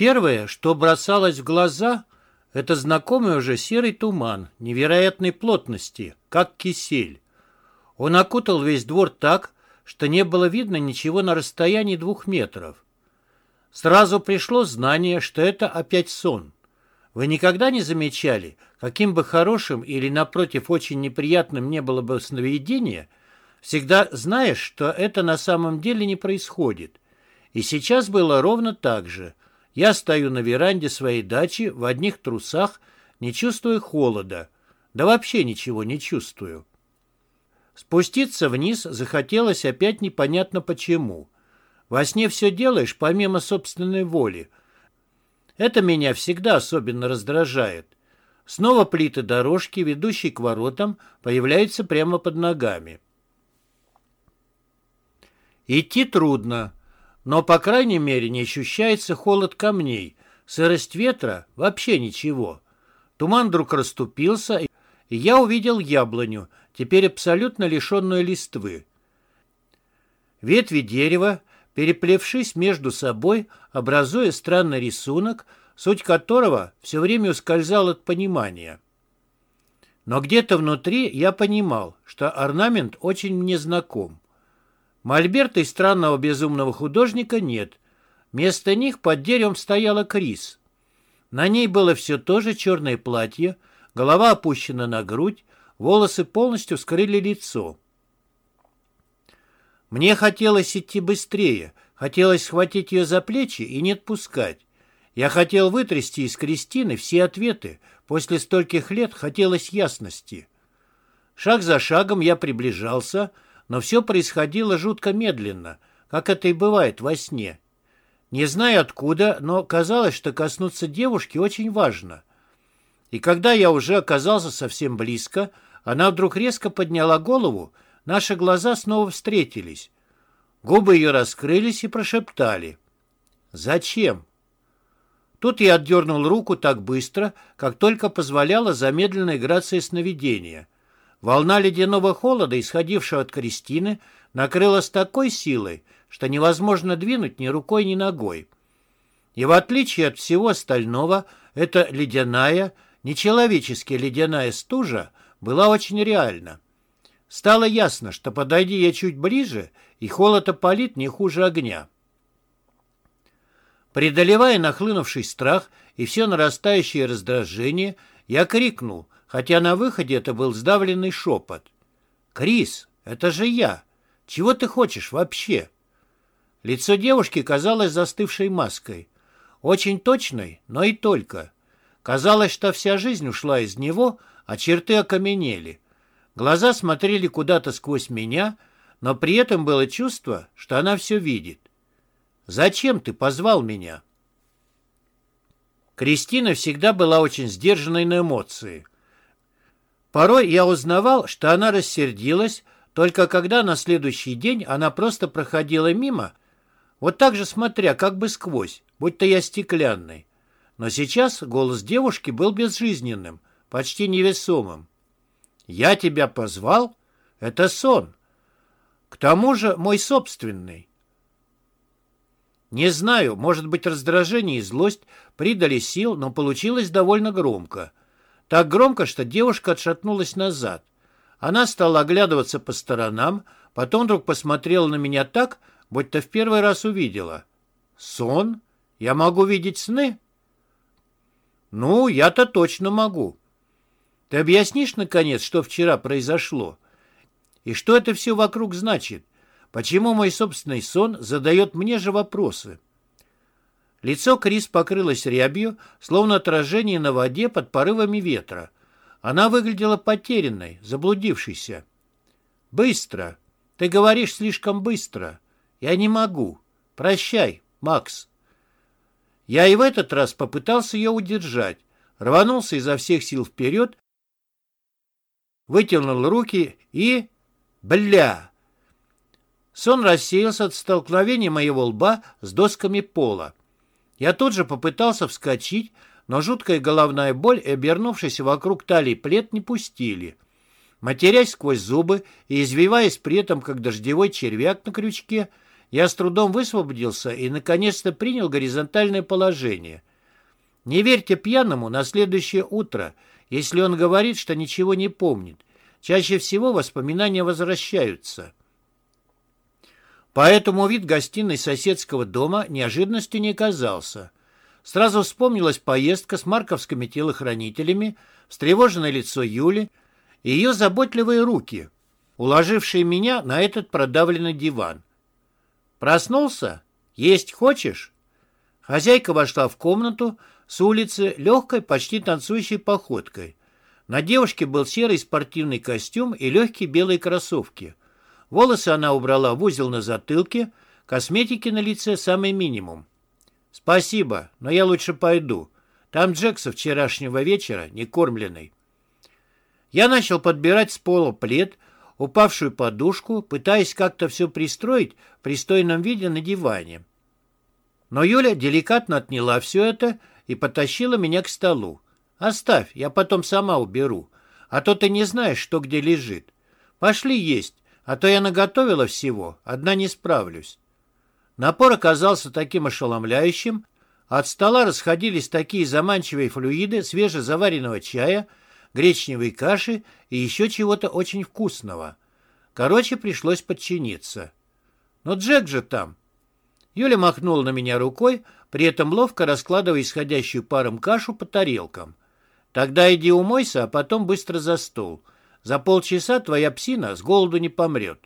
Первое, что бросалось в глаза, это знакомый уже серый туман невероятной плотности, как кисель. Он окутал весь двор так, что не было видно ничего на расстоянии двух метров. Сразу пришло знание, что это опять сон. Вы никогда не замечали, каким бы хорошим или, напротив, очень неприятным не было бы сновидение, всегда знаешь, что это на самом деле не происходит. И сейчас было ровно так же. Я стою на веранде своей дачи в одних трусах, не чувствуя холода. Да вообще ничего не чувствую. Спуститься вниз захотелось опять непонятно почему. Во сне все делаешь помимо собственной воли. Это меня всегда особенно раздражает. Снова плиты дорожки, ведущие к воротам, появляются прямо под ногами. Идти трудно, но, по крайней мере, не ощущается холод камней, сырость ветра — вообще ничего. Туман вдруг расступился, и я увидел яблоню, теперь абсолютно лишенную листвы. Ветви дерева, переплевшись между собой, образуя странный рисунок, суть которого все время ускользал от понимания. Но где-то внутри я понимал, что орнамент очень мне знаком. Мольберта и странного безумного художника нет. Вместо них под деревом стояла Крис. На ней было все то же черное платье, голова опущена на грудь, волосы полностью скрыли лицо. Мне хотелось идти быстрее, хотелось схватить ее за плечи и не отпускать. Я хотел вытрясти из Кристины все ответы. После стольких лет хотелось ясности. Шаг за шагом я приближался, но все происходило жутко медленно, как это и бывает во сне. Не знаю откуда, но казалось, что коснуться девушки очень важно. И когда я уже оказался совсем близко, она вдруг резко подняла голову, наши глаза снова встретились. Губы ее раскрылись и прошептали. «Зачем?» Тут я отдернул руку так быстро, как только позволяла замедленная грация сновидения. Волна ледяного холода, исходившего от Кристины, накрыла с такой силой, что невозможно двинуть ни рукой, ни ногой. И в отличие от всего остального, эта ледяная, нечеловечески ледяная стужа была очень реальна. Стало ясно, что подойди я чуть ближе, и холод опалит не хуже огня. Преодолевая нахлынувший страх и все нарастающее раздражение, я крикнул, хотя на выходе это был сдавленный шепот. «Крис, это же я! Чего ты хочешь вообще?» Лицо девушки казалось застывшей маской. Очень точной, но и только. Казалось, что вся жизнь ушла из него, а черты окаменели. Глаза смотрели куда-то сквозь меня, но при этом было чувство, что она все видит. «Зачем ты позвал меня?» Кристина всегда была очень сдержанной на эмоции. Порой я узнавал, что она рассердилась, только когда на следующий день она просто проходила мимо, вот так же смотря как бы сквозь, будто я стеклянный. Но сейчас голос девушки был безжизненным, почти невесомым. «Я тебя позвал? Это сон. К тому же мой собственный. Не знаю, может быть, раздражение и злость придали сил, но получилось довольно громко. Так громко, что девушка отшатнулась назад. Она стала оглядываться по сторонам, потом вдруг посмотрела на меня так, будто в первый раз увидела. «Сон? Я могу видеть сны?» «Ну, я-то точно могу. Ты объяснишь, наконец, что вчера произошло? И что это все вокруг значит? Почему мой собственный сон задает мне же вопросы?» Лицо Крис покрылось рябью, словно отражение на воде под порывами ветра. Она выглядела потерянной, заблудившейся. «Быстро! Ты говоришь слишком быстро. Я не могу. Прощай, Макс!» Я и в этот раз попытался ее удержать, рванулся изо всех сил вперед, вытянул руки и... Бля! Сон рассеялся от столкновения моего лба с досками пола. Я тут же попытался вскочить, но жуткая головная боль и обернувшийся вокруг талии плед не пустили. Матерясь сквозь зубы и извиваясь при этом, как дождевой червяк на крючке, я с трудом высвободился и наконец-то принял горизонтальное положение. Не верьте пьяному на следующее утро, если он говорит, что ничего не помнит. Чаще всего воспоминания возвращаются. Поэтому вид гостиной соседского дома неожиданностью не казался. Сразу вспомнилась поездка с марковскими телохранителями, встревоженное лицо Юли и ее заботливые руки, уложившие меня на этот продавленный диван. «Проснулся? Есть хочешь?» Хозяйка вошла в комнату с улицы легкой, почти танцующей походкой. На девушке был серый спортивный костюм и легкие белые кроссовки. Волосы она убрала в узел на затылке, косметики на лице самый минимум. «Спасибо, но я лучше пойду. Там Джек со вчерашнего вечера не кормленный». Я начал подбирать с пола плед, упавшую подушку, пытаясь как-то все пристроить в пристойном виде на диване. Но Юля деликатно отняла все это и потащила меня к столу. «Оставь, я потом сама уберу, а то ты не знаешь, что где лежит. Пошли есть, а то я наготовила всего, одна не справлюсь». Напор оказался таким ошеломляющим, от стола расходились такие заманчивые флюиды свежезаваренного чая, гречневой каши и еще чего-то очень вкусного. Короче, пришлось подчиниться. Но Джек же там. Юля махнула на меня рукой, при этом ловко раскладывая исходящую паром кашу по тарелкам. «Тогда иди умойся, а потом быстро за стол. За полчаса твоя псина с голоду не помрет».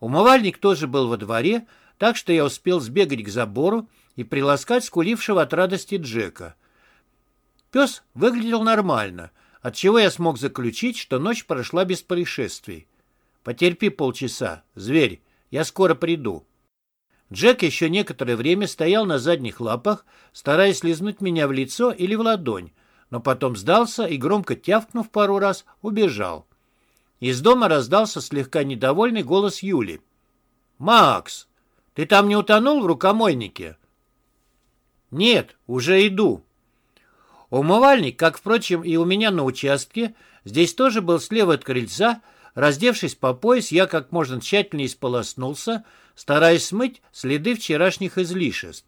Умывальник тоже был во дворе, так что я успел сбегать к забору и приласкать скулившего от радости Джека. Пес выглядел нормально, отчего я смог заключить, что ночь прошла без происшествий. «Потерпи полчаса, зверь, я скоро приду». Джек еще некоторое время стоял на задних лапах, стараясь лизнуть меня в лицо или в ладонь, но потом сдался и, громко тявкнув пару раз, убежал. Из дома раздался слегка недовольный голос Юли. «Макс, ты там не утонул в рукомойнике?» «Нет, уже иду». Умывальник, как, впрочем, и у меня на участке, здесь тоже был слева от крыльца. Раздевшись по пояс, я как можно тщательнее исполоснулся, стараясь смыть следы вчерашних излишеств.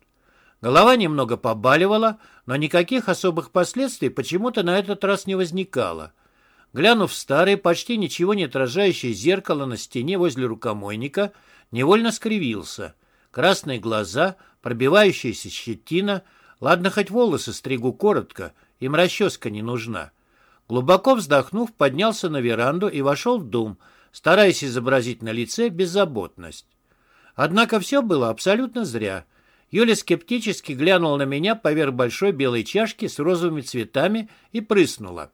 Голова немного побаливала, но никаких особых последствий почему-то на этот раз не возникало. Глянув в старое, почти ничего не отражающее зеркало на стене возле рукомойника, невольно скривился. Красные глаза, пробивающаяся щетина. Ладно, хоть волосы стригу коротко, им расческа не нужна. Глубоко вздохнув, поднялся на веранду и вошел в дом, стараясь изобразить на лице беззаботность. Однако все было абсолютно зря. Юля скептически глянула на меня поверх большой белой чашки с розовыми цветами и прыснула.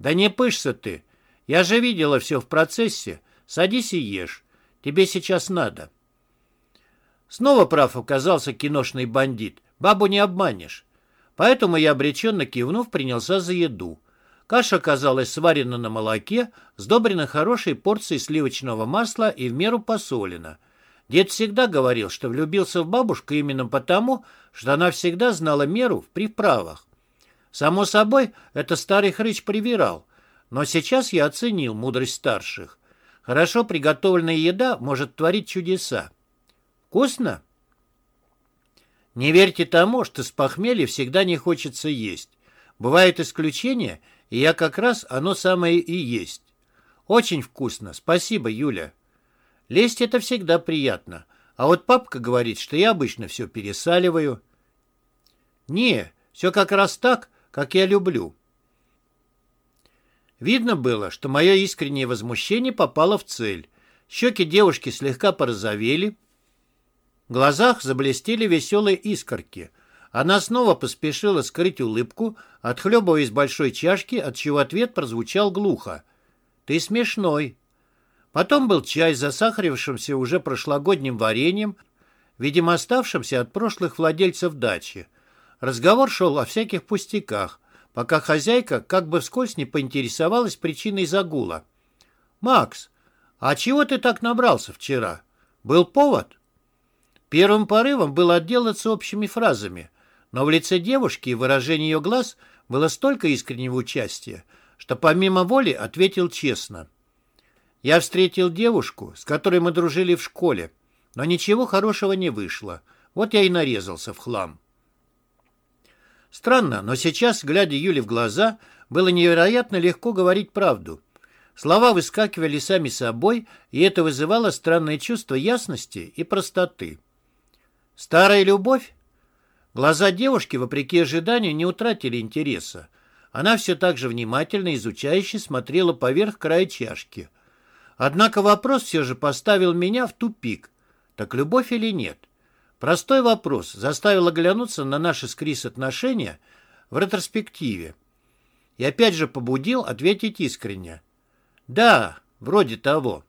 «Да не пышься ты! Я же видела все в процессе. Садись и ешь. Тебе сейчас надо». Снова прав оказался киношный бандит. Бабу не обманешь. Поэтому я, обреченно кивнув, принялся за еду. Каша оказалась сварена на молоке, сдобрена хорошей порцией сливочного масла и в меру посолена – Дед всегда говорил, что влюбился в бабушку именно потому, что она всегда знала меру в приправах. Само собой, это старый хрыч привирал, но сейчас я оценил мудрость старших. Хорошо приготовленная еда может творить чудеса. Вкусно? Не верьте тому, что с похмелья всегда не хочется есть. Бывают исключения, и я как раз оно самое и есть. Очень вкусно. Спасибо, Юля. Лезть это всегда приятно. А вот папка говорит, что я обычно все пересаливаю. Не, все как раз так, как я люблю. Видно было, что мое искреннее возмущение попало в цель. Щеки девушки слегка порозовели, в глазах заблестели веселые искорки. Она снова поспешила скрыть улыбку, отхлебывая из большой чашки, отчего ответ прозвучал глухо. «Ты смешной». Потом был чай с засахарившимся уже прошлогодним вареньем, видимо, оставшимся от прошлых владельцев дачи. Разговор шел о всяких пустяках, пока хозяйка как бы вскользь не поинтересовалась причиной загула. «Макс, а чего ты так набрался вчера? Был повод?» Первым порывом было отделаться общими фразами, но в лице девушки и выражении ее глаз было столько искреннего участия, что помимо воли ответил честно – я встретил девушку, с которой мы дружили в школе. но ничего хорошего не вышло. Вот я и нарезался в хлам. Странно, но сейчас, глядя Юле в глаза, было невероятно легко говорить правду. Слова выскакивали сами собой, и это вызывало странное чувство ясности и простоты. «Старая любовь?» Глаза девушки, вопреки ожиданию, не утратили интереса. Она все так же внимательно, изучающе смотрела поверх края чашки. Однако вопрос все же поставил меня в тупик. Так любовь или нет? Простой вопрос заставил оглянуться на наши с Крис отношения в ретроспективе. И опять же побудил ответить искренне. Да, вроде того.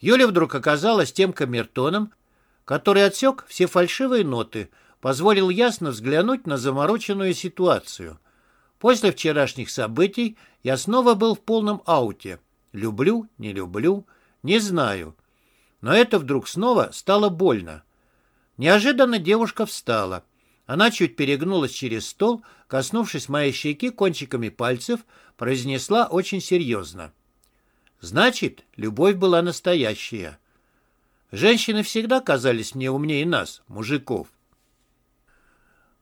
Юля вдруг оказалась тем камертоном, который отсек все фальшивые ноты, позволил ясно взглянуть на замороченную ситуацию. После вчерашних событий я снова был в полном ауте. Люблю, не люблю, не знаю. Но это вдруг снова стало больно. Неожиданно девушка встала. Она чуть перегнулась через стол, коснувшись моей щеки кончиками пальцев, произнесла очень серьезно. «Значит, любовь была настоящая. Женщины всегда казались мне умнее нас, мужиков.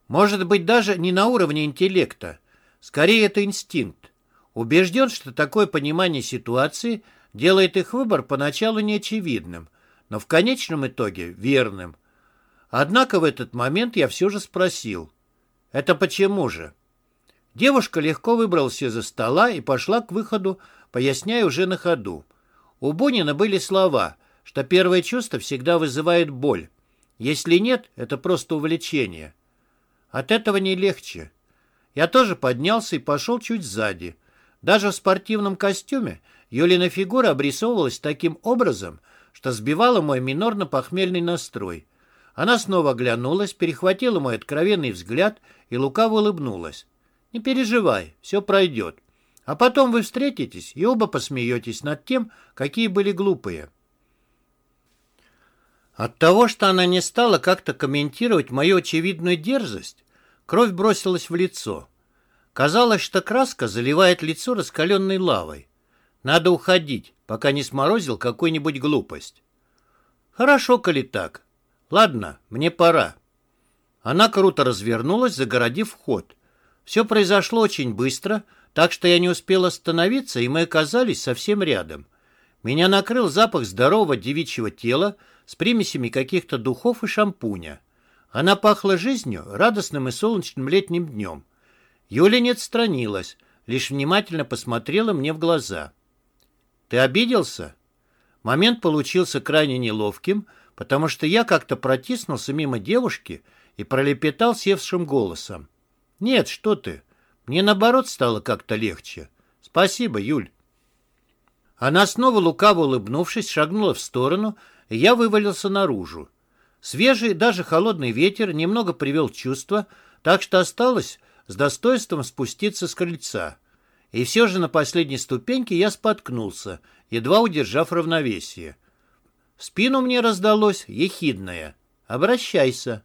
Может быть, даже не на уровне интеллекта. Скорее, это инстинкт. Убежден, что такое понимание ситуации делает их выбор поначалу неочевидным, но в конечном итоге верным. Однако в этот момент я все же спросил. «Это почему же?» Девушка легко выбралась из-за стола и пошла к выходу, поясняя уже на ходу. У Бунина были слова, что первое чувство всегда вызывает боль. Если нет, это просто увлечение. От этого не легче. Я тоже поднялся и пошел чуть сзади. Даже в спортивном костюме Юлина фигура обрисовывалась таким образом, что сбивала мой минорно-похмельный настрой. Она снова оглянулась, перехватила мой откровенный взгляд и лукаво улыбнулась. «Не переживай, все пройдет. А потом вы встретитесь и оба посмеетесь над тем, какие были глупые». От того, что она не стала как-то комментировать мою очевидную дерзость, кровь бросилась в лицо. Казалось, что краска заливает лицо раскаленной лавой. Надо уходить, пока не сморозил какую-нибудь глупость. Хорошо, коли так. Ладно, мне пора. Она круто развернулась, загородив вход. Все произошло очень быстро, так что я не успел остановиться, и мы оказались совсем рядом. Меня накрыл запах здорового девичьего тела, с примесями каких-то духов и шампуня. Она пахла жизнью, радостным и солнечным летним днем. Юля не отстранилась, лишь внимательно посмотрела мне в глаза. «Ты обиделся?» Момент получился крайне неловким, потому что я как-то протиснулся мимо девушки и пролепетал севшим голосом. «Нет, что ты. Мне, наоборот, стало как-то легче. Спасибо, Юль». Она снова лукаво улыбнувшись, шагнула в сторону и я вывалился наружу. Свежий, даже холодный ветер немного привел чувство, так что осталось с достоинством спуститься с крыльца. И все же на последней ступеньке я споткнулся, едва удержав равновесие. В спину мне раздалось ехидное «Обращайся».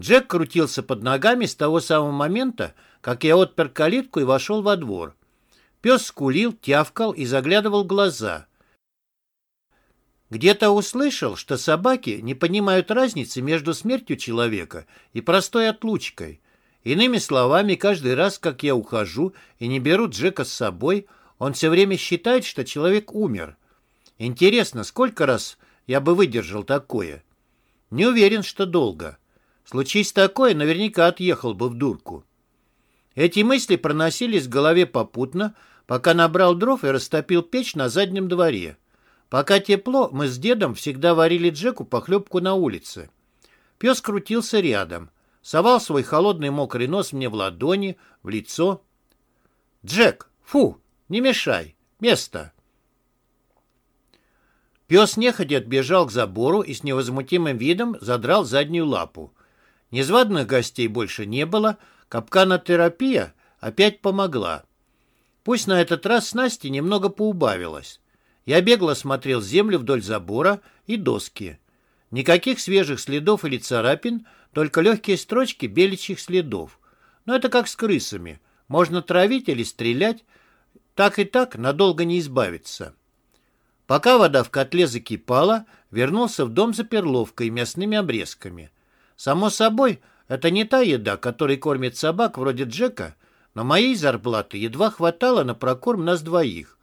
Джек крутился под ногами с того самого момента, как я отпер калитку и вошел во двор. Пес скулил, тявкал и заглядывал глаза. Где-то услышал, что собаки не понимают разницы между смертью человека и простой отлучкой. Иными словами, каждый раз, как я ухожу и не беру Джека с собой, он все время считает, что человек умер. Интересно, сколько раз я бы выдержал такое? Не уверен, что долго. Случись такое, наверняка отъехал бы в дурку. Эти мысли проносились в голове попутно, пока набрал дров и растопил печь на заднем дворе. Пока тепло, мы с дедом всегда варили Джеку похлебку на улице. Пес крутился рядом, совал свой холодный мокрый нос мне в ладони, в лицо. «Джек, фу, не мешай, место!» Пес нехотя отбежал к забору и с невозмутимым видом задрал заднюю лапу. Незваных гостей больше не было, капканотерапия опять помогла. Пусть на этот раз снасти немного поубавилось. Я бегло смотрел землю вдоль забора и доски. Никаких свежих следов или царапин, только легкие строчки беличьих следов. Но это как с крысами. Можно травить или стрелять, так и так надолго не избавиться. Пока вода в котле закипала, вернулся в дом за перловкой и мясными обрезками. Само собой, это не та еда, которой кормят собак вроде Джека, но моей зарплаты едва хватало на прокорм нас двоих.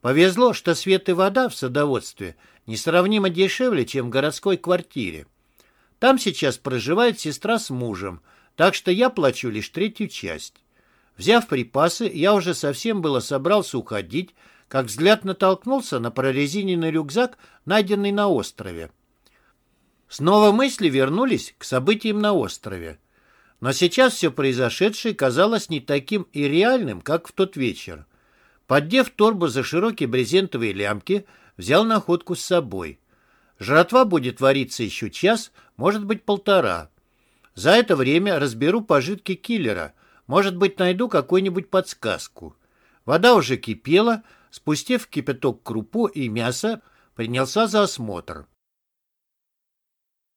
Повезло, что свет и вода в садоводстве несравнимо дешевле, чем в городской квартире. Там сейчас проживает сестра с мужем, так что я плачу лишь третью часть. Взяв припасы, я уже совсем было собрался уходить, как взгляд натолкнулся на прорезиненный рюкзак, найденный на острове. Снова мысли вернулись к событиям на острове. Но сейчас все произошедшее казалось не таким и реальным, как в тот вечер. Поддев торбу за широкие брезентовые лямки, взял находку с собой. Жратва будет вариться еще час, может быть, полтора. За это время разберу пожитки киллера, может быть, найду какую-нибудь подсказку. Вода уже кипела, спустив кипяток крупу и мясо, принялся за осмотр.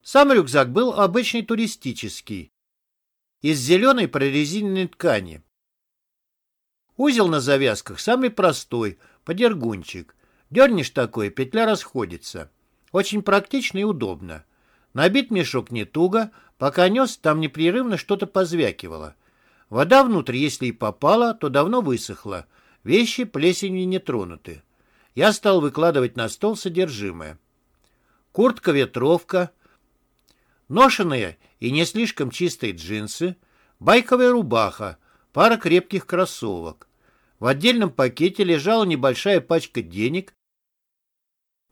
Сам рюкзак был обычный туристический, из зеленой прорезиненной ткани. Узел на завязках самый простой, подергунчик. Дернешь такой, петля расходится. Очень практично и удобно. Набит мешок не туго, пока нес, там непрерывно что-то позвякивало. Вода внутрь, если и попала, то давно высохла. Вещи плесенью не тронуты. Я стал выкладывать на стол содержимое. Куртка-ветровка, ношеные и не слишком чистые джинсы, байковая рубаха, пара крепких кроссовок. В отдельном пакете лежала небольшая пачка денег,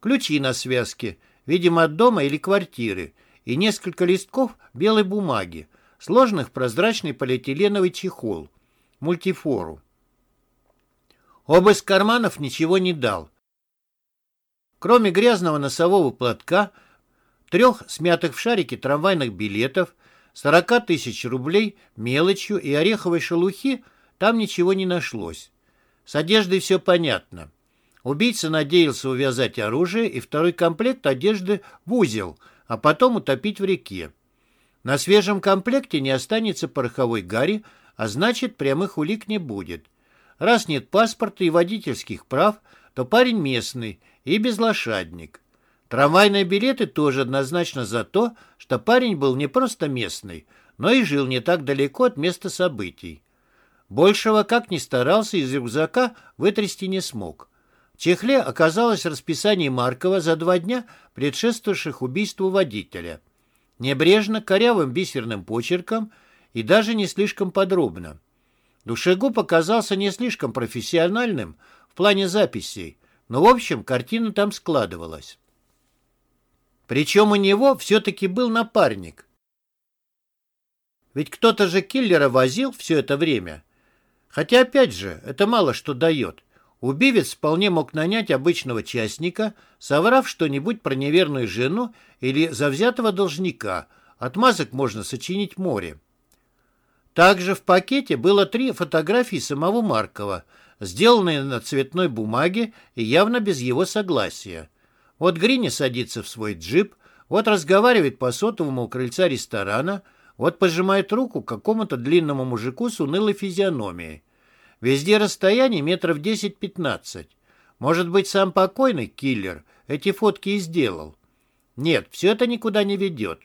ключи на связке, видимо, от дома или квартиры, и несколько листков белой бумаги, сложенных в прозрачный полиэтиленовый чехол, мультифору. Обыск карманов ничего не дал. Кроме грязного носового платка, трех смятых в шарике трамвайных билетов, 40 тысяч рублей мелочью и ореховой шелухи там ничего не нашлось. С одеждой все понятно. Убийца надеялся увязать оружие и второй комплект одежды в узел, а потом утопить в реке. На свежем комплекте не останется пороховой гари, а значит, прямых улик не будет. Раз нет паспорта и водительских прав, то парень местный и безлошадник. Трамвайные билеты тоже однозначно за то, что парень был не просто местный, но и жил не так далеко от места событий. Большего, как ни старался, из рюкзака вытрясти не смог. В чехле оказалось расписание Маркова за два дня, предшествовавших убийству водителя. Небрежно, корявым бисерным почерком и даже не слишком подробно. Душегуб оказался не слишком профессиональным в плане записей, но, в общем, картина там складывалась. Причем у него все-таки был напарник. Ведь кто-то же киллера возил все это время. Хотя, опять же, это мало что дает. Убивец вполне мог нанять обычного частника, соврав что-нибудь про неверную жену или завзятого должника. Отмазок можно сочинить море. Также в пакете было три фотографии самого Маркова, сделанные на цветной бумаге и явно без его согласия. Вот Грини садится в свой джип, вот разговаривает по сотовому у крыльца ресторана, вот пожимает руку какому-то длинному мужику с унылой физиономией. Везде расстояние метров 10-15. Может быть, сам покойный киллер эти фотки и сделал. Нет, все это никуда не ведет.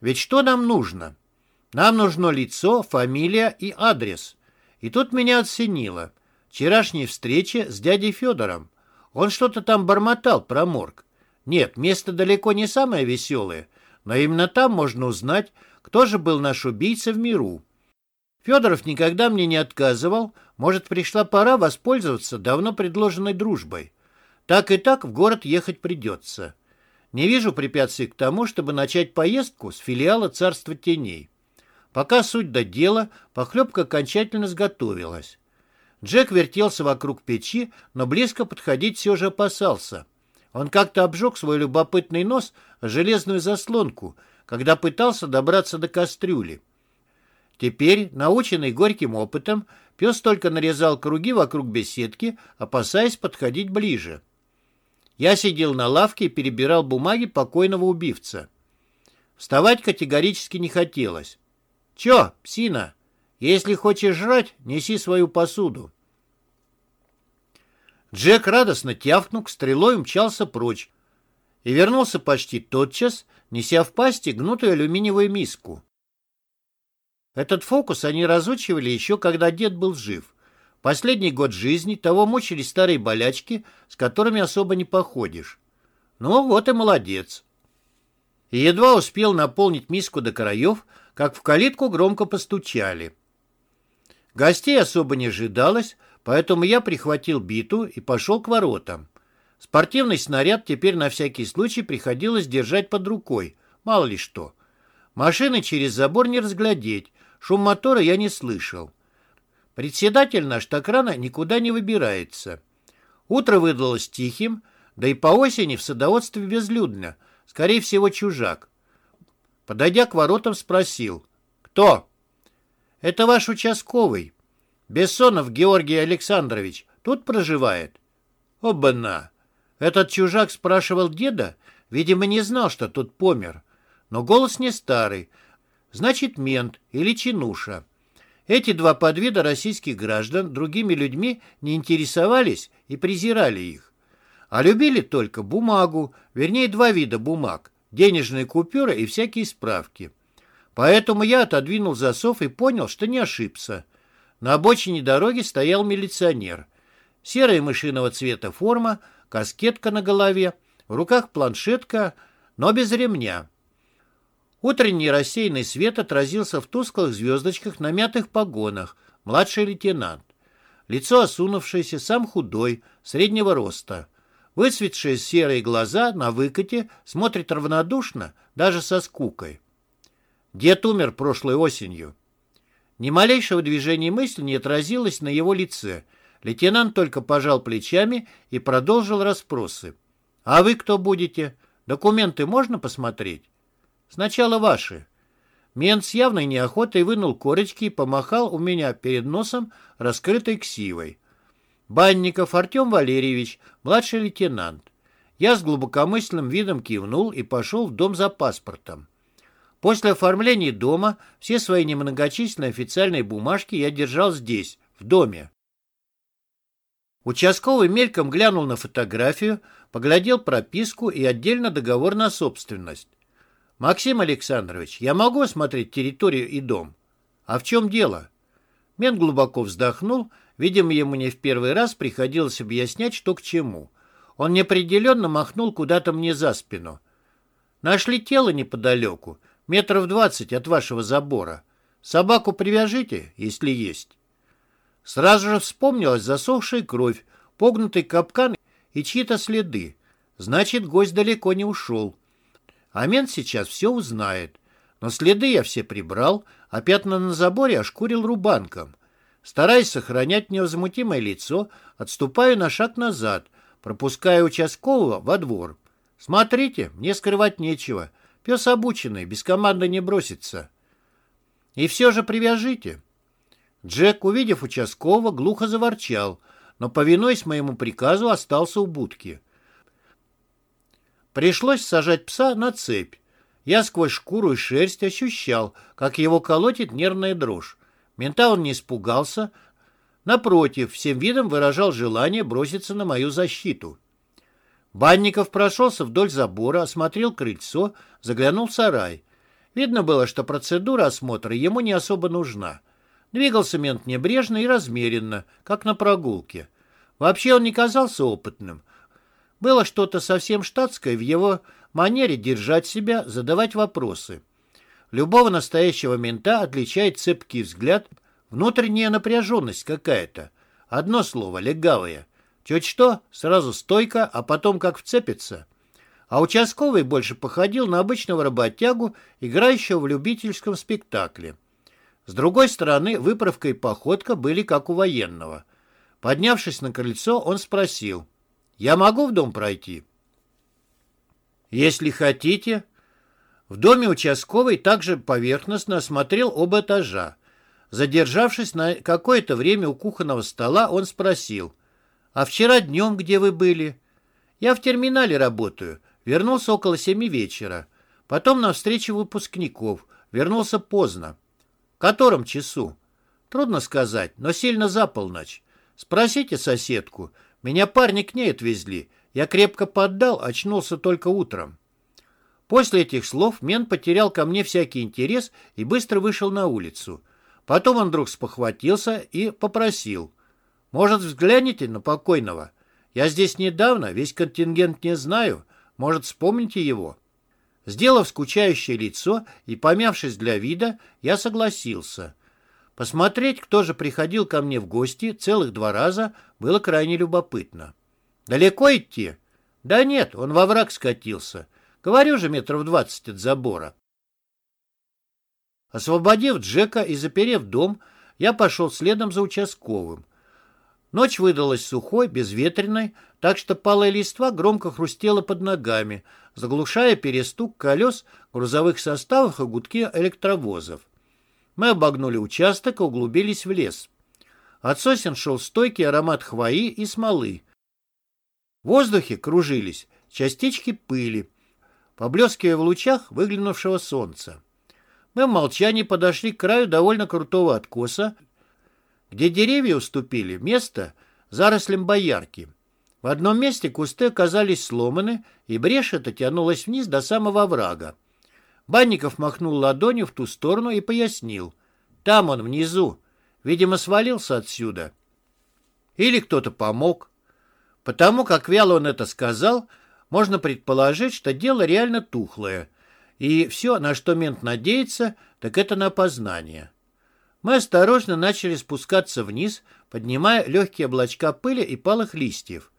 Ведь что нам нужно? Нам нужно лицо, фамилия и адрес. И тут меня отсенило. Вчерашняя встреча с дядей Федором. Он что-то там бормотал про морг. Нет, место далеко не самое веселое, но именно там можно узнать, кто же был наш убийца в миру. Федоров никогда мне не отказывал, может, пришла пора воспользоваться давно предложенной дружбой. Так и так в город ехать придется. Не вижу препятствий к тому, чтобы начать поездку с филиала «Царства теней». Пока суть до дела, похлебка окончательно сготовилась. Джек вертелся вокруг печи, но близко подходить все же опасался. Он как-то обжег свой любопытный нос железную заслонку, когда пытался добраться до кастрюли. Теперь, наученный горьким опытом, пес только нарезал круги вокруг беседки, опасаясь подходить ближе. Я сидел на лавке и перебирал бумаги покойного убивца. Вставать категорически не хотелось. «Чё, псина?» Если хочешь жрать, неси свою посуду. Джек радостно тявкнув, стрелой умчался прочь. и вернулся почти тотчас, неся в пасти гнутую алюминиевую миску. Этот фокус они разучивали еще, когда дед был жив. Последний год жизни того мучили старые болячки, с которыми особо не походишь. Ну, вот и молодец. И едва успел наполнить миску до краев, как в калитку громко постучали. Гостей особо не ожидалось, поэтому я прихватил биту и пошел к воротам. Спортивный снаряд теперь на всякий случай приходилось держать под рукой, мало ли что. Машины через забор не разглядеть, шум мотора я не слышал. Председатель наш так рано никуда не выбирается. Утро выдалось тихим, да и по осени в садоводстве безлюдно, скорее всего, чужак. Подойдя к воротам, спросил. «Кто?» «Это ваш участковый. Бессонов Георгий Александрович тут проживает?» «Оба-на! Этот чужак спрашивал деда, видимо, не знал, что тут помер. Но голос не старый, значит, мент или чинуша. Эти два подвида российских граждан другими людьми не интересовались и презирали их. А любили только бумагу, вернее, два вида бумаг – денежные купюры и всякие справки. Поэтому я отодвинул засов и понял, что не ошибся. На обочине дороги стоял милиционер. Серая мышиного цвета форма – каскетка на голове, в руках планшетка, но без ремня. Утренний рассеянный свет отразился в тусклых звездочках на мятых погонах. Младший лейтенант. Лицо осунувшееся, сам худой, среднего роста. Выцветшие серые глаза на выкате смотрит равнодушно, даже со скукой. Дед умер прошлой осенью. Ни малейшего движения мысли не отразилось на его лице — Лейтенант только пожал плечами и продолжил расспросы. «А вы кто будете? Документы можно посмотреть?» «Сначала ваши». Мент с явной неохотой вынул корочки и помахал у меня перед носом раскрытой ксивой. Банников Артем Валерьевич, младший лейтенант. Я с глубокомысленным видом кивнул и пошел в дом за паспортом. После оформления дома все свои немногочисленные официальные бумажки я держал здесь, в доме. Участковый мельком глянул на фотографию, поглядел прописку и отдельно договор на собственность. «Максим Александрович, я могу осмотреть территорию и дом?» «А в чем дело?» Мен глубоко вздохнул. Видимо, ему не в первый раз приходилось объяснять, что к чему. Он неопределенно махнул куда-то мне за спину. «Нашли тело неподалеку, метров двадцать от вашего забора. Собаку привяжите, если есть». Сразу же вспомнилась засохшая кровь, погнутый капкан и чьи-то следы. Значит, гость далеко не ушел. Амен сейчас все узнает. Но следы я все прибрал, а пятна на заборе ошкурил рубанком. Стараясь сохранять невозмутимое лицо, отступаю на шаг назад, пропуская участкового во двор. Смотрите, мне скрывать нечего. Пес обученный, без команды не бросится. И все же привяжите. Джек, увидев участкового, глухо заворчал, но, повинуясь моему приказу, остался у будки. Пришлось сажать пса на цепь. Я сквозь шкуру и шерсть ощущал, как его колотит нервная дрожь. Мента он не испугался. Напротив, всем видом выражал желание броситься на мою защиту. Банников прошелся вдоль забора, осмотрел крыльцо, заглянул в сарай. Видно было, что процедура осмотра ему не особо нужна. Двигался мент небрежно и размеренно, как на прогулке. Вообще он не казался опытным. Было что-то совсем штатское в его манере держать себя, задавать вопросы. Любого настоящего мента отличает цепкий взгляд, внутренняя напряженность какая-то. Одно слово — легавое. Чуть что, сразу стойка, а потом как вцепится. А участковый больше походил на обычного работягу, играющего в любительском спектакле. С другой стороны, выправка и походка были как у военного. Поднявшись на крыльцо, он спросил, «Я могу в дом пройти?» «Если хотите». В доме участковый также поверхностно осмотрел оба этажа. Задержавшись на какое-то время у кухонного стола, он спросил, «А вчера днем где вы были?» «Я в терминале работаю. Вернулся около семи вечера. Потом на встречу выпускников. Вернулся поздно котором часу? Трудно сказать, но сильно за полночь. Спросите соседку. Меня парни к ней отвезли. Я крепко поддал, очнулся только утром. После этих слов мент потерял ко мне всякий интерес и быстро вышел на улицу. Потом он вдруг спохватился и попросил. «Может, взгляните на покойного? Я здесь недавно, весь контингент не знаю. Может, вспомните его?» Сделав скучающее лицо и помявшись для вида, я согласился. Посмотреть, кто же приходил ко мне в гости целых два раза, было крайне любопытно. «Далеко идти?» «Да нет, он во враг скатился. Говорю же, метров двадцать от забора». Освободив Джека и заперев дом, я пошел следом за участковым. Ночь выдалась сухой, безветренной, так что палая листва громко хрустела под ногами, заглушая перестук колес грузовых составов и гудки электровозов. Мы обогнули участок и углубились в лес. От сосен шел стойкий аромат хвои и смолы. В воздухе кружились частички пыли, поблескивая в лучах выглянувшего солнца. Мы в молчании подошли к краю довольно крутого откоса, где деревья уступили место зарослям боярки. В одном месте кусты оказались сломаны, и брешь эта тянулась вниз до самого оврага. Банников махнул ладонью в ту сторону и пояснил. Там он, внизу. Видимо, свалился отсюда. Или кто-то помог. Потому как вяло он это сказал, можно предположить, что дело реально тухлое. И все, на что мент надеется, так это на опознание. Мы осторожно начали спускаться вниз, поднимая легкие облачка пыли и палых листьев.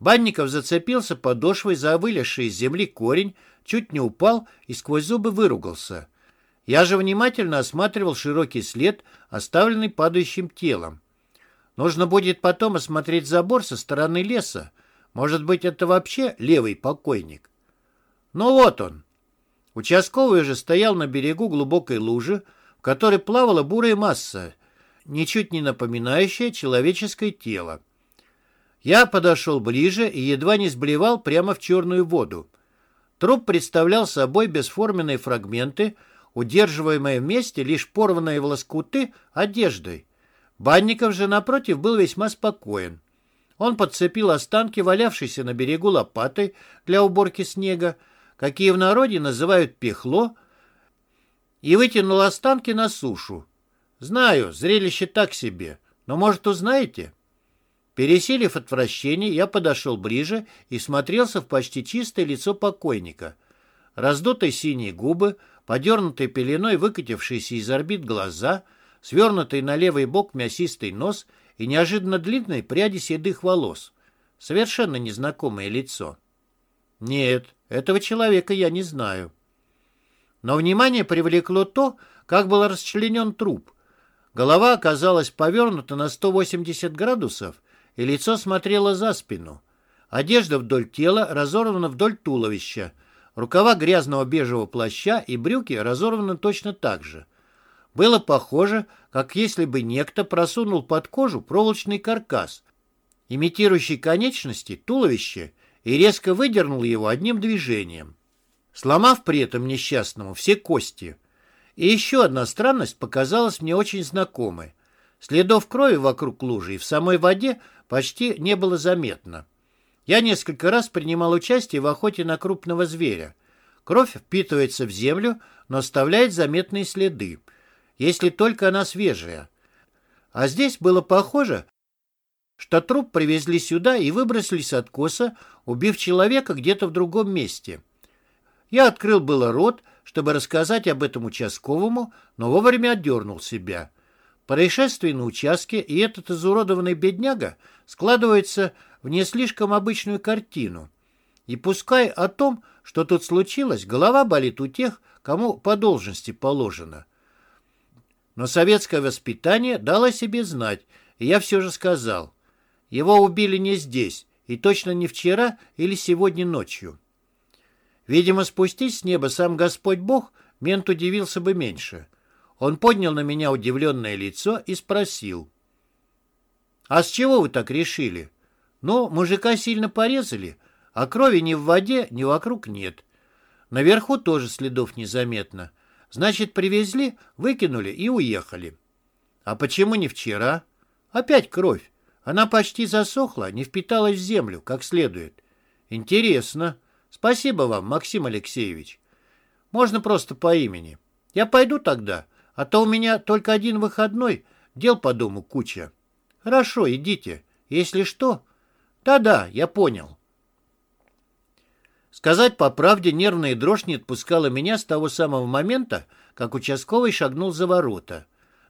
Банников зацепился подошвой за вылезший из земли корень, чуть не упал и сквозь зубы выругался. Я же внимательно осматривал широкий след, оставленный падающим телом. Нужно будет потом осмотреть забор со стороны леса. Может быть, это вообще левый покойник. Ну вот он. Участковый уже стоял на берегу глубокой лужи, в которой плавала бурая масса, ничуть не напоминающая человеческое тело. Я подошел ближе и едва не сблевал прямо в черную воду. Труп представлял собой бесформенные фрагменты, удерживаемые вместе лишь порванные в лоскуты одеждой. Банников же, напротив, был весьма спокоен. Он подцепил останки, валявшиеся на берегу лопатой для уборки снега, какие в народе называют пехло, и вытянул останки на сушу. Знаю, зрелище так себе, но, может, узнаете? Пересилив отвращение, я подошел ближе и смотрелся в почти чистое лицо покойника. Раздутые синие губы, подернутые пеленой выкатившиеся из орбит глаза, свернутый на левый бок мясистый нос и неожиданно длинные пряди седых волос. Совершенно незнакомое лицо. Нет, этого человека я не знаю. Но внимание привлекло то, как был расчленен труп. Голова оказалась повернута на 180 градусов, и лицо смотрело за спину. Одежда вдоль тела разорвана вдоль туловища. Рукава грязного бежевого плаща и брюки разорваны точно так же. Было похоже, как если бы некто просунул под кожу проволочный каркас, имитирующий конечности туловища, и резко выдернул его одним движением, сломав при этом несчастному все кости. И еще одна странность показалась мне очень знакомой. Следов крови вокруг лужи и в самой воде почти не было заметно. Я несколько раз принимал участие в охоте на крупного зверя. Кровь впитывается в землю, но оставляет заметные следы, если только она свежая. А здесь было похоже, что труп привезли сюда и выбросили с откоса, убив человека где-то в другом месте. Я открыл было рот, чтобы рассказать об этом участковому, но вовремя отдернул себя. Происшествие на участке и этот изуродованный бедняга складывается в не слишком обычную картину. И пускай о том, что тут случилось, голова болит у тех, кому по должности положено. Но советское воспитание дало себе знать, и я все же сказал. Его убили не здесь, и точно не вчера или сегодня ночью. Видимо, спустись с неба сам Господь Бог, мент удивился бы меньше. Он поднял на меня удивленное лицо и спросил. «А с чего вы так решили?» «Ну, мужика сильно порезали, а крови ни в воде, ни вокруг нет. Наверху тоже следов незаметно. Значит, привезли, выкинули и уехали. А почему не вчера? Опять кровь. Она почти засохла, не впиталась в землю, как следует. Интересно. Спасибо вам, Максим Алексеевич. Можно просто по имени. Я пойду тогда, а то у меня только один выходной, дел по дому куча. Хорошо, идите. Если что... Да-да, я понял. Сказать по правде, нервная дрожь не отпускала меня с того самого момента, как участковый шагнул за ворота.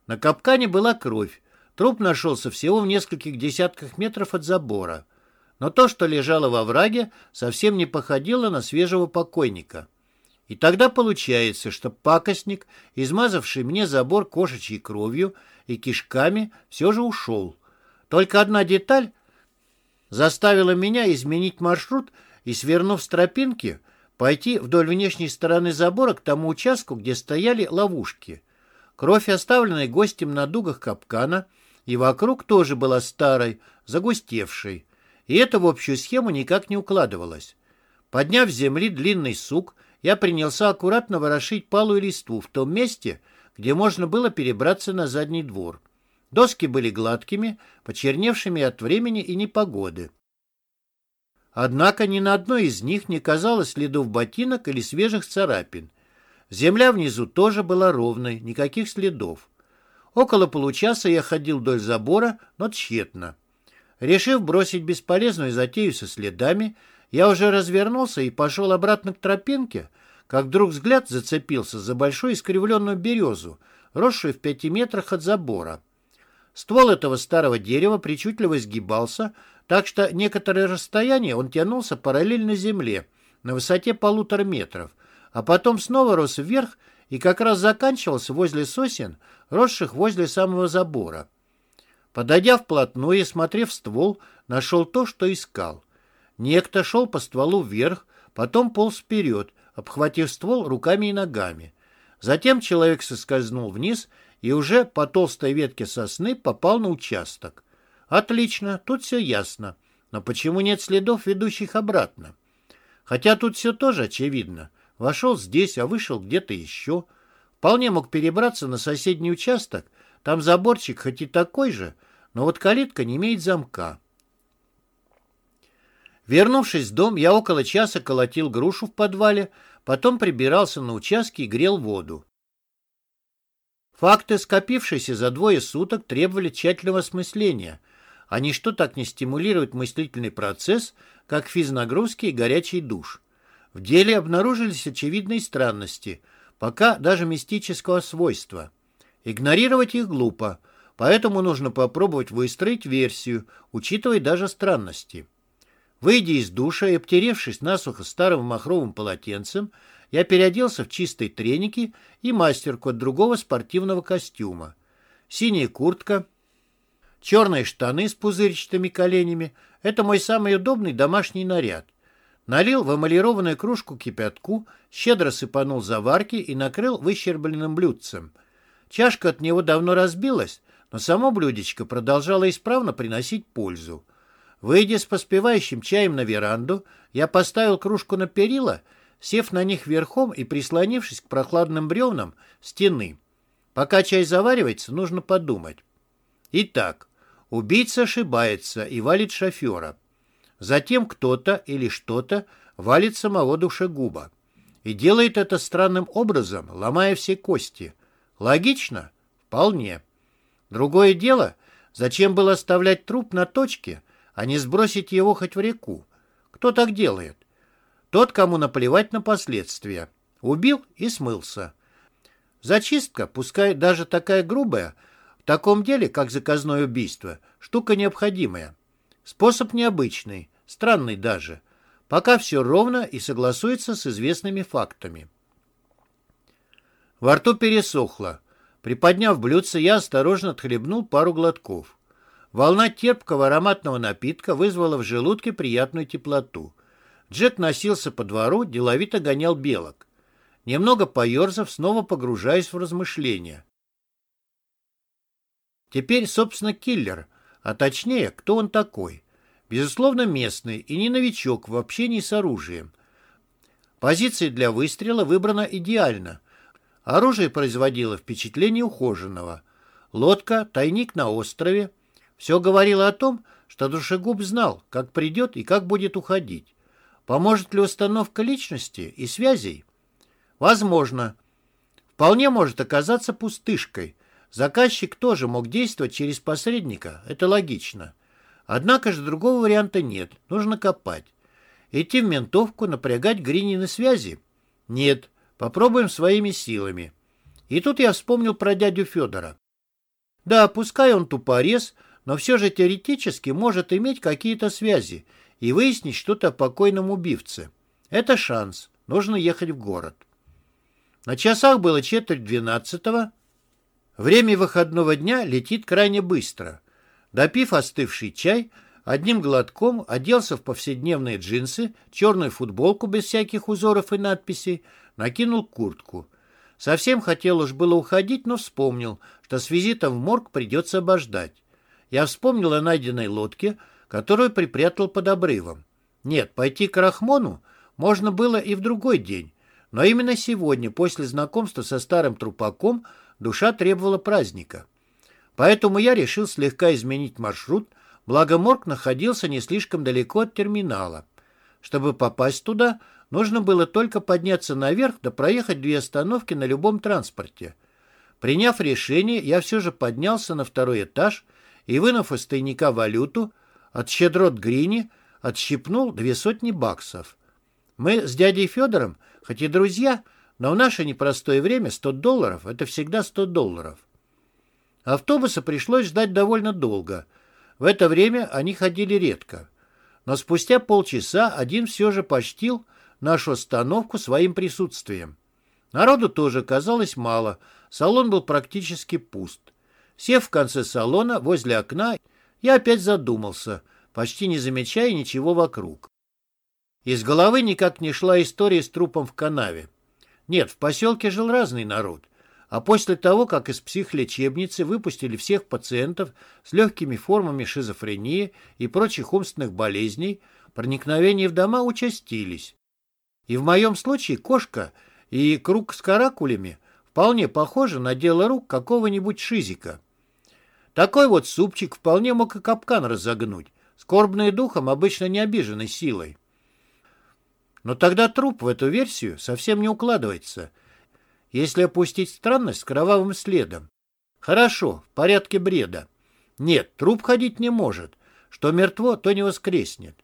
На капкане была кровь. Труп нашелся всего в нескольких десятках метров от забора. Но то, что лежало во враге, совсем не походило на свежего покойника. И тогда получается, что пакостник, измазавший мне забор кошечьей кровью и кишками, все же ушел. Только одна деталь заставила меня изменить маршрут и, свернув с тропинки, пойти вдоль внешней стороны забора к тому участку, где стояли ловушки. Кровь, оставленная гостем на дугах капкана, и вокруг тоже была старой, загустевшей. И это в общую схему никак не укладывалось. Подняв с земли длинный сук, я принялся аккуратно ворошить палую листву в том месте, где можно было перебраться на задний двор. Доски были гладкими, почерневшими от времени и непогоды. Однако ни на одной из них не казалось следов ботинок или свежих царапин. Земля внизу тоже была ровной, никаких следов. Около получаса я ходил вдоль забора, но тщетно. Решив бросить бесполезную затею со следами, я уже развернулся и пошел обратно к тропинке, как вдруг взгляд зацепился за большую искривленную березу, росшую в пяти метрах от забора. Ствол этого старого дерева причудливо изгибался, так что некоторое расстояние он тянулся параллельно земле, на высоте полутора метров, а потом снова рос вверх и как раз заканчивался возле сосен, росших возле самого забора. Подойдя вплотную и смотрев ствол, нашел то, что искал. Некто шел по стволу вверх, потом полз вперед, обхватив ствол руками и ногами. Затем человек соскользнул вниз и уже по толстой ветке сосны попал на участок. Отлично, тут все ясно. Но почему нет следов, ведущих обратно? Хотя тут все тоже очевидно. Вошел здесь, а вышел где-то еще. Вполне мог перебраться на соседний участок. Там заборчик хоть и такой же, но вот калитка не имеет замка. Вернувшись в дом, я около часа колотил грушу в подвале, потом прибирался на участке и грел воду. Факты, скопившиеся за двое суток, требовали тщательного осмысления, а ничто так не стимулирует мыслительный процесс, как физнагрузки и горячий душ. В деле обнаружились очевидные странности, пока даже мистического свойства. Игнорировать их глупо, поэтому нужно попробовать выстроить версию, учитывая даже странности. Выйдя из душа и обтеревшись насухо старым махровым полотенцем, я переоделся в чистые треники и мастерку от другого спортивного костюма. Синяя куртка, черные штаны с пузырчатыми коленями — это мой самый удобный домашний наряд. Налил в эмалированную кружку кипятку, щедро сыпанул заварки и накрыл выщербленным блюдцем. Чашка от него давно разбилась, но само блюдечко продолжало исправно приносить пользу. Выйдя с поспевающим чаем на веранду, я поставил кружку на перила — сев на них верхом и прислонившись к прохладным бревнам стены. Пока чай заваривается, нужно подумать. Итак, убийца ошибается и валит шофера. Затем кто-то или что-то валит самого душегуба. И делает это странным образом, ломая все кости. Логично? Вполне. Другое дело, зачем было оставлять труп на точке, а не сбросить его хоть в реку? Кто так делает? Тот, кому наплевать на последствия. Убил и смылся. Зачистка, пускай даже такая грубая, таком деле, как заказное убийство, штука необходимая. Способ необычный, странный даже. Пока все ровно и согласуется с известными фактами. Во рту пересохло. Приподняв блюдце, я осторожно отхлебнул пару глотков. Волна терпкого ароматного напитка вызвала в желудке приятную теплоту. Джек носился по двору, деловито гонял белок. Немного поерзав, снова погружаясь в размышления. Теперь, собственно, киллер, а точнее, кто он такой. Безусловно, местный и не новичок в общении с оружием. Позиция для выстрела выбрана идеально. Оружие производило впечатление ухоженного. Лодка, тайник на острове. Все говорило о том, что душегуб знал, как придет и как будет уходить. Поможет ли установка личности и связей? Возможно. Вполне может оказаться пустышкой. Заказчик тоже мог действовать через посредника, это логично. Однако же другого варианта нет, нужно копать. Идти в ментовку, напрягать Гринины связи? Нет, попробуем своими силами. И тут я вспомнил про дядю Федора. Да, пускай он тупорез, но все же теоретически может иметь какие-то связи и выяснить что-то о покойном убивце. Это шанс, нужно ехать в город. На часах было четверть двенадцатого. Время выходного дня летит крайне быстро. Допив остывший чай, одним глотком оделся в повседневные джинсы, черную футболку без всяких узоров и надписей, накинул куртку. Совсем хотел уж было уходить, но вспомнил, что с визитом в морг придется обождать. Я вспомнил о найденной лодке, которую припрятал под обрывом. Нет, пойти к Рахмону можно было и в другой день, но именно сегодня, после знакомства со старым трупаком, душа требовала праздника. Поэтому я решил слегка изменить маршрут, благо морг находился не слишком далеко от терминала. Чтобы попасть туда, нужно было только подняться наверх да проехать две остановки на любом транспорте. Приняв решение, я все же поднялся на второй этаж и, вынув из тайника валюту, от щедрот Грини отщипнул две сотни баксов. Мы с дядей Федором Хоть и друзья, но в наше непростое время 100 долларов – это всегда 100 долларов. Автобуса пришлось ждать довольно долго. В это время они ходили редко. Но спустя полчаса один все же почтил нашу остановку своим присутствием. Народу тоже казалось мало, салон был практически пуст. Сев в конце салона, возле окна, я опять задумался, почти не замечая ничего вокруг. Из головы никак не шла история с трупом в канаве. Нет, в поселке жил разный народ. А после того, как из психлечебницы выпустили всех пациентов с легкими формами шизофрении и прочих умственных болезней, проникновения в дома участились. И в моем случае кошка и круг с каракулями вполне похожи на дело рук какого-нибудь шизика. Такой вот супчик вполне мог и капкан разогнуть, скорбный духом, обычно не обиженный силой. Но тогда труп в эту версию совсем не укладывается, если опустить странность с кровавым следом. Хорошо, в порядке бреда. Нет, труп ходить не может. Что мертво, то не воскреснет.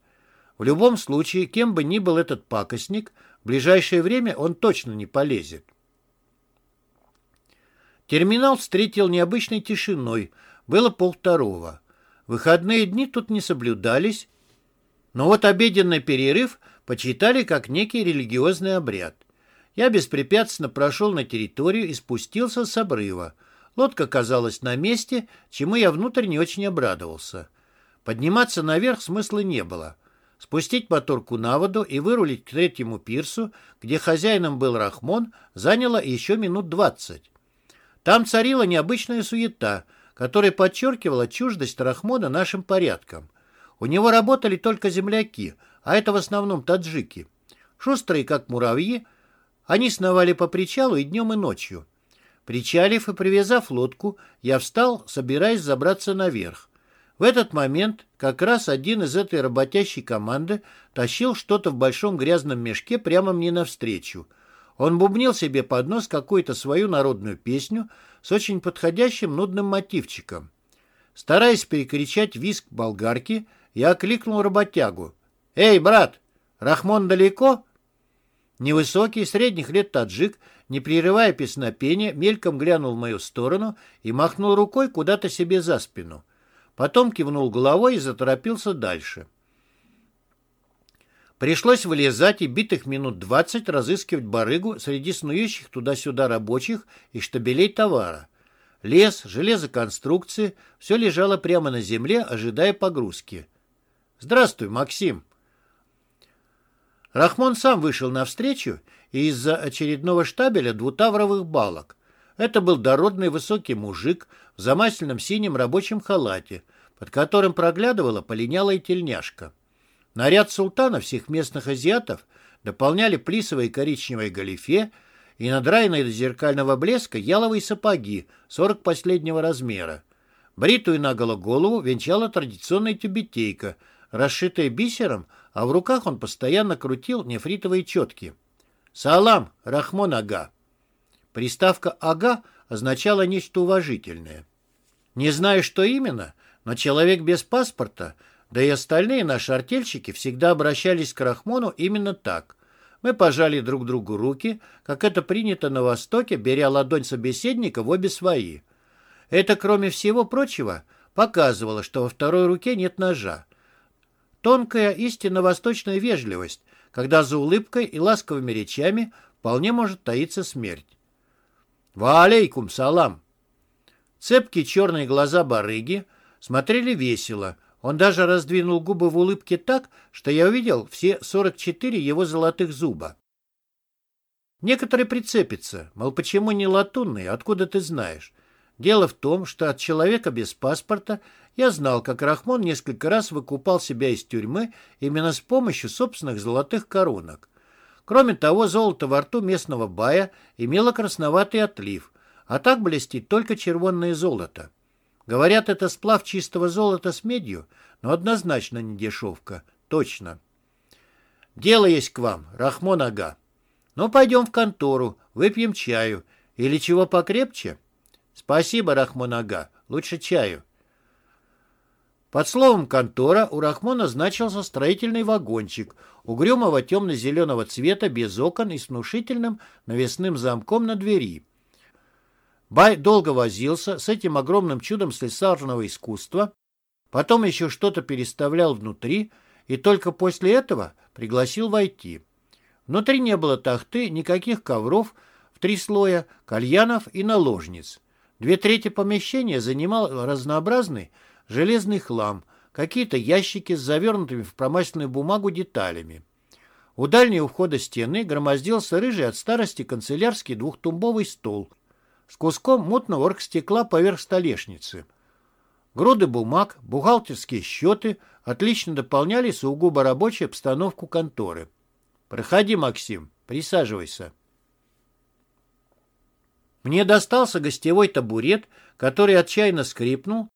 В любом случае, кем бы ни был этот пакостник, в ближайшее время он точно не полезет. Терминал встретил необычной тишиной. Было полвторого. Выходные дни тут не соблюдались, но вот обеденный перерыв – почитали как некий религиозный обряд. Я беспрепятственно прошел на территорию и спустился с обрыва. Лодка казалась на месте, чему я внутренне очень обрадовался. Подниматься наверх смысла не было. Спустить моторку на воду и вырулить к третьему пирсу, где хозяином был Рахмон, заняло еще минут двадцать. Там царила необычная суета, которая подчеркивала чуждость Рахмона нашим порядкам. У него работали только земляки, а это в основном таджики. Шустрые, как муравьи, они сновали по причалу и днем, и ночью. Причалив и привязав лодку, я встал, собираясь забраться наверх. В этот момент как раз один из этой работящей команды тащил что-то в большом грязном мешке прямо мне навстречу. Он бубнил себе под нос какую-то свою народную песню с очень подходящим нудным мотивчиком. Стараясь перекричать виск болгарки, я окликнул работягу. «Эй, брат, Рахмон далеко?» Невысокий, средних лет таджик, не прерывая песнопения, мельком глянул в мою сторону и махнул рукой куда-то себе за спину. Потом кивнул головой и заторопился дальше. Пришлось вылезать и битых минут двадцать разыскивать барыгу среди снующих туда-сюда рабочих и штабелей товара. Лес, железоконструкции — все лежало прямо на земле, ожидая погрузки. «Здравствуй, Максим!» Рахмон сам вышел навстречу из-за очередного штабеля двутавровых балок. Это был дородный высокий мужик в замасленном синем рабочем халате, под которым проглядывала полинялая тельняшка. Наряд султана всех местных азиатов дополняли плисовые коричневые галифе и надраенные до зеркального блеска яловые сапоги 40 последнего размера. Бритую наголо голову венчала традиционная тюбетейка, расшитая бисером, а в руках он постоянно крутил нефритовые четки. «Салам, Рахмон Ага!» Приставка «ага» означала нечто уважительное. Не знаю, что именно, но человек без паспорта, да и остальные наши артельщики всегда обращались к Рахмону именно так. Мы пожали друг другу руки, как это принято на Востоке, беря ладонь собеседника в обе свои. Это, кроме всего прочего, показывало, что во второй руке нет ножа. Тонкая истинно восточная вежливость, когда за улыбкой и ласковыми речами вполне может таиться смерть. «Ва салам!» Цепкие черные глаза барыги смотрели весело. Он даже раздвинул губы в улыбке так, что я увидел все 44 его золотых зуба. Некоторые прицепятся, мол, почему не латунный, откуда ты знаешь? Дело в том, что от человека без паспорта я знал, как Рахмон несколько раз выкупал себя из тюрьмы именно с помощью собственных золотых коронок. Кроме того, золото во рту местного бая имело красноватый отлив, а так блестит только червонное золото. Говорят, это сплав чистого золота с медью, но однозначно не дешевка. Точно. Дело есть к вам, Рахмон Ага. Ну, пойдем в контору, выпьем чаю. Или чего покрепче? Спасибо, Рахмон Ага. Лучше чаю. Под словом «контора» у Рахмона значился строительный вагончик угрюмого темно-зеленого цвета без окон и с внушительным навесным замком на двери. Бай долго возился с этим огромным чудом слесарного искусства, потом еще что-то переставлял внутри и только после этого пригласил войти. Внутри не было тахты, никаких ковров в три слоя, кальянов и наложниц. Две трети помещения занимал разнообразный железный хлам, какие-то ящики с завернутыми в промасленную бумагу деталями. У дальнего входа стены громоздился рыжий от старости канцелярский двухтумбовый стол с куском мутного оргстекла поверх столешницы. Груды бумаг, бухгалтерские счеты отлично дополняли сугубо рабочую обстановку конторы. «Проходи, Максим, присаживайся». Мне достался гостевой табурет, который отчаянно скрипнул,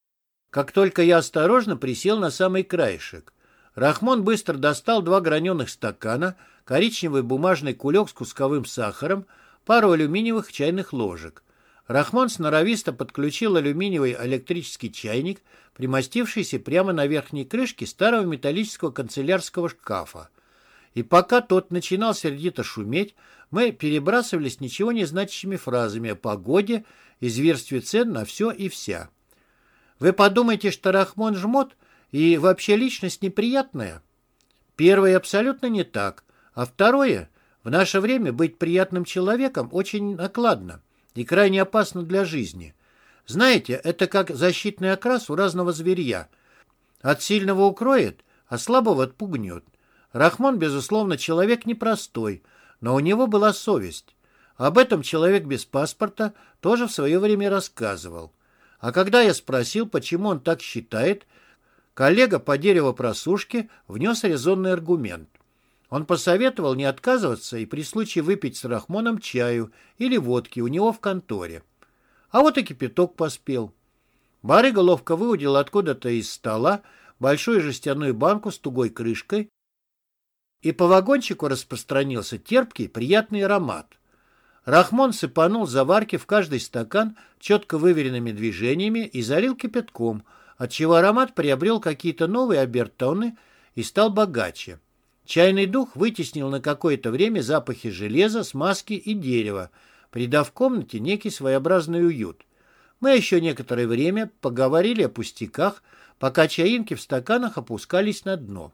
как только я осторожно присел на самый краешек. Рахмон быстро достал два граненых стакана, коричневый бумажный кулек с кусковым сахаром, пару алюминиевых чайных ложек. Рахмон сноровисто подключил алюминиевый электрический чайник, примостившийся прямо на верхней крышке старого металлического канцелярского шкафа. И пока тот начинал сердито шуметь, мы перебрасывались ничего не значащими фразами о погоде и зверстве цен на все и вся. Вы подумаете, что Рахмон жмот и вообще личность неприятная? Первое абсолютно не так, а второе, в наше время быть приятным человеком очень накладно и крайне опасно для жизни. Знаете, это как защитный окрас у разного зверья. От сильного укроет, а слабого отпугнет. Рахмон, безусловно, человек непростой, но у него была совесть. Об этом человек без паспорта тоже в свое время рассказывал. А когда я спросил, почему он так считает, коллега по деревопросушке внес резонный аргумент. Он посоветовал не отказываться и при случае выпить с Рахмоном чаю или водки у него в конторе. А вот и кипяток поспел. Барыга ловко выудил откуда-то из стола большую жестяную банку с тугой крышкой, и по вагончику распространился терпкий, приятный аромат. Рахмон сыпанул заварки в каждый стакан четко выверенными движениями и залил кипятком, отчего аромат приобрел какие-то новые обертоны и стал богаче. Чайный дух вытеснил на какое-то время запахи железа, смазки и дерева, придав комнате некий своеобразный уют. Мы еще некоторое время поговорили о пустяках, пока чаинки в стаканах опускались на дно.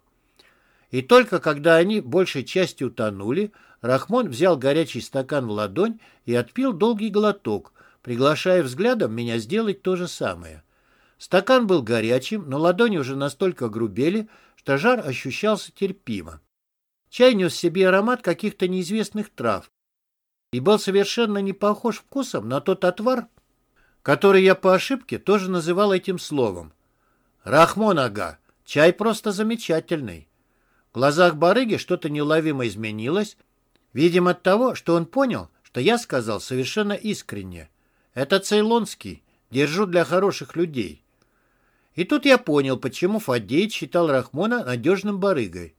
И только когда они большей частью утонули, Рахмон взял горячий стакан в ладонь и отпил долгий глоток, приглашая взглядом меня сделать то же самое. Стакан был горячим, но ладони уже настолько грубели, что жар ощущался терпимо. Чай нес в себе аромат каких-то неизвестных трав и был совершенно не похож вкусом на тот отвар, который я по ошибке тоже называл этим словом. «Рахмон ага, чай просто замечательный». В глазах барыги что-то неуловимо изменилось, видимо от того, что он понял, что я сказал совершенно искренне. Это цейлонский, держу для хороших людей. И тут я понял, почему Фадеич считал Рахмона надежным барыгой.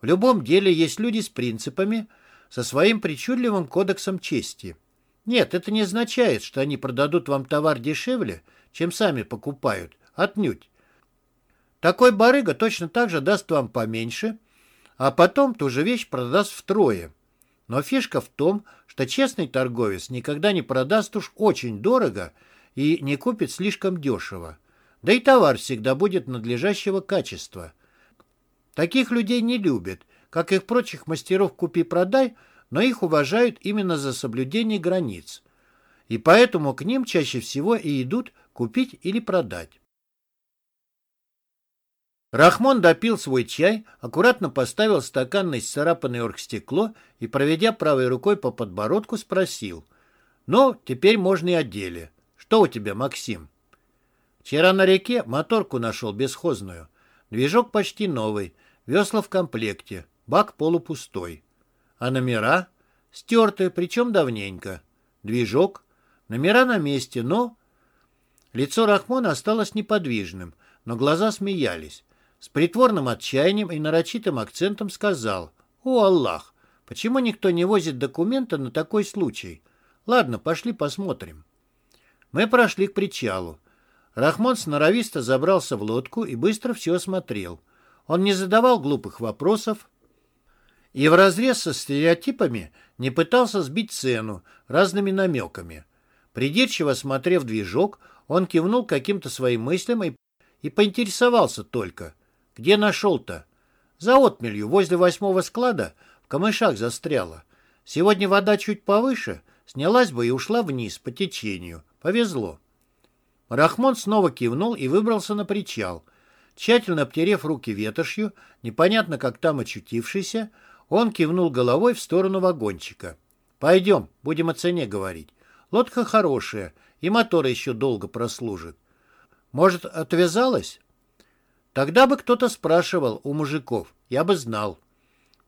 В любом деле есть люди с принципами, со своим причудливым кодексом чести. Нет, это не означает, что они продадут вам товар дешевле, чем сами покупают. Отнюдь. Такой барыга точно так же даст вам поменьше, а потом ту же вещь продаст втрое. Но фишка в том, что честный торговец никогда не продаст уж очень дорого и не купит слишком дешево. Да и товар всегда будет надлежащего качества. Таких людей не любят, как и прочих мастеров купи-продай, но их уважают именно за соблюдение границ. И поэтому к ним чаще всего и идут купить или продать. Рахмон допил свой чай, аккуратно поставил стакан на исцарапанное оргстекло и, проведя правой рукой по подбородку, спросил. «Ну, теперь можно и о деле. Что у тебя, Максим?» «Вчера на реке моторку нашел бесхозную. Движок почти новый, весла в комплекте, бак полупустой. А номера? Стертые, причем давненько. Движок? Номера на месте, но...» Лицо Рахмона осталось неподвижным, но глаза смеялись. С притворным отчаянием и нарочитым акцентом сказал «О, Аллах! Почему никто не возит документы на такой случай? Ладно, пошли посмотрим». Мы прошли к причалу. Рахмон сноровисто забрался в лодку и быстро все осмотрел. Он не задавал глупых вопросов и вразрез со стереотипами не пытался сбить цену разными намеками. Придирчиво смотрев движок, он кивнул каким-то своим мыслям и, и поинтересовался только — где нашел-то? За отмелью, возле восьмого склада, в камышах застряла. Сегодня вода чуть повыше, снялась бы и ушла вниз по течению. Повезло. Рахмон снова кивнул и выбрался на причал. Тщательно обтерев руки ветошью, непонятно как там очутившийся, он кивнул головой в сторону вагончика. «Пойдем, будем о цене говорить. Лодка хорошая, и мотор еще долго прослужит. Может, отвязалась?» Тогда бы кто-то спрашивал у мужиков, я бы знал.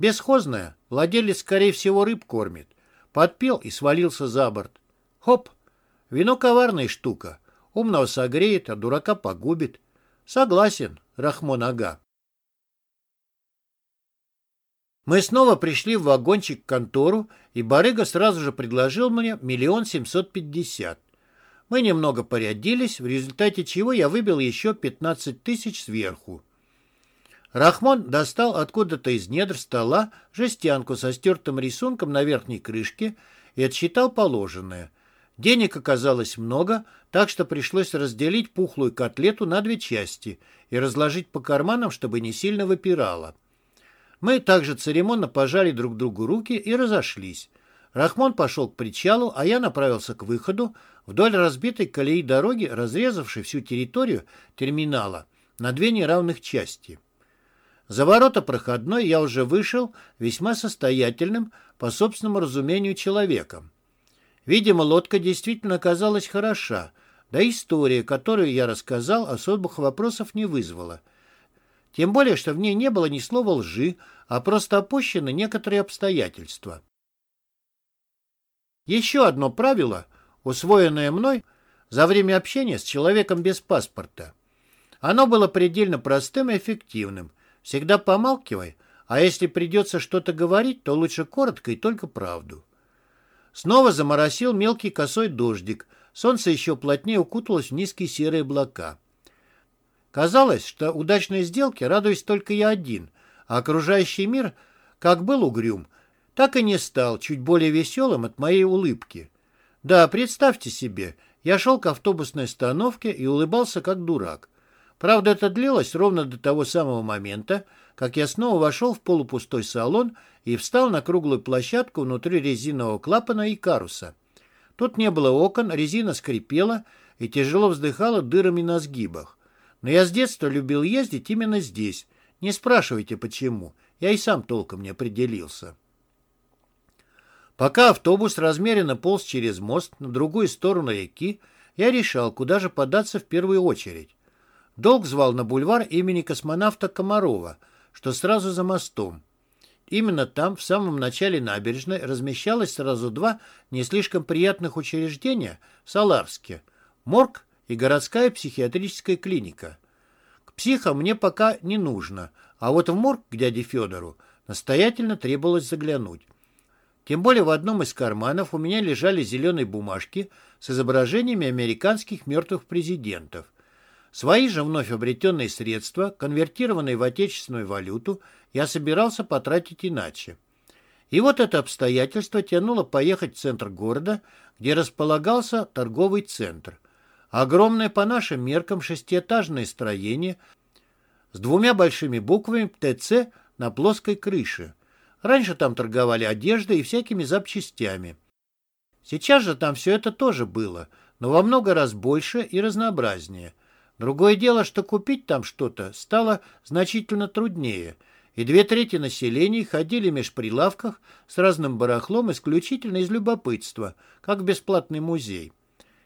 Бесхозная, владелец, скорее всего, рыб кормит. Подпел и свалился за борт. Хоп! Вино коварная штука. Умного согреет, а дурака погубит. Согласен, Рахмон Ага. Мы снова пришли в вагончик к контору, и барыга сразу же предложил мне миллион семьсот пятьдесят. Мы немного порядились, в результате чего я выбил еще 15 тысяч сверху. Рахмон достал откуда-то из недр стола жестянку со стертым рисунком на верхней крышке и отсчитал положенное. Денег оказалось много, так что пришлось разделить пухлую котлету на две части и разложить по карманам, чтобы не сильно выпирало. Мы также церемонно пожали друг другу руки и разошлись. Рахмон пошел к причалу, а я направился к выходу вдоль разбитой колеи дороги, разрезавшей всю территорию терминала на две неравных части. За ворота проходной я уже вышел весьма состоятельным, по собственному разумению, человеком. Видимо, лодка действительно оказалась хороша, да история, которую я рассказал, особых вопросов не вызвала. Тем более, что в ней не было ни слова лжи, а просто опущены некоторые обстоятельства. Еще одно правило, усвоенное мной за время общения с человеком без паспорта. Оно было предельно простым и эффективным. Всегда помалкивай, а если придется что-то говорить, то лучше коротко и только правду. Снова заморосил мелкий косой дождик. Солнце еще плотнее укуталось в низкие серые облака. Казалось, что удачной сделке радуюсь только я один, а окружающий мир, как был угрюм, так и не стал чуть более веселым от моей улыбки. Да, представьте себе, я шел к автобусной остановке и улыбался как дурак. Правда, это длилось ровно до того самого момента, как я снова вошел в полупустой салон и встал на круглую площадку внутри резинового клапана и каруса. Тут не было окон, резина скрипела и тяжело вздыхала дырами на сгибах. Но я с детства любил ездить именно здесь. Не спрашивайте, почему. Я и сам толком не определился. Пока автобус размеренно полз через мост на другую сторону реки, я решал, куда же податься в первую очередь. Долг звал на бульвар имени космонавта Комарова, что сразу за мостом. Именно там, в самом начале набережной, размещалось сразу два не слишком приятных учреждения в Саларске – морг и городская психиатрическая клиника. К психам мне пока не нужно, а вот в морг к дяде Федору настоятельно требовалось заглянуть. Тем более в одном из карманов у меня лежали зеленые бумажки с изображениями американских мертвых президентов. Свои же вновь обретенные средства, конвертированные в отечественную валюту, я собирался потратить иначе. И вот это обстоятельство тянуло поехать в центр города, где располагался торговый центр. Огромное по нашим меркам шестиэтажное строение с двумя большими буквами ТЦ на плоской крыше. Раньше там торговали одеждой и всякими запчастями. Сейчас же там все это тоже было, но во много раз больше и разнообразнее. Другое дело, что купить там что-то стало значительно труднее, и две трети населения ходили меж прилавках с разным барахлом исключительно из любопытства, как бесплатный музей.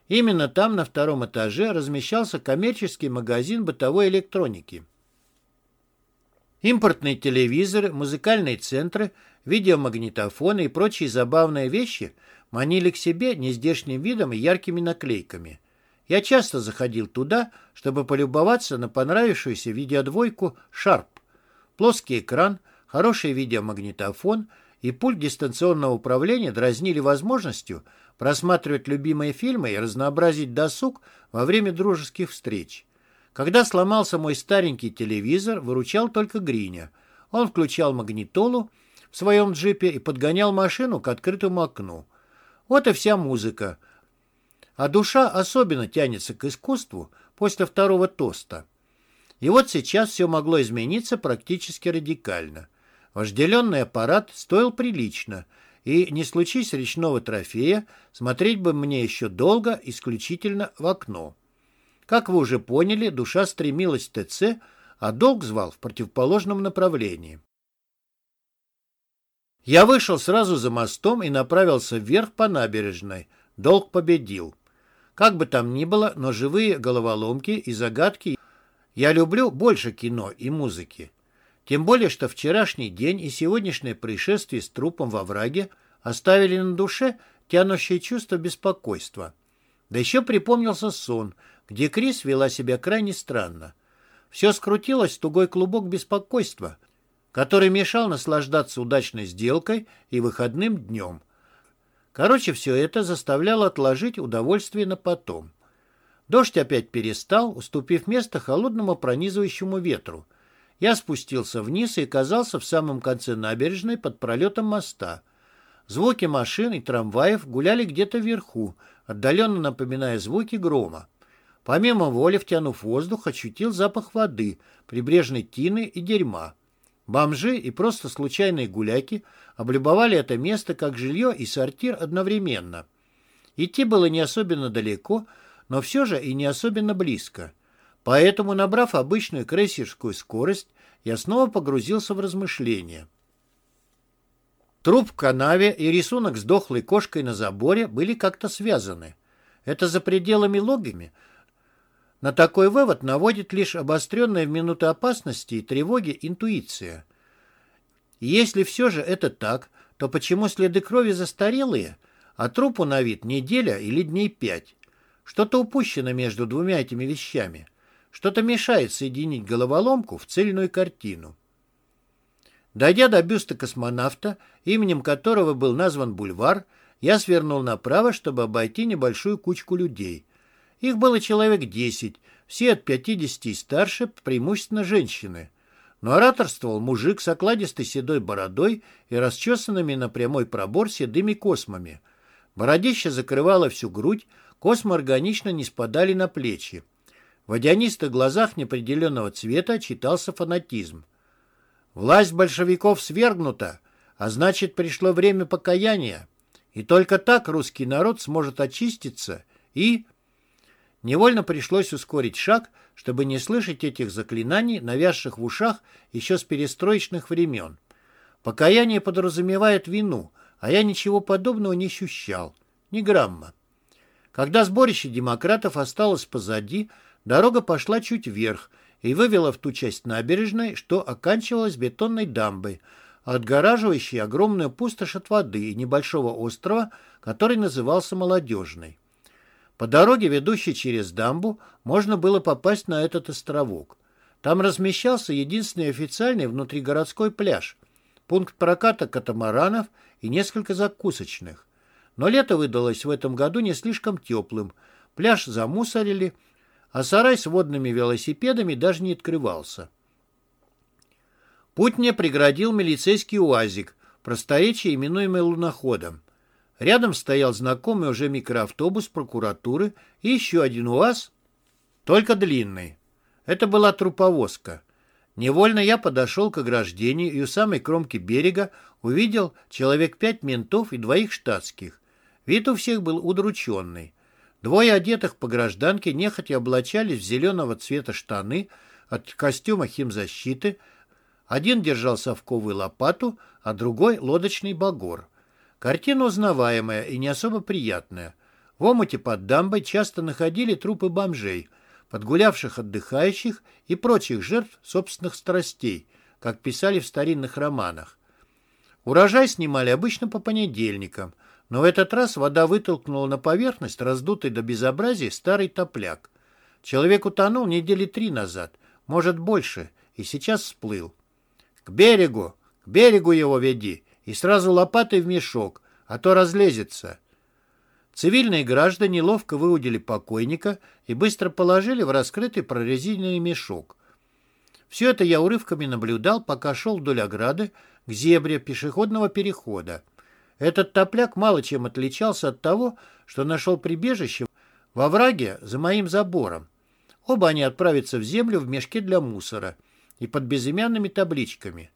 Именно там, на втором этаже, размещался коммерческий магазин бытовой электроники. Импортные телевизоры, музыкальные центры, видеомагнитофоны и прочие забавные вещи манили к себе нездешним видом и яркими наклейками. Я часто заходил туда, чтобы полюбоваться на понравившуюся видеодвойку «Шарп». Плоский экран, хороший видеомагнитофон и пульт дистанционного управления дразнили возможностью просматривать любимые фильмы и разнообразить досуг во время дружеских встреч. Когда сломался мой старенький телевизор, выручал только Гриня. Он включал магнитолу в своем джипе и подгонял машину к открытому окну. Вот и вся музыка. А душа особенно тянется к искусству после второго тоста. И вот сейчас все могло измениться практически радикально. Вожделенный аппарат стоил прилично, и, не случись речного трофея, смотреть бы мне еще долго исключительно в окно. Как вы уже поняли, душа стремилась в ТЦ, а долг звал в противоположном направлении. Я вышел сразу за мостом и направился вверх по набережной. Долг победил. Как бы там ни было, но живые головоломки и загадки я люблю больше кино и музыки. Тем более, что вчерашний день и сегодняшнее происшествие с трупом во враге оставили на душе тянущее чувство беспокойства. Да еще припомнился сон, где Крис вела себя крайне странно. Все скрутилось в тугой клубок беспокойства, который мешал наслаждаться удачной сделкой и выходным днем. Короче, все это заставляло отложить удовольствие на потом. Дождь опять перестал, уступив место холодному пронизывающему ветру. Я спустился вниз и оказался в самом конце набережной под пролетом моста. Звуки машин и трамваев гуляли где-то вверху, отдаленно напоминая звуки грома. Помимо воли, втянув воздух, ощутил запах воды, прибрежной тины и дерьма. Бомжи и просто случайные гуляки облюбовали это место как жилье и сортир одновременно. Идти было не особенно далеко, но все же и не особенно близко. Поэтому, набрав обычную крейсерскую скорость, я снова погрузился в размышления. Труп в канаве и рисунок с дохлой кошкой на заборе были как-то связаны. Это за пределами логами. На такой вывод наводит лишь обостренная в минуты опасности и тревоги интуиция. И если все же это так, то почему следы крови застарелые, а трупу на вид неделя или дней пять? Что-то упущено между двумя этими вещами. Что-то мешает соединить головоломку в цельную картину. Дойдя до бюста космонавта, именем которого был назван бульвар, я свернул направо, чтобы обойти небольшую кучку людей. Их было человек десять, все от пятидесяти и старше, преимущественно женщины. Но ораторствовал мужик с окладистой седой бородой и расчесанными на прямой пробор седыми космами. Бородище закрывало всю грудь, Космы органично не спадали на плечи. В водянистых глазах неопределенного цвета читался фанатизм. Власть большевиков свергнута, а значит, пришло время покаяния. И только так русский народ сможет очиститься и... Невольно пришлось ускорить шаг, чтобы не слышать этих заклинаний, навязших в ушах еще с перестроечных времен. Покаяние подразумевает вину, а я ничего подобного не ощущал. Ни грамма. Когда сборище демократов осталось позади, дорога пошла чуть вверх и вывела в ту часть набережной, что оканчивалась бетонной дамбой, отгораживающей огромную пустошь от воды и небольшого острова, который назывался Молодежный. По дороге, ведущей через дамбу, можно было попасть на этот островок. Там размещался единственный официальный внутригородской пляж. пункт проката катамаранов и несколько закусочных. Но лето выдалось в этом году не слишком теплым. Пляж замусорили, а сарай с водными велосипедами даже не открывался. Путь мне преградил милицейский уазик, просторечие, именуемый луноходом. Рядом стоял знакомый уже микроавтобус прокуратуры и еще один УАЗ, только длинный. Это была труповозка. Невольно я подошел к ограждению и у самой кромки берега увидел человек пять ментов и двоих штатских. Вид у всех был удрученный. Двое одетых по гражданке нехотя облачались в зеленого цвета штаны от костюма химзащиты, один держал совковую лопату, а другой — лодочный багор. Картина узнаваемая и не особо приятная. В омуте под дамбой часто находили трупы бомжей, подгулявших отдыхающих и прочих жертв собственных страстей, как писали в старинных романах. Урожай снимали обычно по понедельникам, но в этот раз вода вытолкнула на поверхность раздутый до безобразия старый топляк. Человек утонул недели три назад, может больше, и сейчас всплыл. К берегу, к берегу его веди, и сразу лопатой в мешок, а то разлезется. Цивильные граждане ловко выудили покойника и быстро положили в раскрытый прорезиненный мешок. Все это я урывками наблюдал, пока шел вдоль ограды к зебре пешеходного перехода. Этот топляк мало чем отличался от того, что нашел прибежище во враге за моим забором. Оба они отправятся в землю в мешке для мусора — и под безымянными табличками.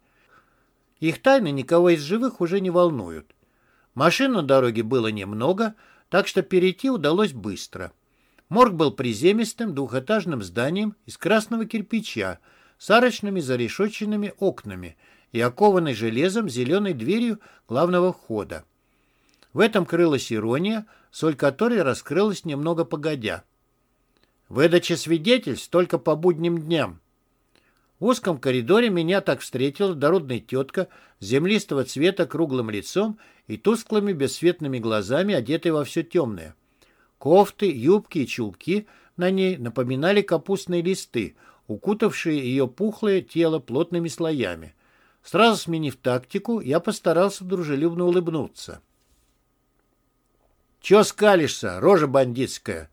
Их тайны никого из живых уже не волнуют. Машин на дороге было немного, так что перейти удалось быстро. Морг был приземистым двухэтажным зданием из красного кирпича с арочными зарешоченными окнами и окованной железом зеленой дверью главного входа. В этом крылась ирония, соль которой раскрылась немного погодя. Выдача свидетельств только по будним дням. В узком коридоре меня так встретила дородная тетка землистого цвета круглым лицом и тусклыми бесцветными глазами, одетая во все темное. Кофты, юбки и чулки на ней напоминали капустные листы, укутавшие ее пухлое тело плотными слоями. Сразу сменив тактику, я постарался дружелюбно улыбнуться. «Чё скалишься, рожа бандитская?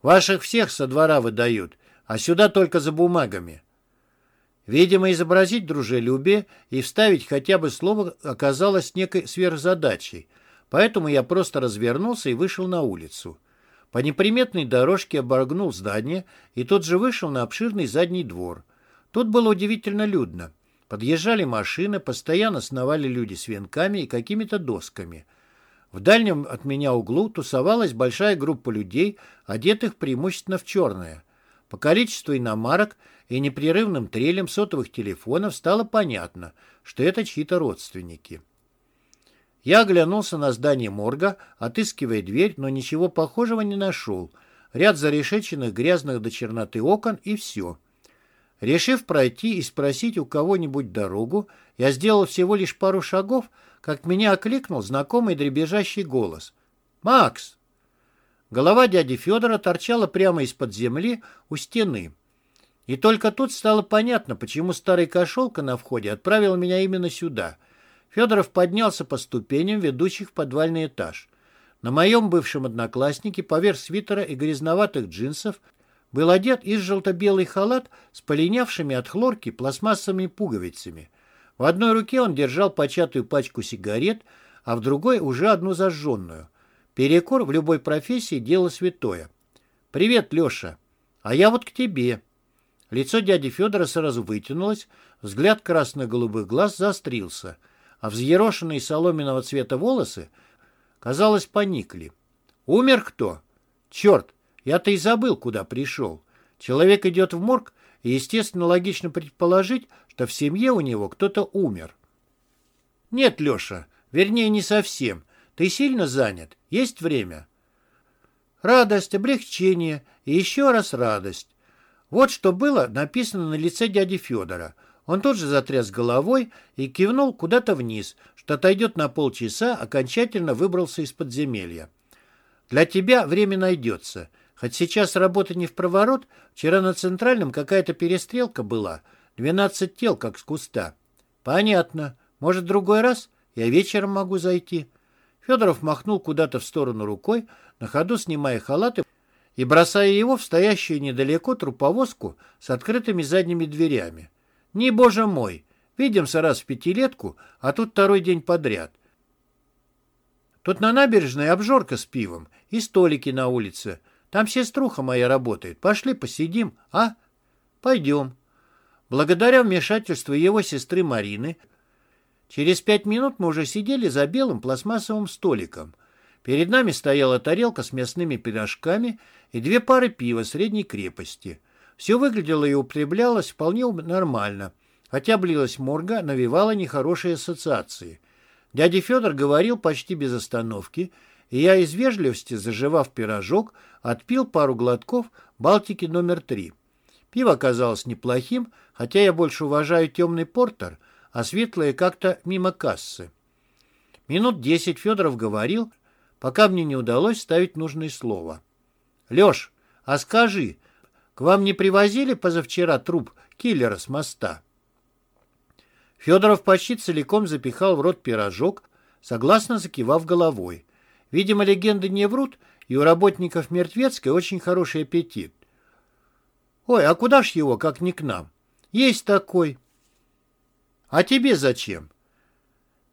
Ваших всех со двора выдают, а сюда только за бумагами». Видимо, изобразить дружелюбие и вставить хотя бы слово оказалось некой сверхзадачей, поэтому я просто развернулся и вышел на улицу. По неприметной дорожке оборгнул здание и тут же вышел на обширный задний двор. Тут было удивительно людно. Подъезжали машины, постоянно сновали люди с венками и какими-то досками. В дальнем от меня углу тусовалась большая группа людей, одетых преимущественно в черное. По количеству иномарок и непрерывным трелем сотовых телефонов стало понятно, что это чьи-то родственники. Я оглянулся на здание морга, отыскивая дверь, но ничего похожего не нашел. Ряд зарешеченных грязных до черноты окон и все. Решив пройти и спросить у кого-нибудь дорогу, я сделал всего лишь пару шагов, как меня окликнул знакомый дребезжащий голос. «Макс!» Голова дяди Федора торчала прямо из-под земли у стены. И только тут стало понятно, почему старый кошелка на входе отправил меня именно сюда. Федоров поднялся по ступеням, ведущих в подвальный этаж. На моем бывшем однокласснике поверх свитера и грязноватых джинсов был одет из желто-белый халат с полинявшими от хлорки пластмассовыми пуговицами. В одной руке он держал початую пачку сигарет, а в другой уже одну зажженную. Перекур в любой профессии – дело святое. «Привет, Леша. А я вот к тебе». Лицо дяди Федора сразу вытянулось, взгляд красно-голубых глаз заострился, а взъерошенные соломенного цвета волосы, казалось, поникли. «Умер кто? Черт, я-то и забыл, куда пришел. Человек идет в морг, и, естественно, логично предположить, что в семье у него кто-то умер». «Нет, Леша, вернее, не совсем. Ты сильно занят? Есть время?» Радость, облегчение и еще раз радость. Вот что было написано на лице дяди Федора. Он тут же затряс головой и кивнул куда-то вниз, что отойдет на полчаса, окончательно выбрался из подземелья. «Для тебя время найдется. Хоть сейчас работа не в проворот, вчера на Центральном какая-то перестрелка была. Двенадцать тел, как с куста». «Понятно. Может, другой раз? Я вечером могу зайти». Федоров махнул куда-то в сторону рукой, на ходу снимая халат и бросая его в стоящую недалеко труповозку с открытыми задними дверями. «Не, боже мой! Видимся раз в пятилетку, а тут второй день подряд. Тут на набережной обжорка с пивом и столики на улице. Там сеструха моя работает. Пошли посидим, а? Пойдем». Благодаря вмешательству его сестры Марины, через пять минут мы уже сидели за белым пластмассовым столиком. Перед нами стояла тарелка с мясными пирожками и две пары пива средней крепости. Все выглядело и употреблялось вполне нормально, хотя блилась морга, навевала нехорошие ассоциации. Дядя Федор говорил почти без остановки, и я из вежливости, заживав пирожок, отпил пару глотков Балтики номер три. Пиво оказалось неплохим, хотя я больше уважаю темный портер, а светлое как-то мимо кассы. Минут десять Федоров говорил, пока мне не удалось ставить нужное слово. «Леш, а скажи, к вам не привозили позавчера труп киллера с моста?» Федоров почти целиком запихал в рот пирожок, согласно закивав головой. Видимо, легенды не врут, и у работников Мертвецкой очень хороший аппетит. «Ой, а куда ж его, как не к нам?» «Есть такой». «А тебе зачем?»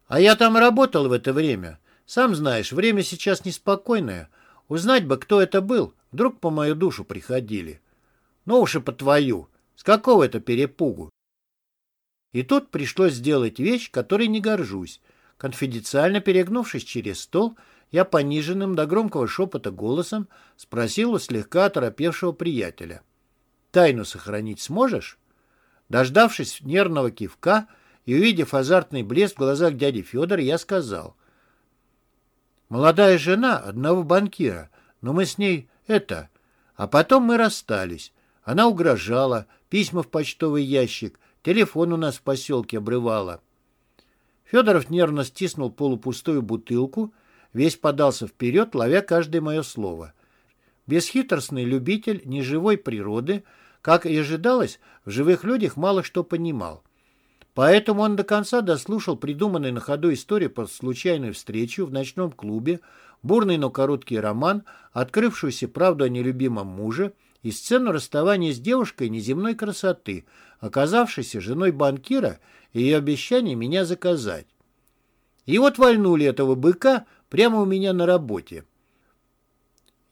«А я там работал в это время. Сам знаешь, время сейчас неспокойное. Узнать бы, кто это был. Вдруг по мою душу приходили. Ну уж и по твою. С какого это перепугу?» И тут пришлось сделать вещь, которой не горжусь. Конфиденциально перегнувшись через стол, я пониженным до громкого шепота голосом спросил у слегка оторопевшего приятеля. «Тайну сохранить сможешь?» Дождавшись нервного кивка и увидев азартный блеск в глазах дяди Федора, я сказал. «Молодая жена одного банкира, но мы с ней это... А потом мы расстались. Она угрожала, письма в почтовый ящик, телефон у нас в поселке обрывала». Федоров нервно стиснул полупустую бутылку, весь подался вперед, ловя каждое мое слово. Бесхитростный любитель неживой природы — как и ожидалось, в живых людях мало что понимал. Поэтому он до конца дослушал придуманный на ходу историю по случайной встрече в ночном клубе, бурный, но короткий роман, открывшуюся правду о нелюбимом муже и сцену расставания с девушкой неземной красоты, оказавшейся женой банкира и ее обещание меня заказать. И вот вальнули этого быка прямо у меня на работе.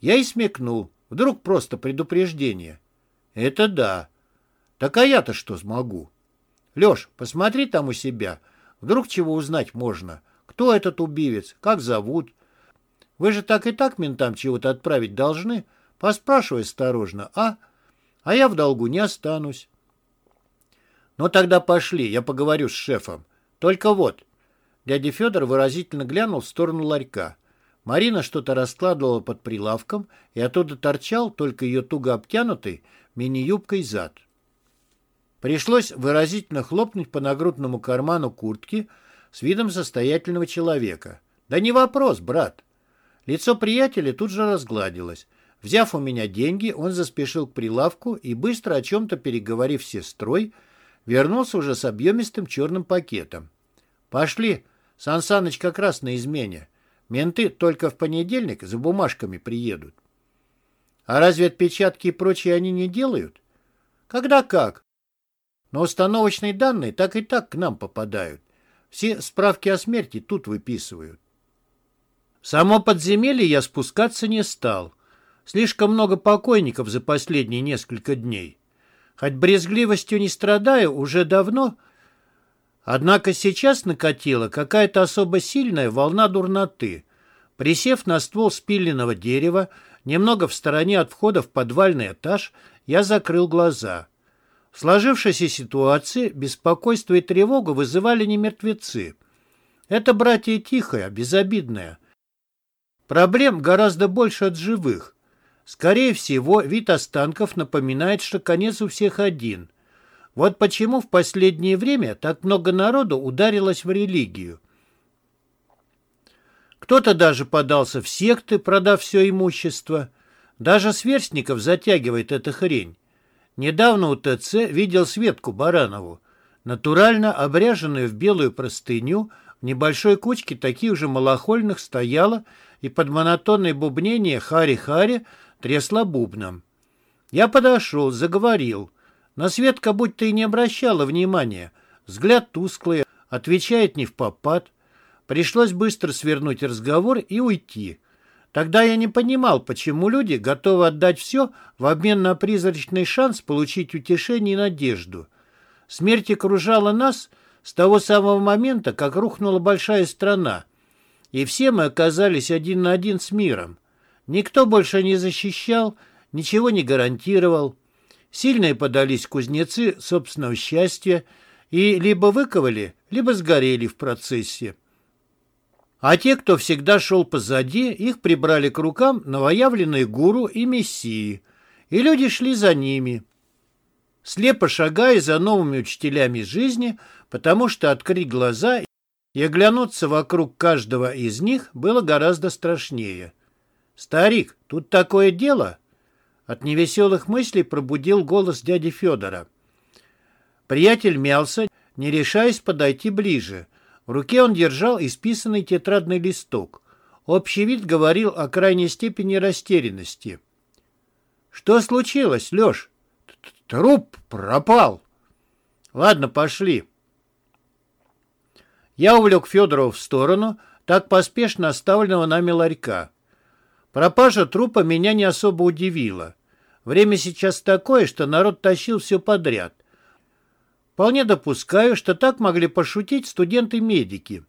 Я и смекнул. Вдруг просто предупреждение. Это да. Так а я-то что смогу? Леш, посмотри там у себя. Вдруг чего узнать можно. Кто этот убивец? Как зовут? Вы же так и так ментам чего-то отправить должны. Поспрашивай осторожно, а? А я в долгу не останусь. Ну тогда пошли, я поговорю с шефом. Только вот. Дядя Федор выразительно глянул в сторону ларька. Марина что-то раскладывала под прилавком, и оттуда торчал только ее туго обтянутый мини-юбкой зад. Пришлось выразительно хлопнуть по нагрудному карману куртки с видом состоятельного человека. «Да не вопрос, брат!» Лицо приятеля тут же разгладилось. Взяв у меня деньги, он заспешил к прилавку и, быстро о чем-то переговорив с сестрой, вернулся уже с объемистым черным пакетом. «Пошли, Сан Саныч как раз на измене. Менты только в понедельник за бумажками приедут». А разве отпечатки и прочее они не делают? Когда как. Но установочные данные так и так к нам попадают. Все справки о смерти тут выписывают. Само подземелье я спускаться не стал. Слишком много покойников за последние несколько дней. Хоть брезгливостью не страдаю уже давно, однако сейчас накатила какая-то особо сильная волна дурноты. Присев на ствол спиленного дерева, Немного в стороне от входа в подвальный этаж я закрыл глаза. В сложившейся ситуации беспокойство и тревогу вызывали не мертвецы. Это братья тихое, безобидное. Проблем гораздо больше от живых. Скорее всего, вид останков напоминает, что конец у всех один. Вот почему в последнее время так много народу ударилось в религию. Кто-то даже подался в секты, продав все имущество. Даже сверстников затягивает эта хрень. Недавно у ТЦ видел Светку Баранову. Натурально обряженную в белую простыню, в небольшой кучке таких же малохольных стояла и под монотонное бубнение «Хари-хари» трясла бубном. Я подошел, заговорил. На Светка будто и не обращала внимания. Взгляд тусклый, отвечает не в попад. Пришлось быстро свернуть разговор и уйти. Тогда я не понимал, почему люди готовы отдать все в обмен на призрачный шанс получить утешение и надежду. Смерть окружала нас с того самого момента, как рухнула большая страна. И все мы оказались один на один с миром. Никто больше не защищал, ничего не гарантировал. Сильные подались кузнецы собственного счастья и либо выковали, либо сгорели в процессе. А те, кто всегда шел позади, их прибрали к рукам новоявленные гуру и мессии, и люди шли за ними, слепо шагая за новыми учителями жизни, потому что открыть глаза и оглянуться вокруг каждого из них было гораздо страшнее. «Старик, тут такое дело!» От невеселых мыслей пробудил голос дяди Федора. Приятель мялся, не решаясь подойти ближе — в руке он держал исписанный тетрадный листок. Общий вид говорил о крайней степени растерянности. «Что случилось, Леш?» «Труп пропал!» «Ладно, пошли». Я увлек Федорова в сторону, так поспешно оставленного нами ларька. Пропажа трупа меня не особо удивила. Время сейчас такое, что народ тащил все подряд. Вполне допускаю, что так могли пошутить студенты-медики.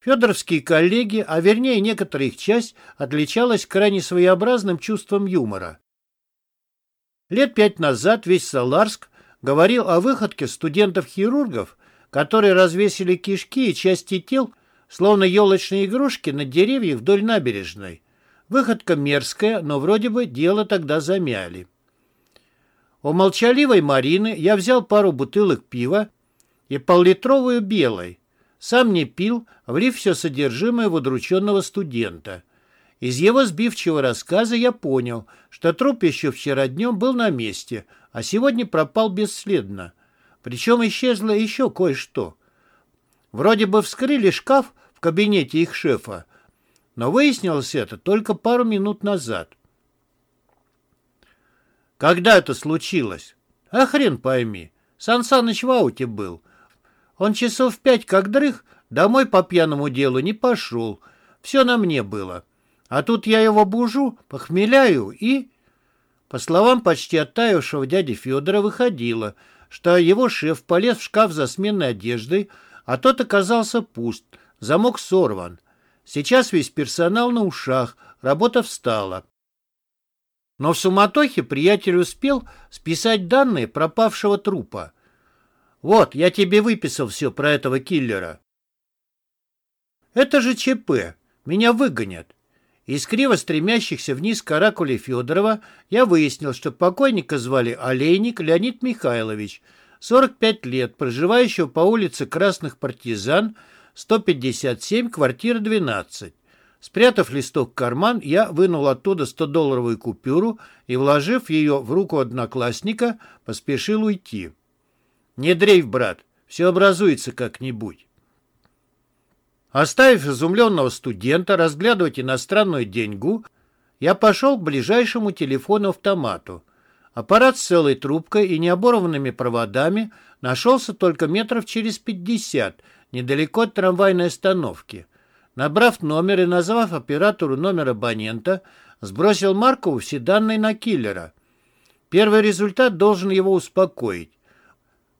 Федоровские коллеги, а вернее некоторая их часть, отличалась крайне своеобразным чувством юмора. Лет пять назад весь Саларск говорил о выходке студентов-хирургов, которые развесили кишки и части тел, словно елочные игрушки на деревьях вдоль набережной. Выходка мерзкая, но вроде бы дело тогда замяли. У молчаливой Марины я взял пару бутылок пива и поллитровую белой. Сам не пил, влив все содержимое в удрученного студента. Из его сбивчивого рассказа я понял, что труп еще вчера днем был на месте, а сегодня пропал бесследно. Причем исчезло еще кое-что. Вроде бы вскрыли шкаф в кабинете их шефа, но выяснилось это только пару минут назад. Когда это случилось? А хрен пойми. Сан Саныч в ауте был. Он часов в пять как дрых, домой по пьяному делу не пошел. Все на мне было. А тут я его бужу, похмеляю и... По словам почти оттаившего дяди Федора выходило, что его шеф полез в шкаф за сменной одеждой, а тот оказался пуст, замок сорван. Сейчас весь персонал на ушах, работа встала. Но в суматохе приятель успел списать данные пропавшего трупа. Вот, я тебе выписал все про этого киллера. Это же ЧП. Меня выгонят. Из криво стремящихся вниз каракулей Федорова я выяснил, что покойника звали Олейник Леонид Михайлович, 45 лет, проживающего по улице Красных Партизан, 157, квартира 12. Спрятав листок в карман, я вынул оттуда 100-долларовую купюру и, вложив ее в руку одноклассника, поспешил уйти. «Не дрейф, брат, все образуется как-нибудь». Оставив изумленного студента разглядывать иностранную деньгу, я пошел к ближайшему телефону-автомату. Аппарат с целой трубкой и необорванными проводами нашелся только метров через пятьдесят, недалеко от трамвайной остановки. Набрав номер и назвав оператору номер абонента, сбросил Маркову все данные на киллера. Первый результат должен его успокоить.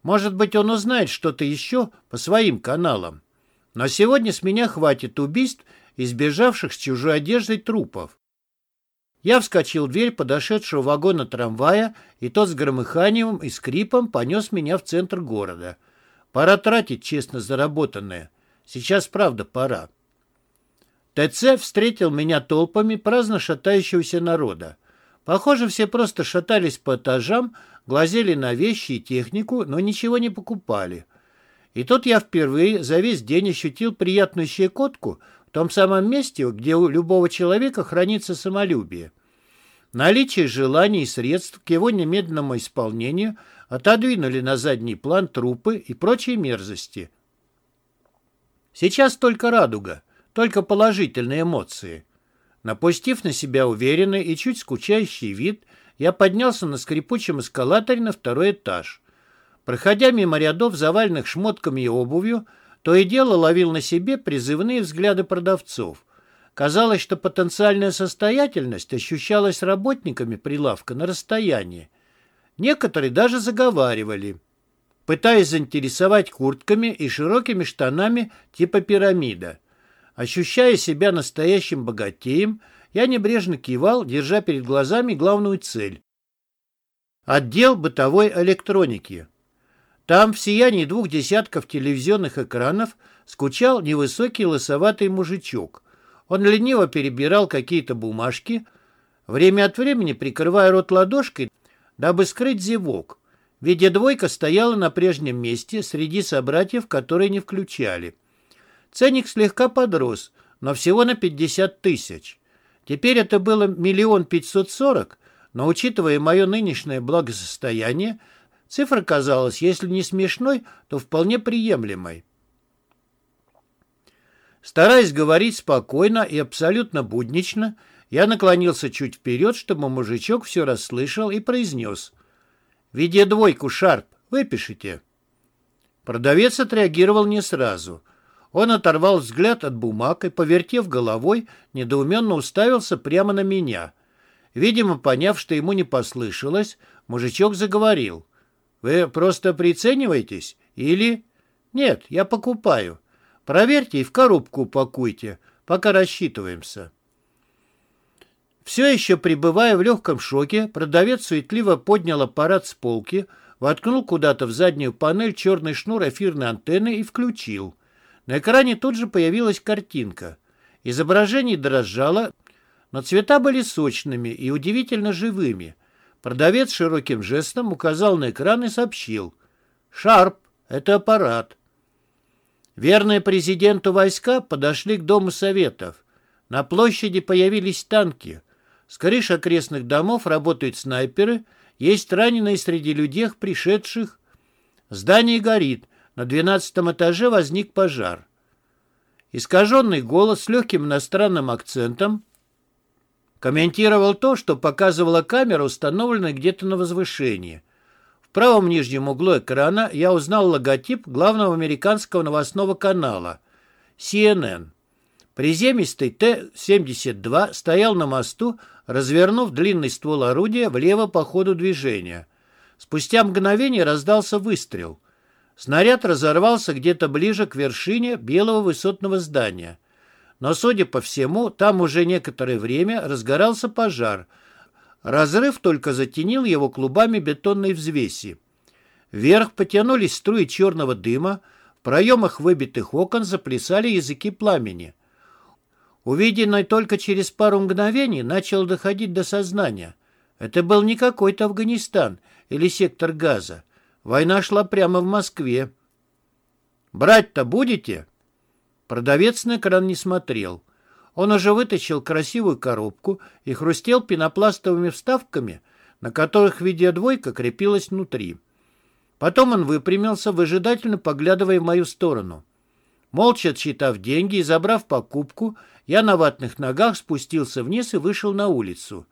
Может быть, он узнает что-то еще по своим каналам. Но сегодня с меня хватит убийств, избежавших с чужой одеждой трупов. Я вскочил в дверь подошедшего вагона трамвая, и тот с громыханием и скрипом понес меня в центр города. Пора тратить честно заработанное. Сейчас, правда, пора. ТЦ встретил меня толпами праздно шатающегося народа. Похоже, все просто шатались по этажам, глазели на вещи и технику, но ничего не покупали. И тут я впервые за весь день ощутил приятную щекотку в том самом месте, где у любого человека хранится самолюбие. Наличие желаний и средств к его немедленному исполнению отодвинули на задний план трупы и прочие мерзости. Сейчас только радуга, только положительные эмоции. Напустив на себя уверенный и чуть скучающий вид, я поднялся на скрипучем эскалаторе на второй этаж. Проходя мимо рядов, заваленных шмотками и обувью, то и дело ловил на себе призывные взгляды продавцов. Казалось, что потенциальная состоятельность ощущалась работниками прилавка на расстоянии. Некоторые даже заговаривали, пытаясь заинтересовать куртками и широкими штанами типа пирамида. Ощущая себя настоящим богатеем, я небрежно кивал, держа перед глазами главную цель. Отдел бытовой электроники. Там, в сиянии двух десятков телевизионных экранов, скучал невысокий лысоватый мужичок. Он лениво перебирал какие-то бумажки, время от времени прикрывая рот ладошкой, дабы скрыть зевок. Видя двойка стояла на прежнем месте среди собратьев, которые не включали. Ценник слегка подрос, но всего на 50 тысяч. Теперь это было миллион пятьсот сорок, но, учитывая мое нынешнее благосостояние, цифра казалась, если не смешной, то вполне приемлемой. Стараясь говорить спокойно и абсолютно буднично, я наклонился чуть вперед, чтобы мужичок все расслышал и произнес. «Видя двойку, Шарп, выпишите». Продавец отреагировал не сразу — он оторвал взгляд от бумаг и, повертев головой, недоуменно уставился прямо на меня. Видимо, поняв, что ему не послышалось, мужичок заговорил. «Вы просто прицениваетесь? Или...» «Нет, я покупаю. Проверьте и в коробку упакуйте, пока рассчитываемся». Все еще пребывая в легком шоке, продавец суетливо поднял аппарат с полки, воткнул куда-то в заднюю панель черный шнур эфирной антенны и включил. На экране тут же появилась картинка. Изображение дрожало, но цвета были сочными и удивительно живыми. Продавец широким жестом указал на экран и сообщил. «Шарп, это аппарат». Верные президенту войска подошли к Дому Советов. На площади появились танки. С крыш окрестных домов работают снайперы, есть раненые среди людей, пришедших. Здание горит, на двенадцатом этаже возник пожар. Искаженный голос с легким иностранным акцентом комментировал то, что показывала камера, установленная где-то на возвышении. В правом нижнем углу экрана я узнал логотип главного американского новостного канала CNN. Приземистый Т-72 стоял на мосту, развернув длинный ствол орудия влево по ходу движения. Спустя мгновение раздался выстрел. Снаряд разорвался где-то ближе к вершине белого высотного здания. Но, судя по всему, там уже некоторое время разгорался пожар. Разрыв только затенил его клубами бетонной взвеси. Вверх потянулись струи черного дыма, в проемах выбитых окон заплясали языки пламени. Увиденный только через пару мгновений начал доходить до сознания. Это был не какой-то Афганистан или сектор газа. Война шла прямо в Москве. «Брать-то будете?» Продавец на экран не смотрел. Он уже вытащил красивую коробку и хрустел пенопластовыми вставками, на которых видеодвойка крепилась внутри. Потом он выпрямился, выжидательно поглядывая в мою сторону. Молча отсчитав деньги и забрав покупку, я на ватных ногах спустился вниз и вышел на улицу.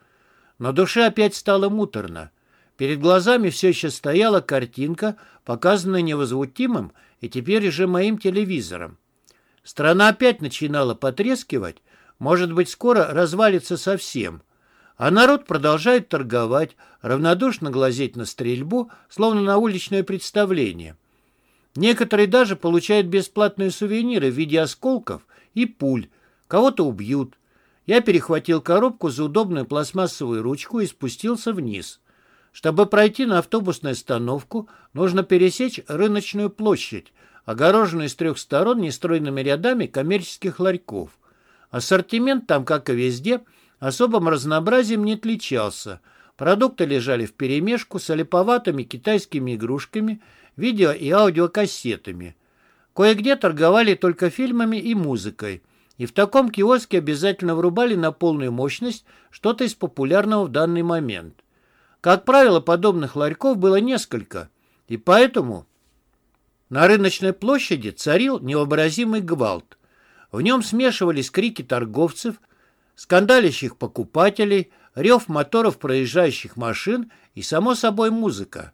На душе опять стало муторно. Перед глазами все еще стояла картинка, показанная невозмутимым и теперь уже моим телевизором. Страна опять начинала потрескивать, может быть, скоро развалится совсем. А народ продолжает торговать, равнодушно глазеть на стрельбу, словно на уличное представление. Некоторые даже получают бесплатные сувениры в виде осколков и пуль. Кого-то убьют. Я перехватил коробку за удобную пластмассовую ручку и спустился вниз. Чтобы пройти на автобусную остановку, нужно пересечь рыночную площадь, огороженную с трех сторон нестройными рядами коммерческих ларьков. Ассортимент там, как и везде, особым разнообразием не отличался. Продукты лежали вперемешку с олиповатыми китайскими игрушками, видео и аудиокассетами. Кое-где торговали только фильмами и музыкой. и в таком киоске обязательно врубали на полную мощность что-то из популярного в данный момент. Как правило, подобных ларьков было несколько, и поэтому на рыночной площади царил невообразимый гвалт. В нем смешивались крики торговцев, скандалящих покупателей, рев моторов проезжающих машин и, само собой, музыка.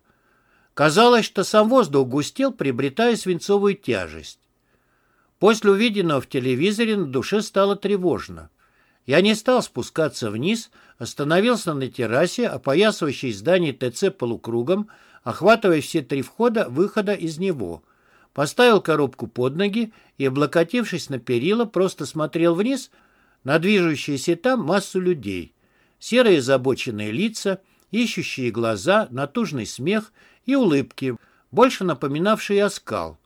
Казалось, что сам воздух густел, приобретая свинцовую тяжесть. После увиденного в телевизоре на душе стало тревожно. Я не стал спускаться вниз, остановился на террасе, опоясывающей здание ТЦ полукругом, охватывая все три входа-выхода из него. Поставил коробку под ноги и, облокотившись на перила, просто смотрел вниз на движущуюся там массу людей. Серые озабоченные лица, ищущие глаза, натужный смех и улыбки, больше напоминавшие оскал.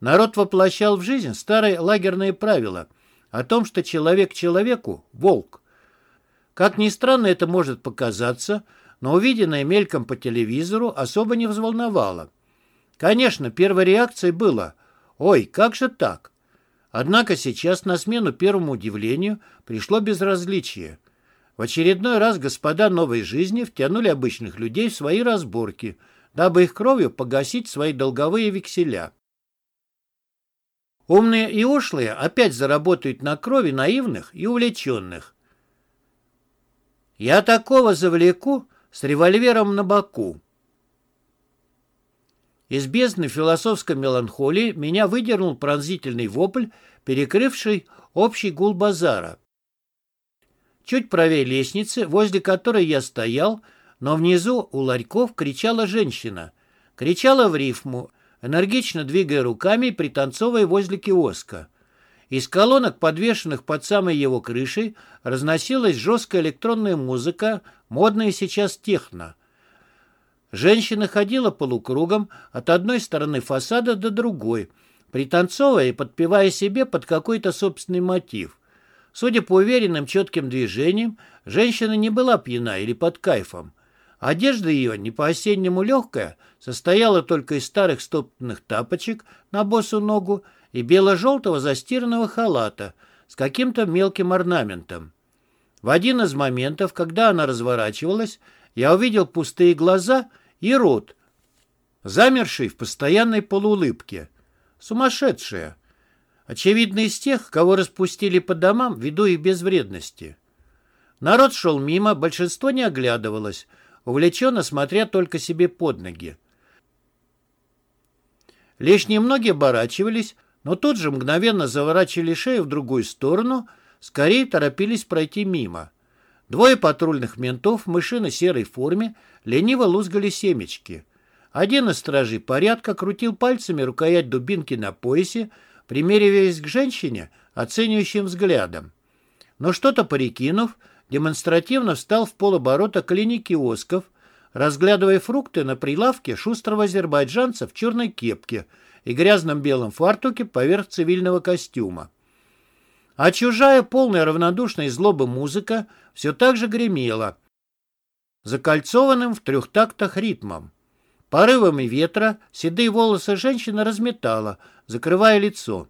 Народ воплощал в жизнь старые лагерные правила – о том, что человек человеку – волк. Как ни странно это может показаться, но увиденное мельком по телевизору особо не взволновало. Конечно, первой реакцией было «Ой, как же так?». Однако сейчас на смену первому удивлению пришло безразличие. В очередной раз господа новой жизни втянули обычных людей в свои разборки, дабы их кровью погасить свои долговые векселя. Умные и ушлые опять заработают на крови наивных и увлеченных. Я такого завлеку с револьвером на боку. Из бездны философской меланхолии меня выдернул пронзительный вопль, перекрывший общий гул базара. Чуть правее лестницы, возле которой я стоял, но внизу у ларьков кричала женщина. Кричала в рифму, энергично двигая руками и пританцовывая возле киоска. Из колонок, подвешенных под самой его крышей, разносилась жесткая электронная музыка, модная сейчас техно. Женщина ходила полукругом от одной стороны фасада до другой, пританцовывая и подпевая себе под какой-то собственный мотив. Судя по уверенным четким движениям, женщина не была пьяна или под кайфом. Одежда ее, не по-осеннему легкая, состояла только из старых стоптанных тапочек на босу ногу и бело-желтого застиранного халата с каким-то мелким орнаментом. В один из моментов, когда она разворачивалась, я увидел пустые глаза и рот, замерший в постоянной полуулыбке. Сумасшедшая. Очевидно, из тех, кого распустили по домам ввиду их безвредности. Народ шел мимо, большинство не оглядывалось, увлеченно смотря только себе под ноги. Лишь немногие оборачивались, но тут же мгновенно заворачивали шею в другую сторону, скорее торопились пройти мимо. Двое патрульных ментов в мышино-серой форме лениво лузгали семечки. Один из стражей порядка крутил пальцами рукоять дубинки на поясе, примериваясь к женщине оценивающим взглядом. Но что-то порекинув, демонстративно встал в полоборота к линии киосков, разглядывая фрукты на прилавке шустрого азербайджанца в черной кепке и грязном белом фартуке поверх цивильного костюма. А чужая, полная равнодушной злобы музыка все так же гремела, закольцованным в трех тактах ритмом. Порывами ветра седые волосы женщины разметала, закрывая лицо.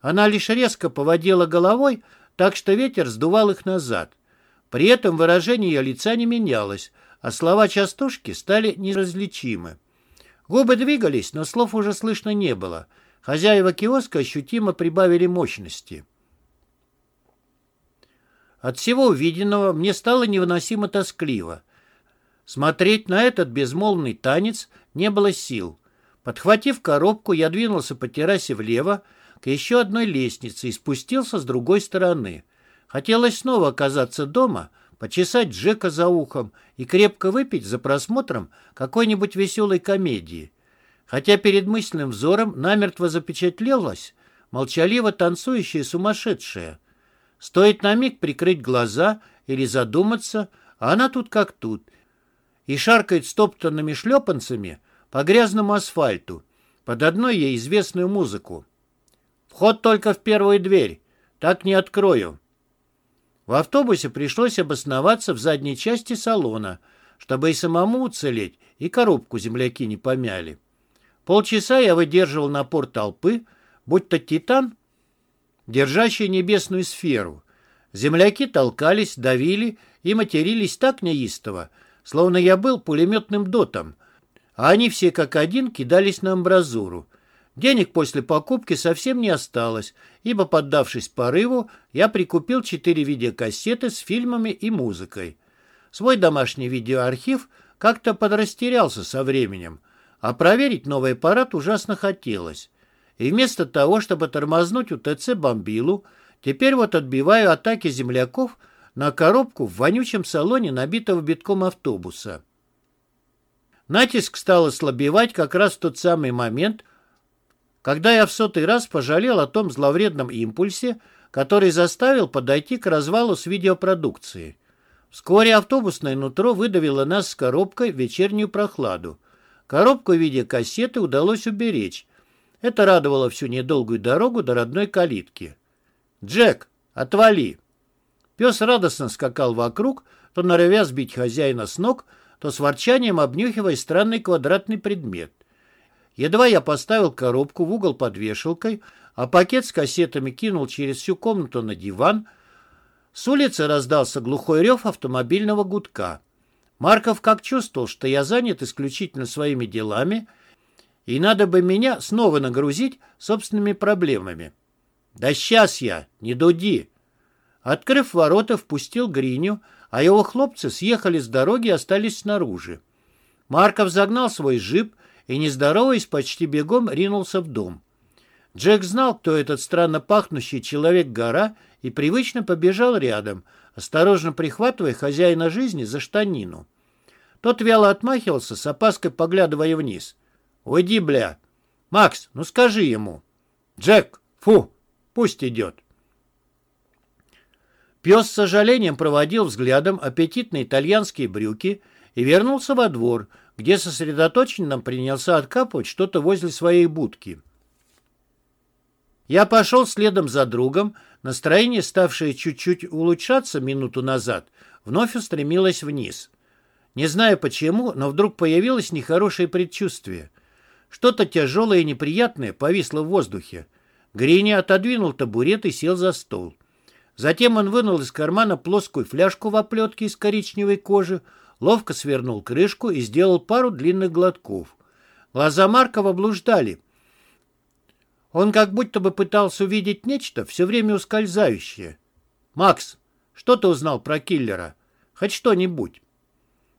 Она лишь резко поводила головой, так что ветер сдувал их назад. При этом выражение ее лица не менялось, а слова частушки стали неразличимы. Губы двигались, но слов уже слышно не было. Хозяева киоска ощутимо прибавили мощности. От всего увиденного мне стало невыносимо тоскливо. Смотреть на этот безмолвный танец не было сил. Подхватив коробку, я двинулся по террасе влево к еще одной лестнице и спустился с другой стороны. Хотелось снова оказаться дома, почесать Джека за ухом и крепко выпить за просмотром какой-нибудь веселой комедии. Хотя перед мысленным взором намертво запечатлелась молчаливо танцующая сумасшедшая. Стоит на миг прикрыть глаза или задуматься, а она тут как тут, и шаркает стоптанными шлепанцами по грязному асфальту под одной ей известную музыку. «Вход только в первую дверь, так не открою», в автобусе пришлось обосноваться в задней части салона, чтобы и самому уцелеть, и коробку земляки не помяли. Полчаса я выдерживал напор толпы, будь то титан, держащее небесную сферу. Земляки толкались, давили и матерились так неистово, словно я был пулеметным дотом, а они все как один кидались на амбразуру. Денег после покупки совсем не осталось, ибо, поддавшись порыву, я прикупил четыре видеокассеты с фильмами и музыкой. Свой домашний видеоархив как-то подрастерялся со временем, а проверить новый аппарат ужасно хотелось. И вместо того, чтобы тормознуть УТЦ «Бомбилу», теперь вот отбиваю атаки земляков на коробку в вонючем салоне набитого битком автобуса. Натиск стал ослабевать как раз в тот самый момент, когда я в сотый раз пожалел о том зловредном импульсе, который заставил подойти к развалу с видеопродукцией. Вскоре автобусное нутро выдавило нас с коробкой в вечернюю прохладу. Коробку в виде кассеты удалось уберечь. Это радовало всю недолгую дорогу до родной калитки. «Джек, отвали!» Пес радостно скакал вокруг, то норовя сбить хозяина с ног, то с ворчанием обнюхивая странный квадратный предмет. Едва я поставил коробку в угол под вешалкой, а пакет с кассетами кинул через всю комнату на диван, с улицы раздался глухой рев автомобильного гудка. Марков как чувствовал, что я занят исключительно своими делами, и надо бы меня снова нагрузить собственными проблемами. «Да сейчас я, не дуди!» Открыв ворота, впустил Гриню, а его хлопцы съехали с дороги и остались снаружи. Марков загнал свой джип и, не здороваясь, почти бегом ринулся в дом. Джек знал, кто этот странно пахнущий человек-гора, и привычно побежал рядом, осторожно прихватывая хозяина жизни за штанину. Тот вяло отмахивался, с опаской поглядывая вниз. «Уйди, бля! Макс, ну скажи ему!» «Джек, фу, пусть идет!» Пес с сожалением проводил взглядом аппетитные итальянские брюки и вернулся во двор, где сосредоточенно принялся откапывать что-то возле своей будки. Я пошел следом за другом, настроение, ставшее чуть-чуть улучшаться минуту назад, вновь устремилось вниз. Не знаю почему, но вдруг появилось нехорошее предчувствие. Что-то тяжелое и неприятное повисло в воздухе. Гриня отодвинул табурет и сел за стол. Затем он вынул из кармана плоскую фляжку в оплетке из коричневой кожи, ловко свернул крышку и сделал пару длинных глотков. Глаза Маркова блуждали. Он как будто бы пытался увидеть нечто, все время ускользающее. «Макс, что ты узнал про киллера? Хоть что-нибудь?»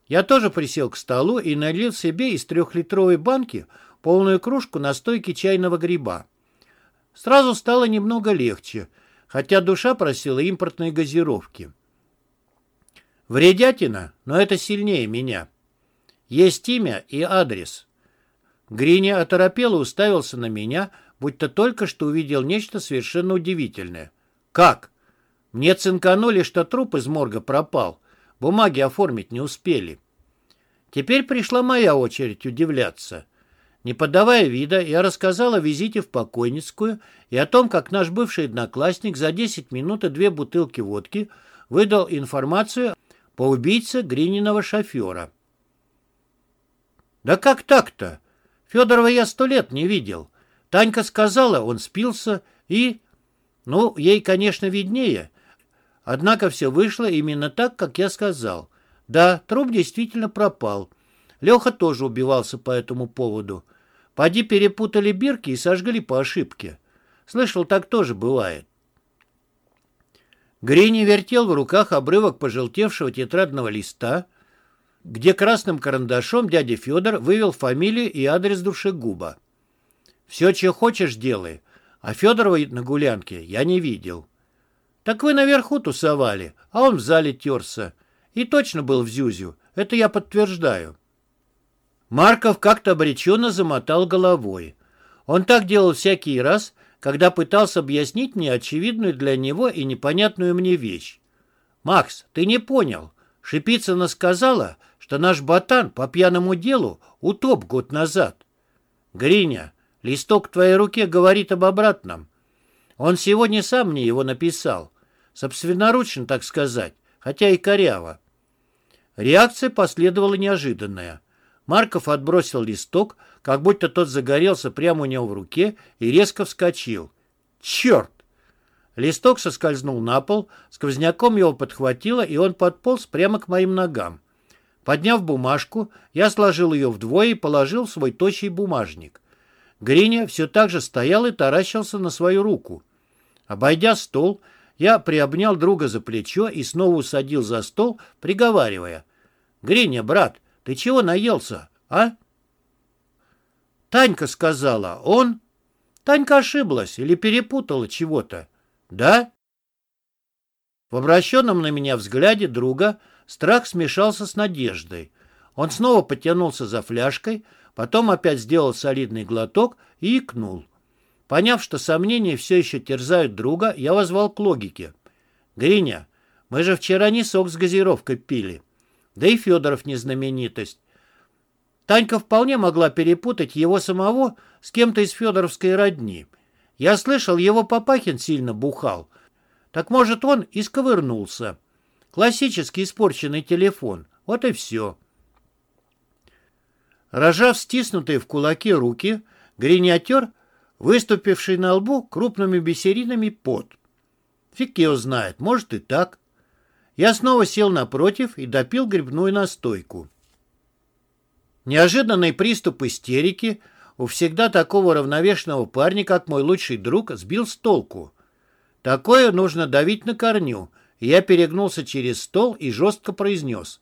Я тоже присел к столу и налил себе из трехлитровой банки полную кружку настойки чайного гриба. Сразу стало немного легче, хотя душа просила импортной газировки. Вредятина, но это сильнее меня. Есть имя и адрес. Гриня оторопело уставился на меня, будто только что увидел нечто совершенно удивительное. «Как? Мне цинканули, что труп из морга пропал. Бумаги оформить не успели». Теперь пришла моя очередь удивляться. Не подавая вида, я рассказал о визите в покойницкую и о том, как наш бывший одноклассник за 10 минут и две бутылки водки выдал информацию по убийце Грининого шофера. «Да как так-то? Федорова я сто лет не видел. Танька сказала, он спился и... Ну, ей, конечно, виднее. Однако все вышло именно так, как я сказал. Да, труп действительно пропал. Леха тоже убивался по этому поводу. Поди перепутали бирки и сожгли по ошибке. Слышал, так тоже бывает. Грини вертел в руках обрывок пожелтевшего тетрадного листа, где красным карандашом дядя Федор вывел фамилию и адрес душегуба. «Все, что хочешь, делай, а Федорова на гулянке я не видел». «Так вы наверху тусовали, а он в зале терся. И точно был в Зюзю, это я подтверждаю». Марков как-то обреченно замотал головой. Он так делал всякий раз, когда пытался объяснить мне очевидную для него и непонятную мне вещь. «Макс, ты не понял. Шипицына сказала, что наш ботан по пьяному делу утоп год назад. Гриня, листок в твоей руке говорит об обратном. Он сегодня сам мне его написал. Собственноручно, так сказать, хотя и коряво». Реакция последовала неожиданная. Марков отбросил листок, как будто тот загорелся прямо у него в руке и резко вскочил. «Черт!» Листок соскользнул на пол, сквозняком его подхватило, и он подполз прямо к моим ногам. Подняв бумажку, я сложил ее вдвое и положил в свой тощий бумажник. Гриня все так же стоял и таращился на свою руку. Обойдя стол, я приобнял друга за плечо и снова усадил за стол, приговаривая. «Гриня, брат, ты чего наелся, а?» Танька сказала, он... Танька ошиблась или перепутала чего-то. Да? В обращенном на меня взгляде друга страх смешался с надеждой. Он снова потянулся за фляжкой, потом опять сделал солидный глоток и икнул. Поняв, что сомнения все еще терзают друга, я возвал к логике. «Гриня, мы же вчера не сок с газировкой пили. Да и Федоров не знаменитость. Танька вполне могла перепутать его самого с кем-то из федоровской родни. Я слышал, его Папахин сильно бухал. Так может, он и сковырнулся. Классический испорченный телефон. Вот и все. Рожав стиснутые в кулаки руки, гринятер, выступивший на лбу крупными бисеринами пот. Фиг его знает, может и так. Я снова сел напротив и допил грибную настойку. Неожиданный приступ истерики у всегда такого равновешенного парня, как мой лучший друг, сбил с толку. Такое нужно давить на корню, я перегнулся через стол и жестко произнес.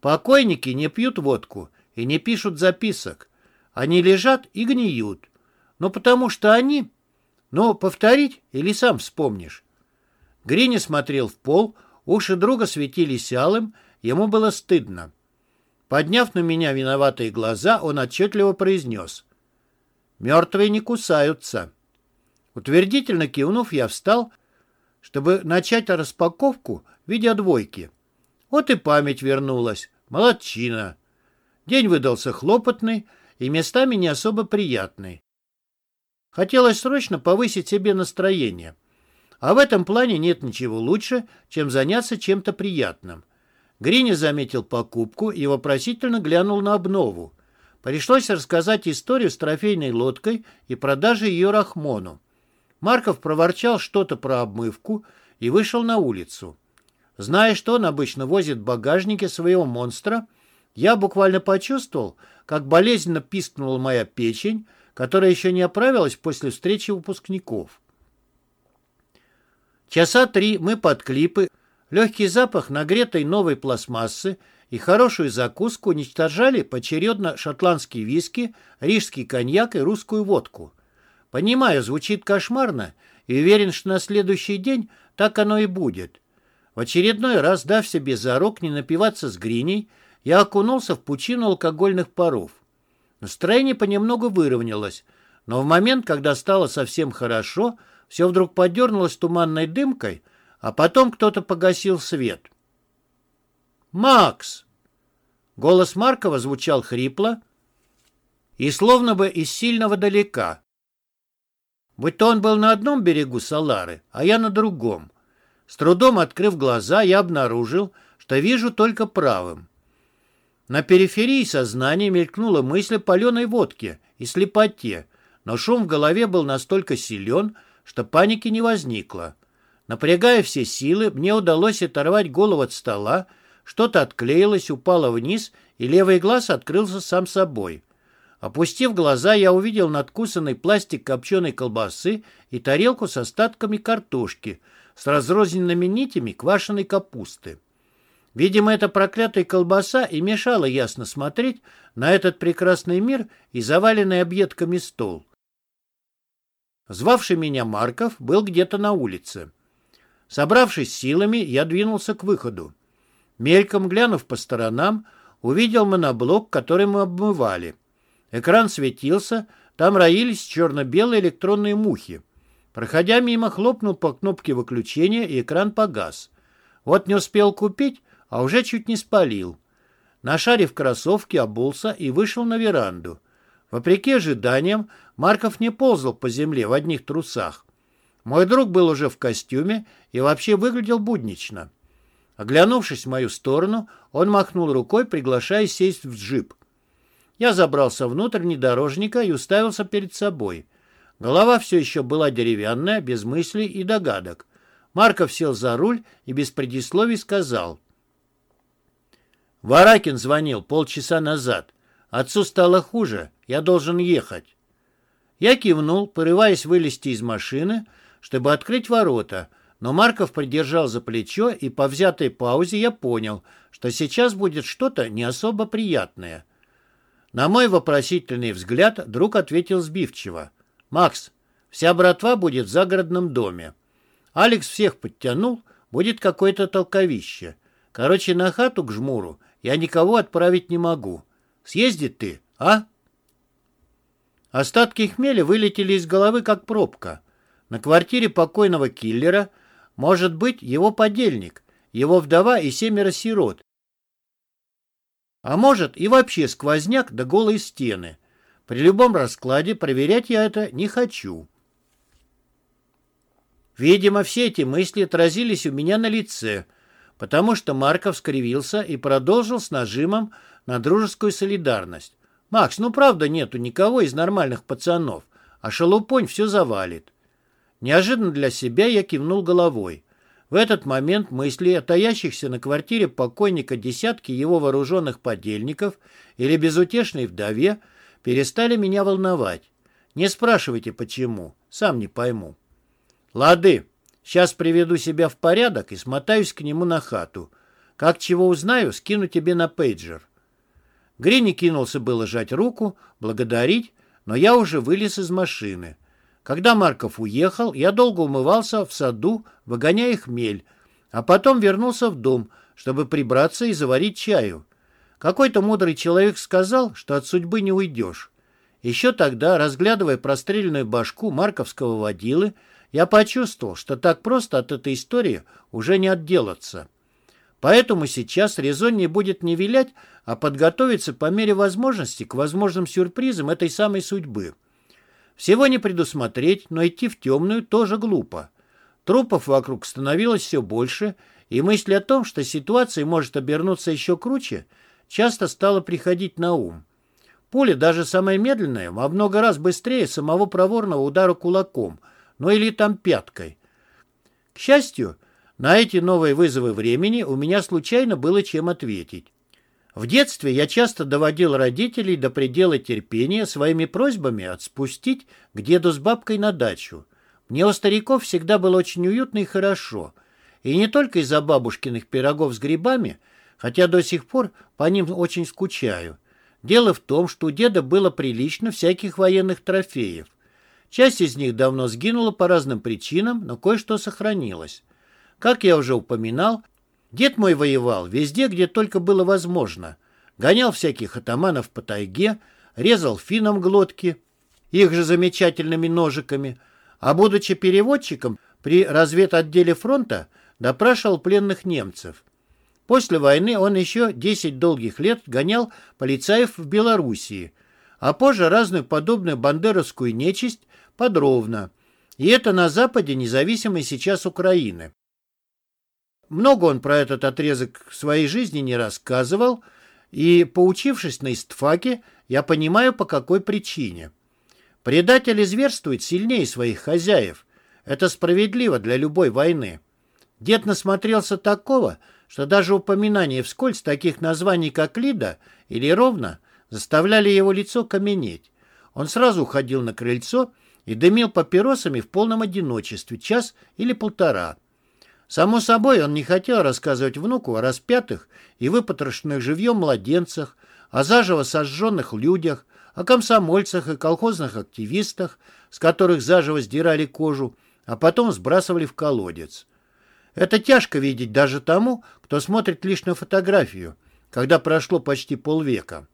Покойники не пьют водку и не пишут записок. Они лежат и гниют. Но потому что они... Но повторить или сам вспомнишь? Грини смотрел в пол, уши друга светились алым, ему было стыдно. Подняв на меня виноватые глаза, он отчетливо произнес. «Мертвые не кусаются». Утвердительно кивнув, я встал, чтобы начать распаковку видеодвойки. Вот и память вернулась. Молодчина. День выдался хлопотный и местами не особо приятный. Хотелось срочно повысить себе настроение. А в этом плане нет ничего лучше, чем заняться чем-то приятным. Гриня заметил покупку и вопросительно глянул на обнову. Пришлось рассказать историю с трофейной лодкой и продаже ее Рахмону. Марков проворчал что-то про обмывку и вышел на улицу. Зная, что он обычно возит в багажнике своего монстра, я буквально почувствовал, как болезненно пискнула моя печень, которая еще не оправилась после встречи выпускников. Часа три мы под клипы Легкий запах нагретой новой пластмассы и хорошую закуску уничтожали поочередно шотландские виски, рижский коньяк и русскую водку. Понимаю, звучит кошмарно, и уверен, что на следующий день так оно и будет. В очередной раз, дав себе зарок не напиваться с гриней, я окунулся в пучину алкогольных паров. Настроение понемногу выровнялось, но в момент, когда стало совсем хорошо, все вдруг подернулось туманной дымкой, а потом кто-то погасил свет. «Макс!» Голос Маркова звучал хрипло и словно бы из сильного далека. Будь-то он был на одном берегу Салары, а я на другом. С трудом открыв глаза, я обнаружил, что вижу только правым. На периферии сознания мелькнула мысль о паленой водке и слепоте, но шум в голове был настолько силен, что паники не возникло. Напрягая все силы, мне удалось оторвать голову от стола, что-то отклеилось, упало вниз, и левый глаз открылся сам собой. Опустив глаза, я увидел надкусанный пластик копченой колбасы и тарелку с остатками картошки, с разрозненными нитями квашеной капусты. Видимо, эта проклятая колбаса и мешала ясно смотреть на этот прекрасный мир и заваленный объедками стол. Звавший меня Марков был где-то на улице. Собравшись силами, я двинулся к выходу. Мельком глянув по сторонам, увидел моноблок, который мы обмывали. Экран светился, там роились черно-белые электронные мухи. Проходя мимо, хлопнул по кнопке выключения, и экран погас. Вот не успел купить, а уже чуть не спалил. Нашарив кроссовки, обулся и вышел на веранду. Вопреки ожиданиям, Марков не ползал по земле в одних трусах. Мой друг был уже в костюме и вообще выглядел буднично. Оглянувшись в мою сторону, он махнул рукой, приглашая сесть в джип. Я забрался внутрь внедорожника и уставился перед собой. Голова все еще была деревянная, без мыслей и догадок. Марков сел за руль и без предисловий сказал. «Варакин звонил полчаса назад. Отцу стало хуже. Я должен ехать». Я кивнул, порываясь вылезти из машины, чтобы открыть ворота, но Марков придержал за плечо, и по взятой паузе я понял, что сейчас будет что-то не особо приятное. На мой вопросительный взгляд друг ответил сбивчиво. «Макс, вся братва будет в загородном доме. Алекс всех подтянул, будет какое-то толковище. Короче, на хату к жмуру я никого отправить не могу. Съездит ты, а?» Остатки хмеля вылетели из головы, как пробка. На квартире покойного киллера может быть его подельник, его вдова и семеро сирот. А может и вообще сквозняк да голые стены. При любом раскладе проверять я это не хочу. Видимо, все эти мысли отразились у меня на лице, потому что Марков скривился и продолжил с нажимом на дружескую солидарность. «Макс, ну правда нету никого из нормальных пацанов, а шалупонь все завалит». Неожиданно для себя я кивнул головой. В этот момент мысли о таящихся на квартире покойника десятки его вооруженных подельников или безутешной вдове перестали меня волновать. Не спрашивайте, почему, сам не пойму. Лады, сейчас приведу себя в порядок и смотаюсь к нему на хату. Как чего узнаю, скину тебе на пейджер. Грини кинулся было жать руку, благодарить, но я уже вылез из машины. Когда Марков уехал, я долго умывался в саду, выгоняя хмель, а потом вернулся в дом, чтобы прибраться и заварить чаю. Какой-то мудрый человек сказал, что от судьбы не уйдешь. Еще тогда, разглядывая простреленную башку марковского водилы, я почувствовал, что так просто от этой истории уже не отделаться. Поэтому сейчас резоннее будет не вилять, а подготовиться по мере возможности к возможным сюрпризам этой самой судьбы. Всего не предусмотреть, но идти в темную тоже глупо. Трупов вокруг становилось все больше, и мысль о том, что ситуация может обернуться еще круче, часто стала приходить на ум. Пуля, даже самая медленная, во много раз быстрее самого проворного удара кулаком, ну или там пяткой. К счастью, на эти новые вызовы времени у меня случайно было чем ответить. В детстве я часто доводил родителей до предела терпения своими просьбами отспустить к деду с бабкой на дачу. Мне у стариков всегда было очень уютно и хорошо. И не только из-за бабушкиных пирогов с грибами, хотя до сих пор по ним очень скучаю. Дело в том, что у деда было прилично всяких военных трофеев. Часть из них давно сгинула по разным причинам, но кое-что сохранилось. Как я уже упоминал, дед мой воевал везде, где только было возможно. Гонял всяких атаманов по тайге, резал финам глотки, их же замечательными ножиками, а будучи переводчиком при разведотделе фронта, допрашивал пленных немцев. После войны он еще 10 долгих лет гонял полицаев в Белоруссии, а позже разную подобную бандеровскую нечисть подробно. И это на западе независимой сейчас Украины. Много он про этот отрезок своей жизни не рассказывал, и, поучившись на истфаке, я понимаю, по какой причине. Предатели зверствуют сильнее своих хозяев. Это справедливо для любой войны. Дед насмотрелся такого, что даже упоминание вскользь таких названий, как Лида или Ровно, заставляли его лицо каменеть. Он сразу уходил на крыльцо и дымил папиросами в полном одиночестве час или полтора. Само собой, он не хотел рассказывать внуку о распятых и выпотрошенных живьем младенцах, о заживо сожженных людях, о комсомольцах и колхозных активистах, с которых заживо сдирали кожу, а потом сбрасывали в колодец. Это тяжко видеть даже тому, кто смотрит лишь на фотографию, когда прошло почти полвека.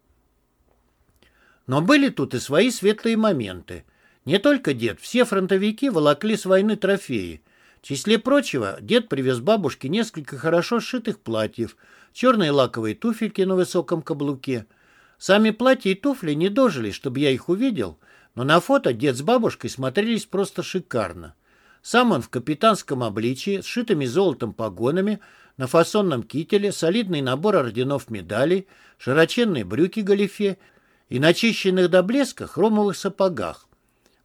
Но были тут и свои светлые моменты. Не только дед, все фронтовики волокли с войны трофеи, числе прочего, дед привез бабушке несколько хорошо сшитых платьев, черные лаковые туфельки на высоком каблуке. Сами платья и туфли не дожили, чтобы я их увидел, но на фото дед с бабушкой смотрелись просто шикарно. Сам он в капитанском обличии, сшитыми золотом погонами, на фасонном кителе, солидный набор орденов медалей, широченные брюки галифе и начищенных до блеска хромовых сапогах.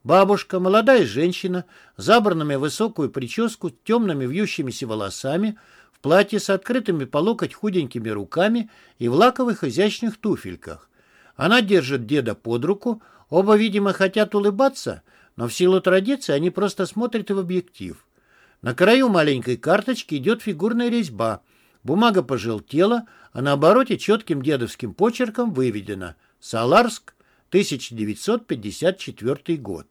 Бабушка, молодая женщина, забранными высокую прическу, темными вьющимися волосами, в платье с открытыми по локоть худенькими руками и в лаковых изящных туфельках. Она держит деда под руку, оба, видимо, хотят улыбаться, но в силу традиции они просто смотрят в объектив. На краю маленькой карточки идет фигурная резьба. Бумага пожелтела, а на обороте четким дедовским почерком выведено «Саларск, 1954 год».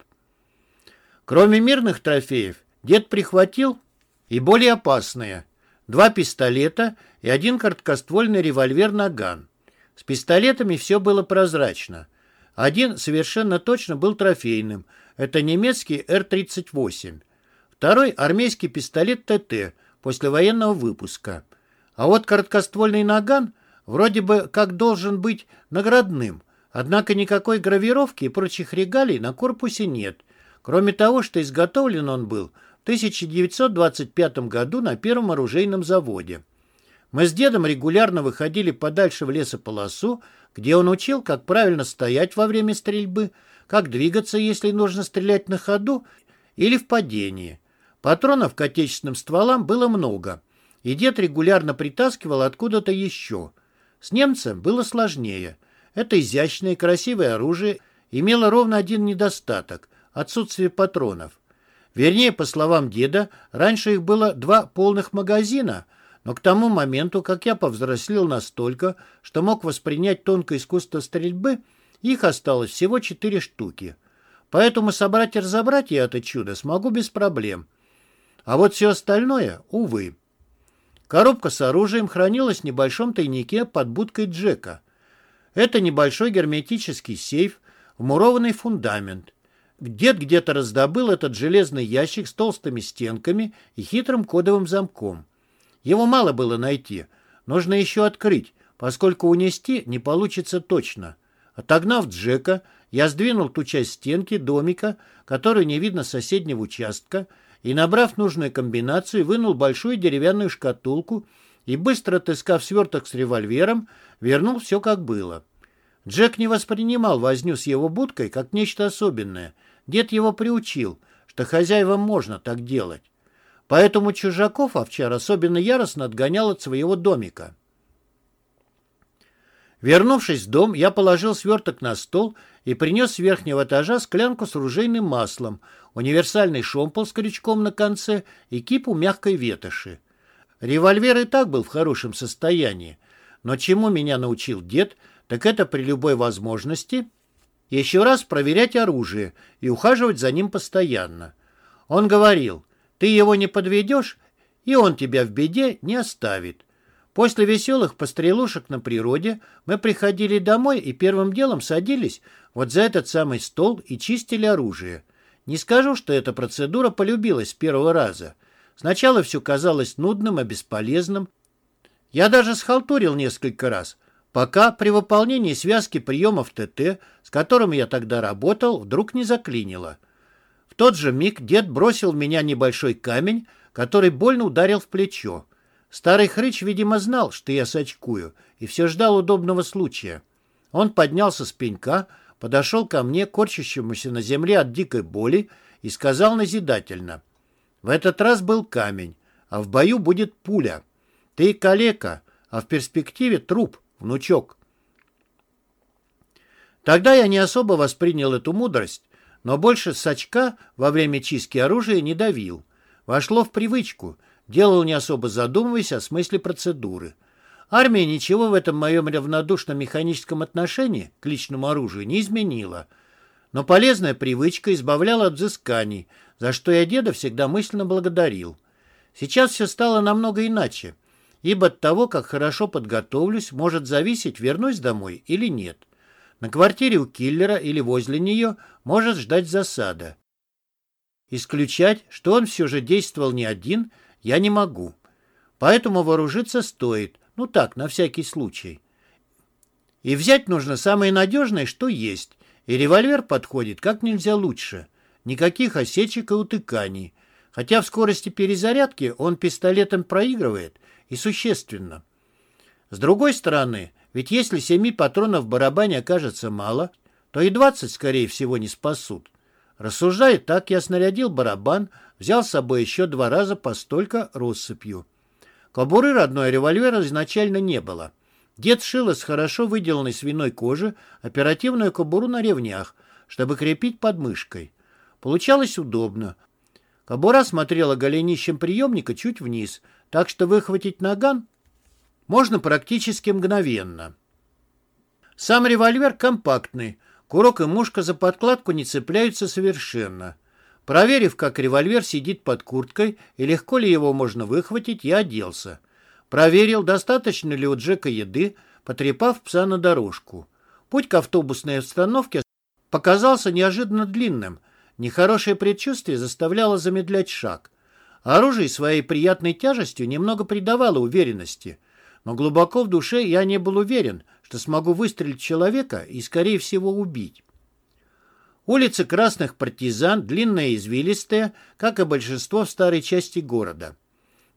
Кроме мирных трофеев, дед прихватил и более опасные. Два пистолета и один короткоствольный револьвер «Наган». С пистолетами все было прозрачно. Один совершенно точно был трофейным. Это немецкий Р-38. Второй – армейский пистолет ТТ после военного выпуска. А вот короткоствольный наган вроде бы как должен быть наградным, однако никакой гравировки и прочих регалий на корпусе нет, кроме того, что изготовлен он был в 1925 году на первом оружейном заводе. Мы с дедом регулярно выходили подальше в лесополосу, где он учил, как правильно стоять во время стрельбы, как двигаться, если нужно стрелять на ходу или в падении. Патронов к отечественным стволам было много, и дед регулярно притаскивал откуда-то еще. С немцем было сложнее. Это изящное и красивое оружие имело ровно один недостаток – отсутствие патронов. Вернее, по словам деда, раньше их было два полных магазина, но к тому моменту, как я повзрослел настолько, что мог воспринять тонкое искусство стрельбы, их осталось всего четыре штуки. Поэтому собрать и разобрать я это чудо смогу без проблем – а вот все остальное, увы. Коробка с оружием хранилась в небольшом тайнике под будкой Джека. Это небольшой герметический сейф, вмурованный фундамент. Дед где-то раздобыл этот железный ящик с толстыми стенками и хитрым кодовым замком. Его мало было найти. Нужно еще открыть, поскольку унести не получится точно. Отогнав Джека, я сдвинул ту часть стенки домика, которую не видно соседнего участка, и, набрав нужную комбинацию, вынул большую деревянную шкатулку и, быстро отыскав сверток с револьвером, вернул все как было. Джек не воспринимал возню с его будкой как нечто особенное. Дед его приучил, что хозяевам можно так делать. Поэтому чужаков овчар особенно яростно отгонял от своего домика. Вернувшись в дом, я положил сверток на стол и принес с верхнего этажа склянку с ружейным маслом, универсальный шомпол с крючком на конце и кипу мягкой ветоши. Револьвер и так был в хорошем состоянии, но чему меня научил дед, так это при любой возможности еще раз проверять оружие и ухаживать за ним постоянно. Он говорил, ты его не подведешь, и он тебя в беде не оставит. После веселых пострелушек на природе мы приходили домой и первым делом садились вот за этот самый стол и чистили оружие. Не скажу, что эта процедура полюбилась с первого раза. Сначала все казалось нудным и бесполезным. Я даже схалтурил несколько раз, пока при выполнении связки приемов ТТ, с которыми я тогда работал, вдруг не заклинило. В тот же миг дед бросил в меня небольшой камень, который больно ударил в плечо. Старый хрыч, видимо, знал, что я сочкую, и все ждал удобного случая. Он поднялся с пенька, подошел ко мне, корчащемуся на земле от дикой боли, и сказал назидательно. «В этот раз был камень, а в бою будет пуля. Ты калека, а в перспективе труп, внучок». Тогда я не особо воспринял эту мудрость, но больше сачка во время чистки оружия не давил. Вошло в привычку — Делал не особо задумываясь о смысле процедуры. Армия ничего в этом моем равнодушном механическом отношении к личному оружию не изменила. Но полезная привычка избавляла от взысканий, за что я деда всегда мысленно благодарил. Сейчас все стало намного иначе, ибо от того, как хорошо подготовлюсь, может зависеть, вернусь домой или нет. На квартире у киллера или возле нее может ждать засада. Исключать, что он все же действовал не один – я не могу. Поэтому вооружиться стоит. Ну так, на всякий случай. И взять нужно самое надежное, что есть. И револьвер подходит как нельзя лучше. Никаких осечек и утыканий. Хотя в скорости перезарядки он пистолетом проигрывает, и существенно. С другой стороны, ведь если семи патронов в барабане окажется мало, то и двадцать, скорее всего, не спасут. Рассуждая так, я снарядил барабан, взял с собой еще два раза по столько россыпью. Кобуры родной револьвера изначально не было. Дед шил из хорошо выделанной свиной кожи оперативную кобуру на ревнях, чтобы крепить под мышкой. Получалось удобно. Кобура смотрела голенищем приемника чуть вниз, так что выхватить наган можно практически мгновенно. Сам револьвер компактный, курок и мушка за подкладку не цепляются совершенно. Проверив, как револьвер сидит под курткой и легко ли его можно выхватить, я оделся. Проверил, достаточно ли у Джека еды, потрепав пса на дорожку. Путь к автобусной остановке показался неожиданно длинным. Нехорошее предчувствие заставляло замедлять шаг. Оружие своей приятной тяжестью немного придавало уверенности. Но глубоко в душе я не был уверен, что смогу выстрелить человека и, скорее всего, убить. Улица Красных Партизан длинная и извилистая, как и большинство в старой части города.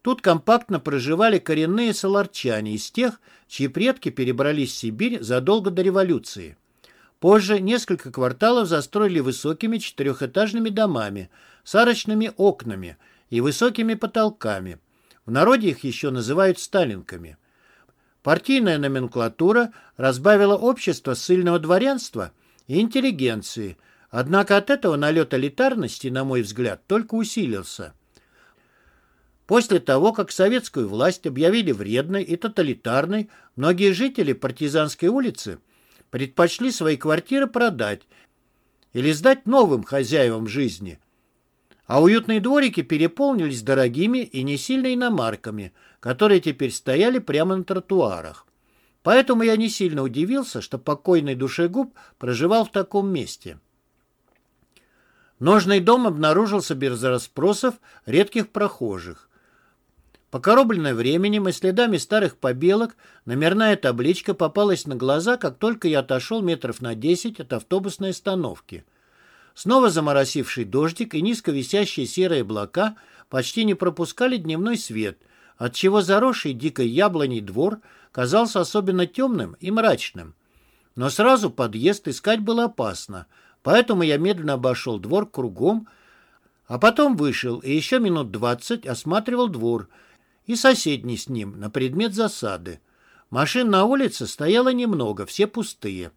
Тут компактно проживали коренные соларчане из тех, чьи предки перебрались в Сибирь задолго до революции. Позже несколько кварталов застроили высокими четырехэтажными домами с арочными окнами и высокими потолками. В народе их еще называют сталинками. Партийная номенклатура разбавила общество ссыльного дворянства и интеллигенции – Однако от этого налет элитарности, на мой взгляд, только усилился. После того, как советскую власть объявили вредной и тоталитарной, многие жители партизанской улицы предпочли свои квартиры продать или сдать новым хозяевам жизни. А уютные дворики переполнились дорогими и не сильно иномарками, которые теперь стояли прямо на тротуарах. Поэтому я не сильно удивился, что покойный душегуб проживал в таком месте. Ножный дом обнаружился без расспросов редких прохожих. Покоробленная временем и следами старых побелок, номерная табличка попалась на глаза, как только я отошел метров на десять от автобусной остановки. Снова заморосивший дождик и низко висящие серые облака почти не пропускали дневной свет, отчего заросший дикой яблоней двор казался особенно темным и мрачным. Но сразу подъезд искать было опасно — Поэтому я медленно обошел двор кругом, а потом вышел и еще минут двадцать осматривал двор и соседний с ним на предмет засады. Машин на улице стояло немного, все пустые.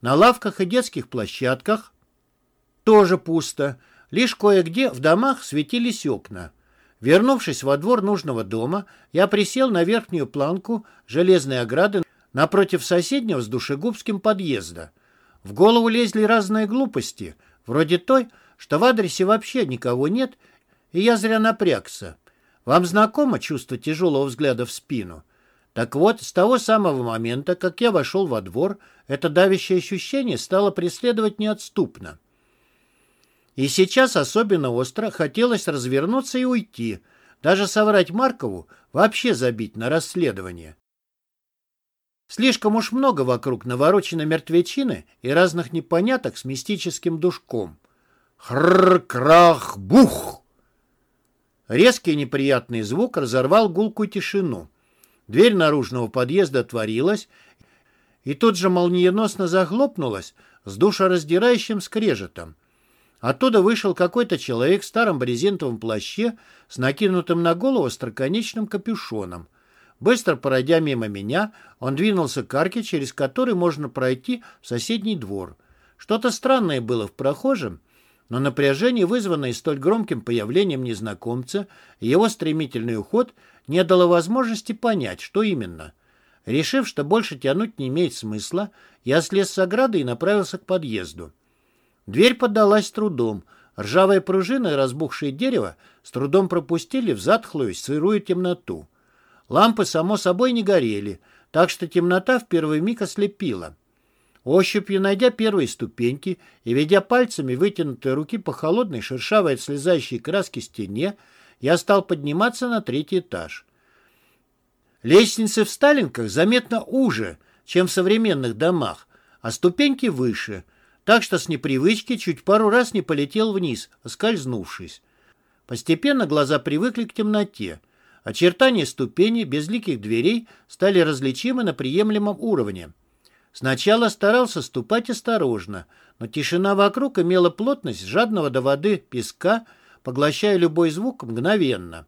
На лавках и детских площадках тоже пусто. Лишь кое-где в домах светились окна. Вернувшись во двор нужного дома, я присел на верхнюю планку железной ограды напротив соседнего с душегубским подъезда. В голову лезли разные глупости, вроде той, что в адресе вообще никого нет, и я зря напрягся. Вам знакомо чувство тяжелого взгляда в спину? Так вот, с того самого момента, как я вошел во двор, это давящее ощущение стало преследовать неотступно. И сейчас особенно остро хотелось развернуться и уйти, даже соврать Маркову, вообще забить на расследование. Слишком уж много вокруг навороченной мертвечины и разных непоняток с мистическим душком. Хрр-крах-бух! Резкий неприятный звук разорвал гулкую тишину. Дверь наружного подъезда отворилась, и тут же молниеносно захлопнулась с душераздирающим скрежетом. Оттуда вышел какой-то человек в старом брезентовом плаще с накинутым на голову остроконечным капюшоном — Быстро пройдя мимо меня, он двинулся к арке, через который можно пройти в соседний двор. Что-то странное было в прохожем, но напряжение, вызванное столь громким появлением незнакомца, и его стремительный уход не дало возможности понять, что именно. Решив, что больше тянуть не имеет смысла, я слез с ограды и направился к подъезду. Дверь поддалась трудом. Ржавая пружина и разбухшее дерево с трудом пропустили в затхлую сырую темноту. Лампы, само собой, не горели, так что темнота в первый миг ослепила. Ощупью найдя первые ступеньки и ведя пальцами вытянутой руки по холодной, шершавой от слезающей краски стене, я стал подниматься на третий этаж. Лестницы в Сталинках заметно уже, чем в современных домах, а ступеньки выше, так что с непривычки чуть пару раз не полетел вниз, оскользнувшись. Постепенно глаза привыкли к темноте. Очертания ступеней безликих дверей стали различимы на приемлемом уровне. Сначала старался ступать осторожно, но тишина вокруг имела плотность жадного до воды песка, поглощая любой звук мгновенно.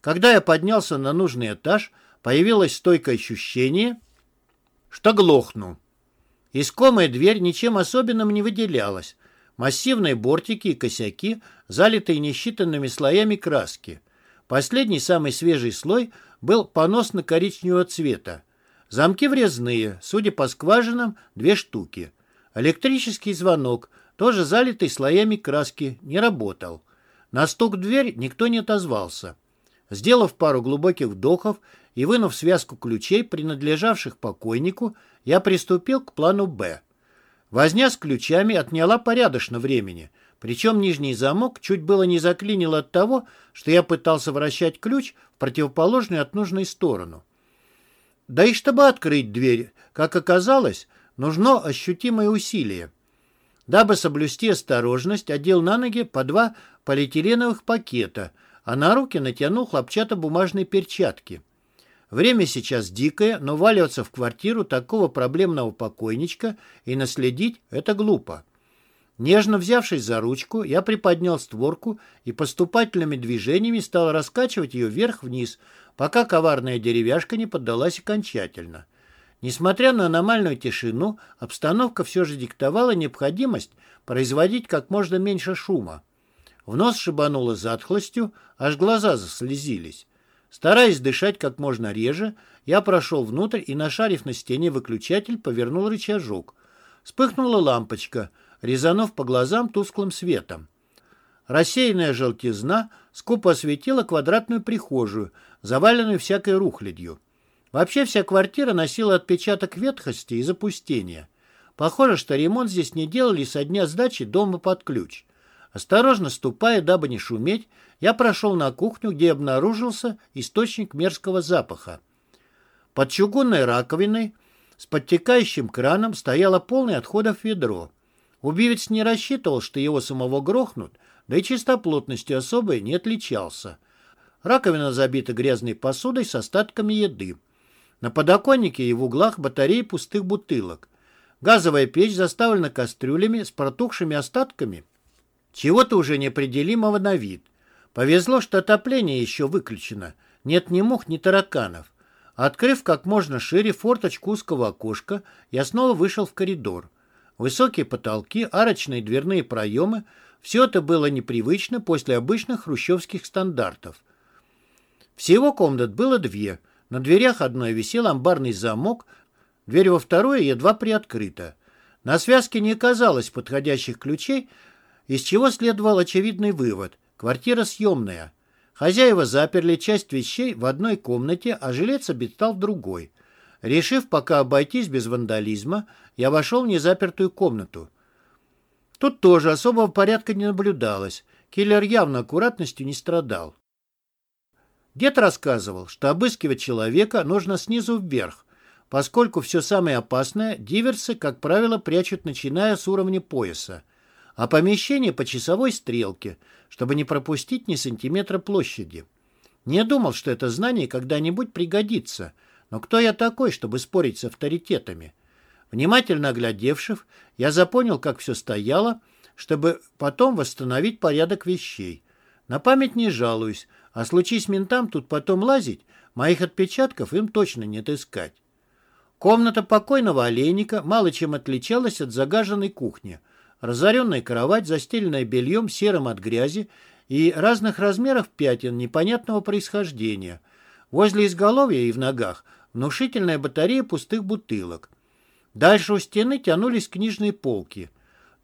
Когда я поднялся на нужный этаж, появилось стойкое ощущение, что глохну. Искомая дверь ничем особенным не выделялась. Массивные бортики и косяки, залитые несчитанными слоями краски. Последний, самый свежий слой, был поносно-коричневого цвета. Замки врезные, судя по скважинам, две штуки. Электрический звонок, тоже залитый слоями краски, не работал. На стук в дверь никто не отозвался. Сделав пару глубоких вдохов и вынув связку ключей, принадлежавших покойнику, я приступил к плану «Б». Возня с ключами отняла порядочно времени, причем нижний замок чуть было не заклинил от того, что я пытался вращать ключ в противоположную от нужной сторону. Да и чтобы открыть дверь, как оказалось, нужно ощутимое усилие. Дабы соблюсти осторожность, одел на ноги по два полиэтиленовых пакета – а на руки натянул хлопчатобумажные перчатки. Время сейчас дикое, но валиваться в квартиру такого проблемного покойничка и наследить – это глупо. Нежно взявшись за ручку, я приподнял створку и поступательными движениями стал раскачивать ее вверх-вниз, пока коварная деревяшка не поддалась окончательно. Несмотря на аномальную тишину, обстановка все же диктовала необходимость производить как можно меньше шума. В нос шибануло затхлостью, аж глаза заслезились. Стараясь дышать как можно реже, я прошел внутрь и, нашарив на стене выключатель, повернул рычажок. Вспыхнула лампочка, резанув по глазам тусклым светом. Рассеянная желтизна скупо осветила квадратную прихожую, заваленную всякой рухлядью. Вообще вся квартира носила отпечаток ветхости и запустения. Похоже, что ремонт здесь не делали со дня сдачи дома под ключ. Осторожно ступая, дабы не шуметь, я прошел на кухню, где обнаружился источник мерзкого запаха. Под чугунной раковиной с подтекающим краном стояло полное отходов ведро. Убивец не рассчитывал, что его самого грохнут, да и чистоплотностью особой не отличался. Раковина забита грязной посудой с остатками еды. На подоконнике и в углах батареи пустых бутылок. Газовая печь заставлена кастрюлями с протухшими остатками чего-то уже неопределимого на вид. Повезло, что отопление еще выключено. Нет ни мух, ни тараканов. Открыв как можно шире форточку узкого окошка, я снова вышел в коридор. Высокие потолки, арочные дверные проемы — все это было непривычно после обычных хрущевских стандартов. Всего комнат было две. На дверях одной висел амбарный замок, дверь во второй едва приоткрыта. На связке не оказалось подходящих ключей, из чего следовал очевидный вывод – квартира съемная. Хозяева заперли часть вещей в одной комнате, а жилец обитал в другой. Решив пока обойтись без вандализма, я вошел в незапертую комнату. Тут тоже особого порядка не наблюдалось. Киллер явно аккуратностью не страдал. Дед рассказывал, что обыскивать человека нужно снизу вверх, поскольку все самое опасное диверсы, как правило, прячут начиная с уровня пояса а помещение по часовой стрелке, чтобы не пропустить ни сантиметра площади. Не думал, что это знание когда-нибудь пригодится, но кто я такой, чтобы спорить с авторитетами? Внимательно оглядевшись, я запомнил, как все стояло, чтобы потом восстановить порядок вещей. На память не жалуюсь, а случись ментам тут потом лазить, моих отпечатков им точно не отыскать. Комната покойного олейника мало чем отличалась от загаженной кухни – Разоренная кровать, застеленная бельем, серым от грязи и разных размеров пятен непонятного происхождения. Возле изголовья и в ногах внушительная батарея пустых бутылок. Дальше у стены тянулись книжные полки.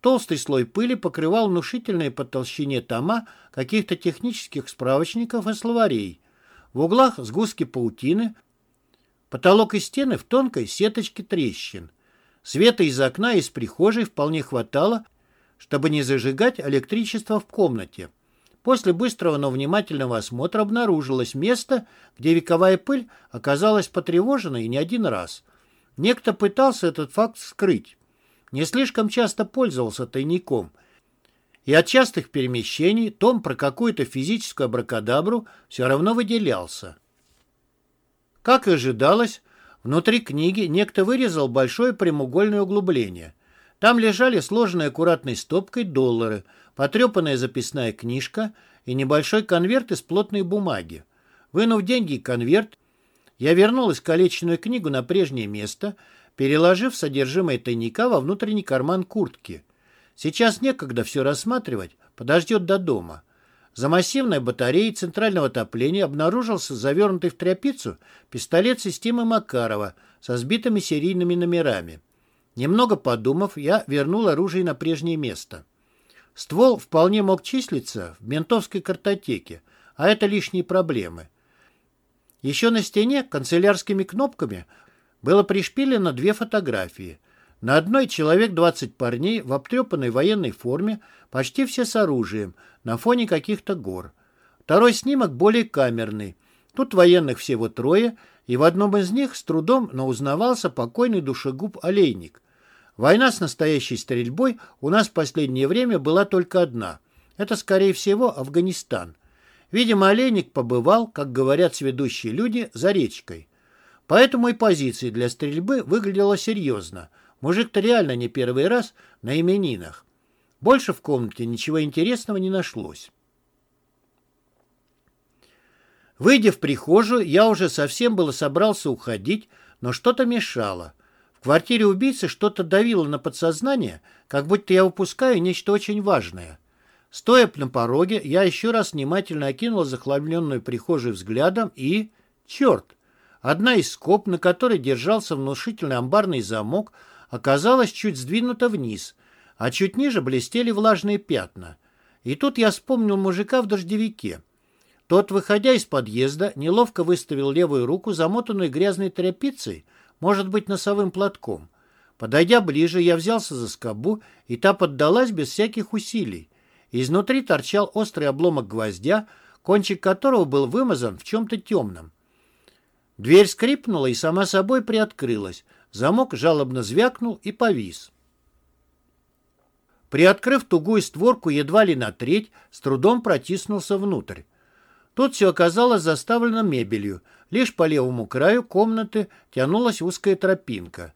Толстый слой пыли покрывал внушительные по толщине тома каких-то технических справочников и словарей. В углах сгустки паутины, потолок и стены в тонкой сеточке трещин. Света из окна из прихожей вполне хватало, чтобы не зажигать электричество в комнате. После быстрого, но внимательного осмотра обнаружилось место, где вековая пыль оказалась потревожена и не один раз. Некто пытался этот факт скрыть. Не слишком часто пользовался тайником. И от частых перемещений том про какую-то физическую абракадабру все равно выделялся. Как и ожидалось, Внутри книги некто вырезал большое прямоугольное углубление. Там лежали сложенные аккуратной стопкой доллары, потрепанная записная книжка и небольшой конверт из плотной бумаги. Вынув деньги и конверт, я вернул искалеченную книгу на прежнее место, переложив содержимое тайника во внутренний карман куртки. Сейчас некогда все рассматривать, подождет до дома. За массивной батареей центрального отопления обнаружился завернутый в тряпицу пистолет системы Макарова со сбитыми серийными номерами. Немного подумав, я вернул оружие на прежнее место. Ствол вполне мог числиться в ментовской картотеке, а это лишние проблемы. Еще на стене канцелярскими кнопками было пришпилено две фотографии. На одной человек 20 парней в обтрепанной военной форме, почти все с оружием, на фоне каких-то гор. Второй снимок более камерный. Тут военных всего трое, и в одном из них с трудом, но узнавался покойный душегуб Олейник. Война с настоящей стрельбой у нас в последнее время была только одна. Это, скорее всего, Афганистан. Видимо, Олейник побывал, как говорят сведущие люди, за речкой. Поэтому и позиция для стрельбы выглядела серьезно – Мужик-то реально не первый раз на именинах. Больше в комнате ничего интересного не нашлось. Выйдя в прихожую, я уже совсем было собрался уходить, но что-то мешало. В квартире убийцы что-то давило на подсознание, как будто я упускаю нечто очень важное. Стоя на пороге, я еще раз внимательно окинул захламленную прихожую взглядом и... Черт! Одна из скоб, на которой держался внушительный амбарный замок, оказалась чуть сдвинута вниз, а чуть ниже блестели влажные пятна. И тут я вспомнил мужика в дождевике. Тот, выходя из подъезда, неловко выставил левую руку, замотанную грязной тряпицей, может быть, носовым платком. Подойдя ближе, я взялся за скобу, и та поддалась без всяких усилий. Изнутри торчал острый обломок гвоздя, кончик которого был вымазан в чем-то темном. Дверь скрипнула и сама собой приоткрылась. Замок жалобно звякнул и повис. Приоткрыв тугую створку едва ли на треть, с трудом протиснулся внутрь. Тут все оказалось заставлено мебелью. Лишь по левому краю комнаты тянулась узкая тропинка.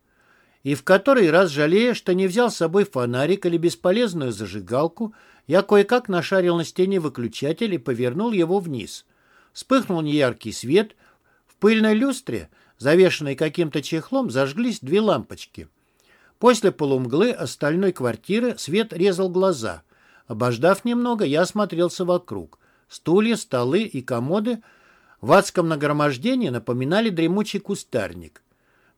И в который раз, жалея, что не взял с собой фонарик или бесполезную зажигалку, я кое-как нашарил на стене выключатель и повернул его вниз. Вспыхнул неяркий свет. В пыльной люстре завешенной каким-то чехлом, зажглись две лампочки. После полумглы остальной квартиры свет резал глаза. Обождав немного, я осмотрелся вокруг. Стулья, столы и комоды в адском нагромождении напоминали дремучий кустарник.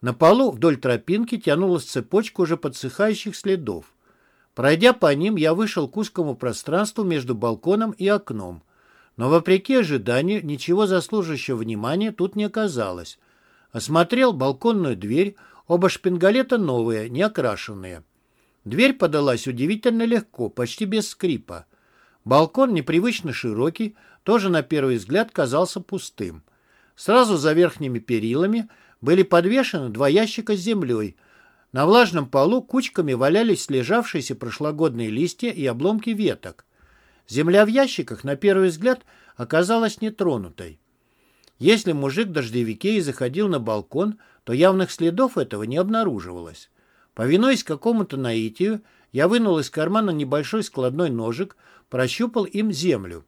На полу вдоль тропинки тянулась цепочка уже подсыхающих следов. Пройдя по ним, я вышел к узкому пространству между балконом и окном. Но, вопреки ожиданию, ничего заслуживающего внимания тут не оказалось. Осмотрел балконную дверь, оба шпингалета новые, не окрашенные. Дверь подалась удивительно легко, почти без скрипа. Балкон, непривычно широкий, тоже на первый взгляд казался пустым. Сразу за верхними перилами были подвешены два ящика с землей. На влажном полу кучками валялись слежавшиеся прошлогодние листья и обломки веток. Земля в ящиках, на первый взгляд, оказалась нетронутой. Если мужик в дождевике и заходил на балкон, то явных следов этого не обнаруживалось. Повинуясь какому-то наитию, я вынул из кармана небольшой складной ножик, прощупал им землю.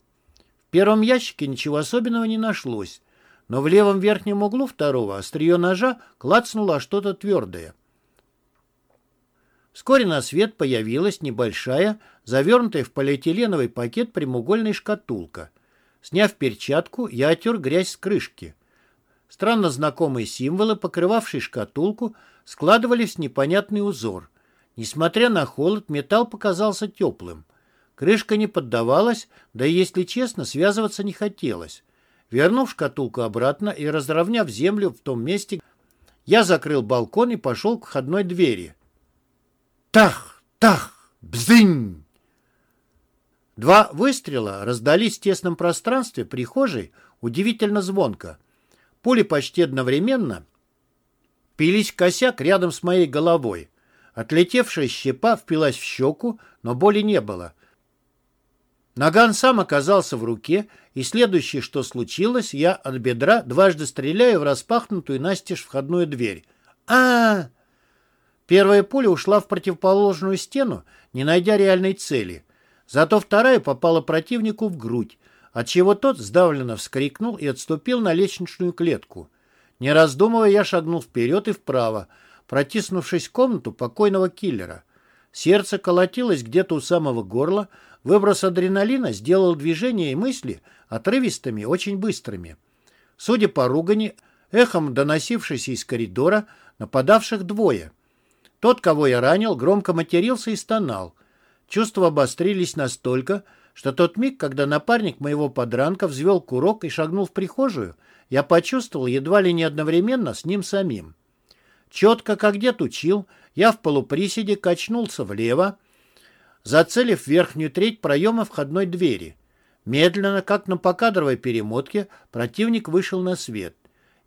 В первом ящике ничего особенного не нашлось, но в левом верхнем углу второго острие ножа клацнуло что-то твердое. Вскоре на свет появилась небольшая, завернутая в полиэтиленовый пакет прямоугольная шкатулка — Сняв перчатку, я отер грязь с крышки. Странно знакомые символы, покрывавшие шкатулку, складывались в непонятный узор. Несмотря на холод, металл показался теплым. Крышка не поддавалась, да и, если честно, связываться не хотелось. Вернув шкатулку обратно и разровняв землю в том месте, я закрыл балкон и пошел к входной двери. Тах! Тах! Бзынь! Два выстрела раздались в тесном пространстве прихожей удивительно звонко. Пули почти одновременно пились в косяк рядом с моей головой. Отлетевшая щепа впилась в щеку, но боли не было. Наган сам оказался в руке, и следующее, что случилось, я от бедра дважды стреляю в распахнутую настежь входную дверь. а, -а, -а Первая пуля ушла в противоположную стену, не найдя реальной цели. Зато вторая попала противнику в грудь, отчего тот сдавленно вскрикнул и отступил на лестничную клетку. Не раздумывая, я шагнул вперед и вправо, протиснувшись в комнату покойного киллера. Сердце колотилось где-то у самого горла, выброс адреналина сделал движения и мысли отрывистыми, очень быстрыми. Судя по ругани, эхом доносившейся из коридора, нападавших двое — тот, кого я ранил, громко матерился и стонал. Чувства обострились настолько, что тот миг, когда напарник моего подранка взвел курок и шагнул в прихожую, я почувствовал едва ли не одновременно с ним самим. Четко, как дед учил, я в полуприседе качнулся влево, зацелив верхнюю треть проема входной двери. Медленно, как на покадровой перемотке, противник вышел на свет.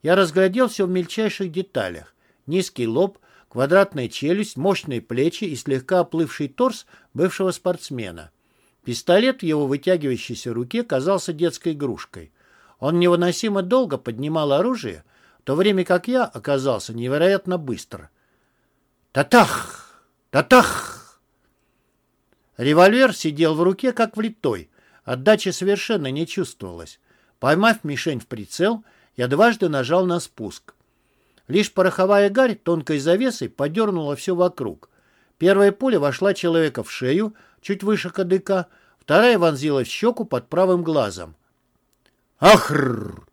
Я разглядел все в мельчайших деталях. Низкий лоб, квадратная челюсть, мощные плечи и слегка оплывший торс бывшего спортсмена. Пистолет в его вытягивающейся руке казался детской игрушкой. Он невыносимо долго поднимал оружие, в то время как я оказался невероятно быстро. «Татах! Татах!» Револьвер сидел в руке, как влитой. Отдачи совершенно не чувствовалось. Поймав мишень в прицел, я дважды нажал на спуск. Лишь пороховая гарь тонкой завесой подернула все вокруг. Первая пуля вошла человека в шею, чуть выше кадыка, вторая вонзилась в щеку под правым глазом. Ахрррр!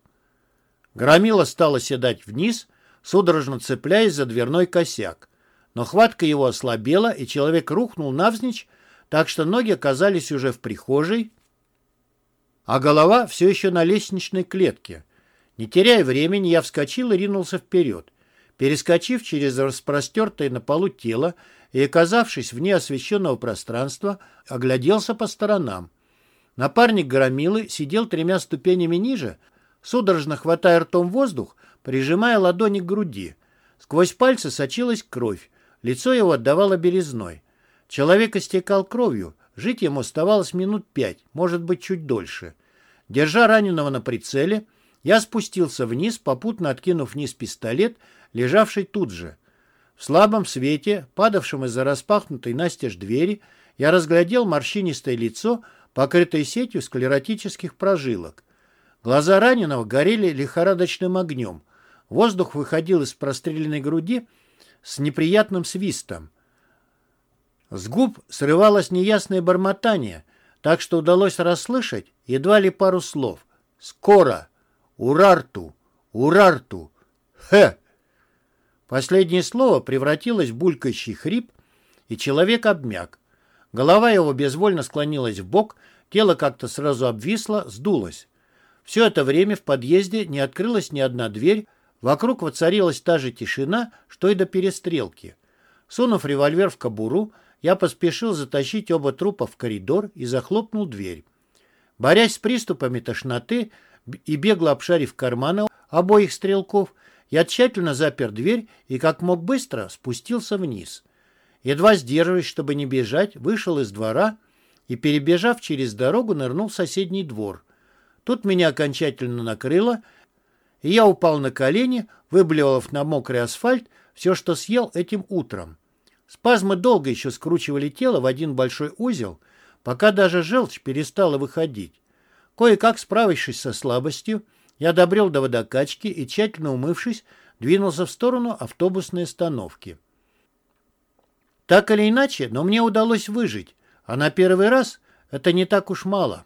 Громила стала седать вниз, судорожно цепляясь за дверной косяк. Но хватка его ослабела, и человек рухнул навзничь, так что ноги оказались уже в прихожей, а голова все еще на лестничной клетке — не теряя времени, я вскочил и ринулся вперед. Перескочив через распростертое на полу тело и оказавшись вне освещенного пространства, огляделся по сторонам. Напарник Громилы сидел тремя ступенями ниже, судорожно хватая ртом воздух, прижимая ладони к груди. Сквозь пальцы сочилась кровь, лицо его отдавало березной. Человек истекал кровью, жить ему оставалось минут пять, может быть, чуть дольше. Держа раненого на прицеле, я спустился вниз, попутно откинув вниз пистолет, лежавший тут же. В слабом свете, падавшем из-за распахнутой настежь двери, я разглядел морщинистое лицо, покрытое сетью склеротических прожилок. Глаза раненого горели лихорадочным огнем. Воздух выходил из простреленной груди с неприятным свистом. С губ срывалось неясное бормотание, так что удалось расслышать едва ли пару слов. «Скоро!» Урарту! Урарту! Хе!» Последнее слово превратилось в булькающий хрип, и человек обмяк. Голова его безвольно склонилась в бок, тело как-то сразу обвисло, сдулось. Все это время в подъезде не открылась ни одна дверь, вокруг воцарилась та же тишина, что и до перестрелки. Сунув револьвер в кобуру, я поспешил затащить оба трупа в коридор и захлопнул дверь. Борясь с приступами тошноты, и бегло обшарив карманы обоих стрелков, я тщательно запер дверь и как мог быстро спустился вниз. Едва сдерживаясь, чтобы не бежать, вышел из двора и, перебежав через дорогу, нырнул в соседний двор. Тут меня окончательно накрыло, и я упал на колени, выблевав на мокрый асфальт все, что съел этим утром. Спазмы долго еще скручивали тело в один большой узел, пока даже желчь перестала выходить. Кое-как справившись со слабостью, я добрел до водокачки и, тщательно умывшись, двинулся в сторону автобусной остановки. Так или иначе, но мне удалось выжить, а на первый раз это не так уж мало.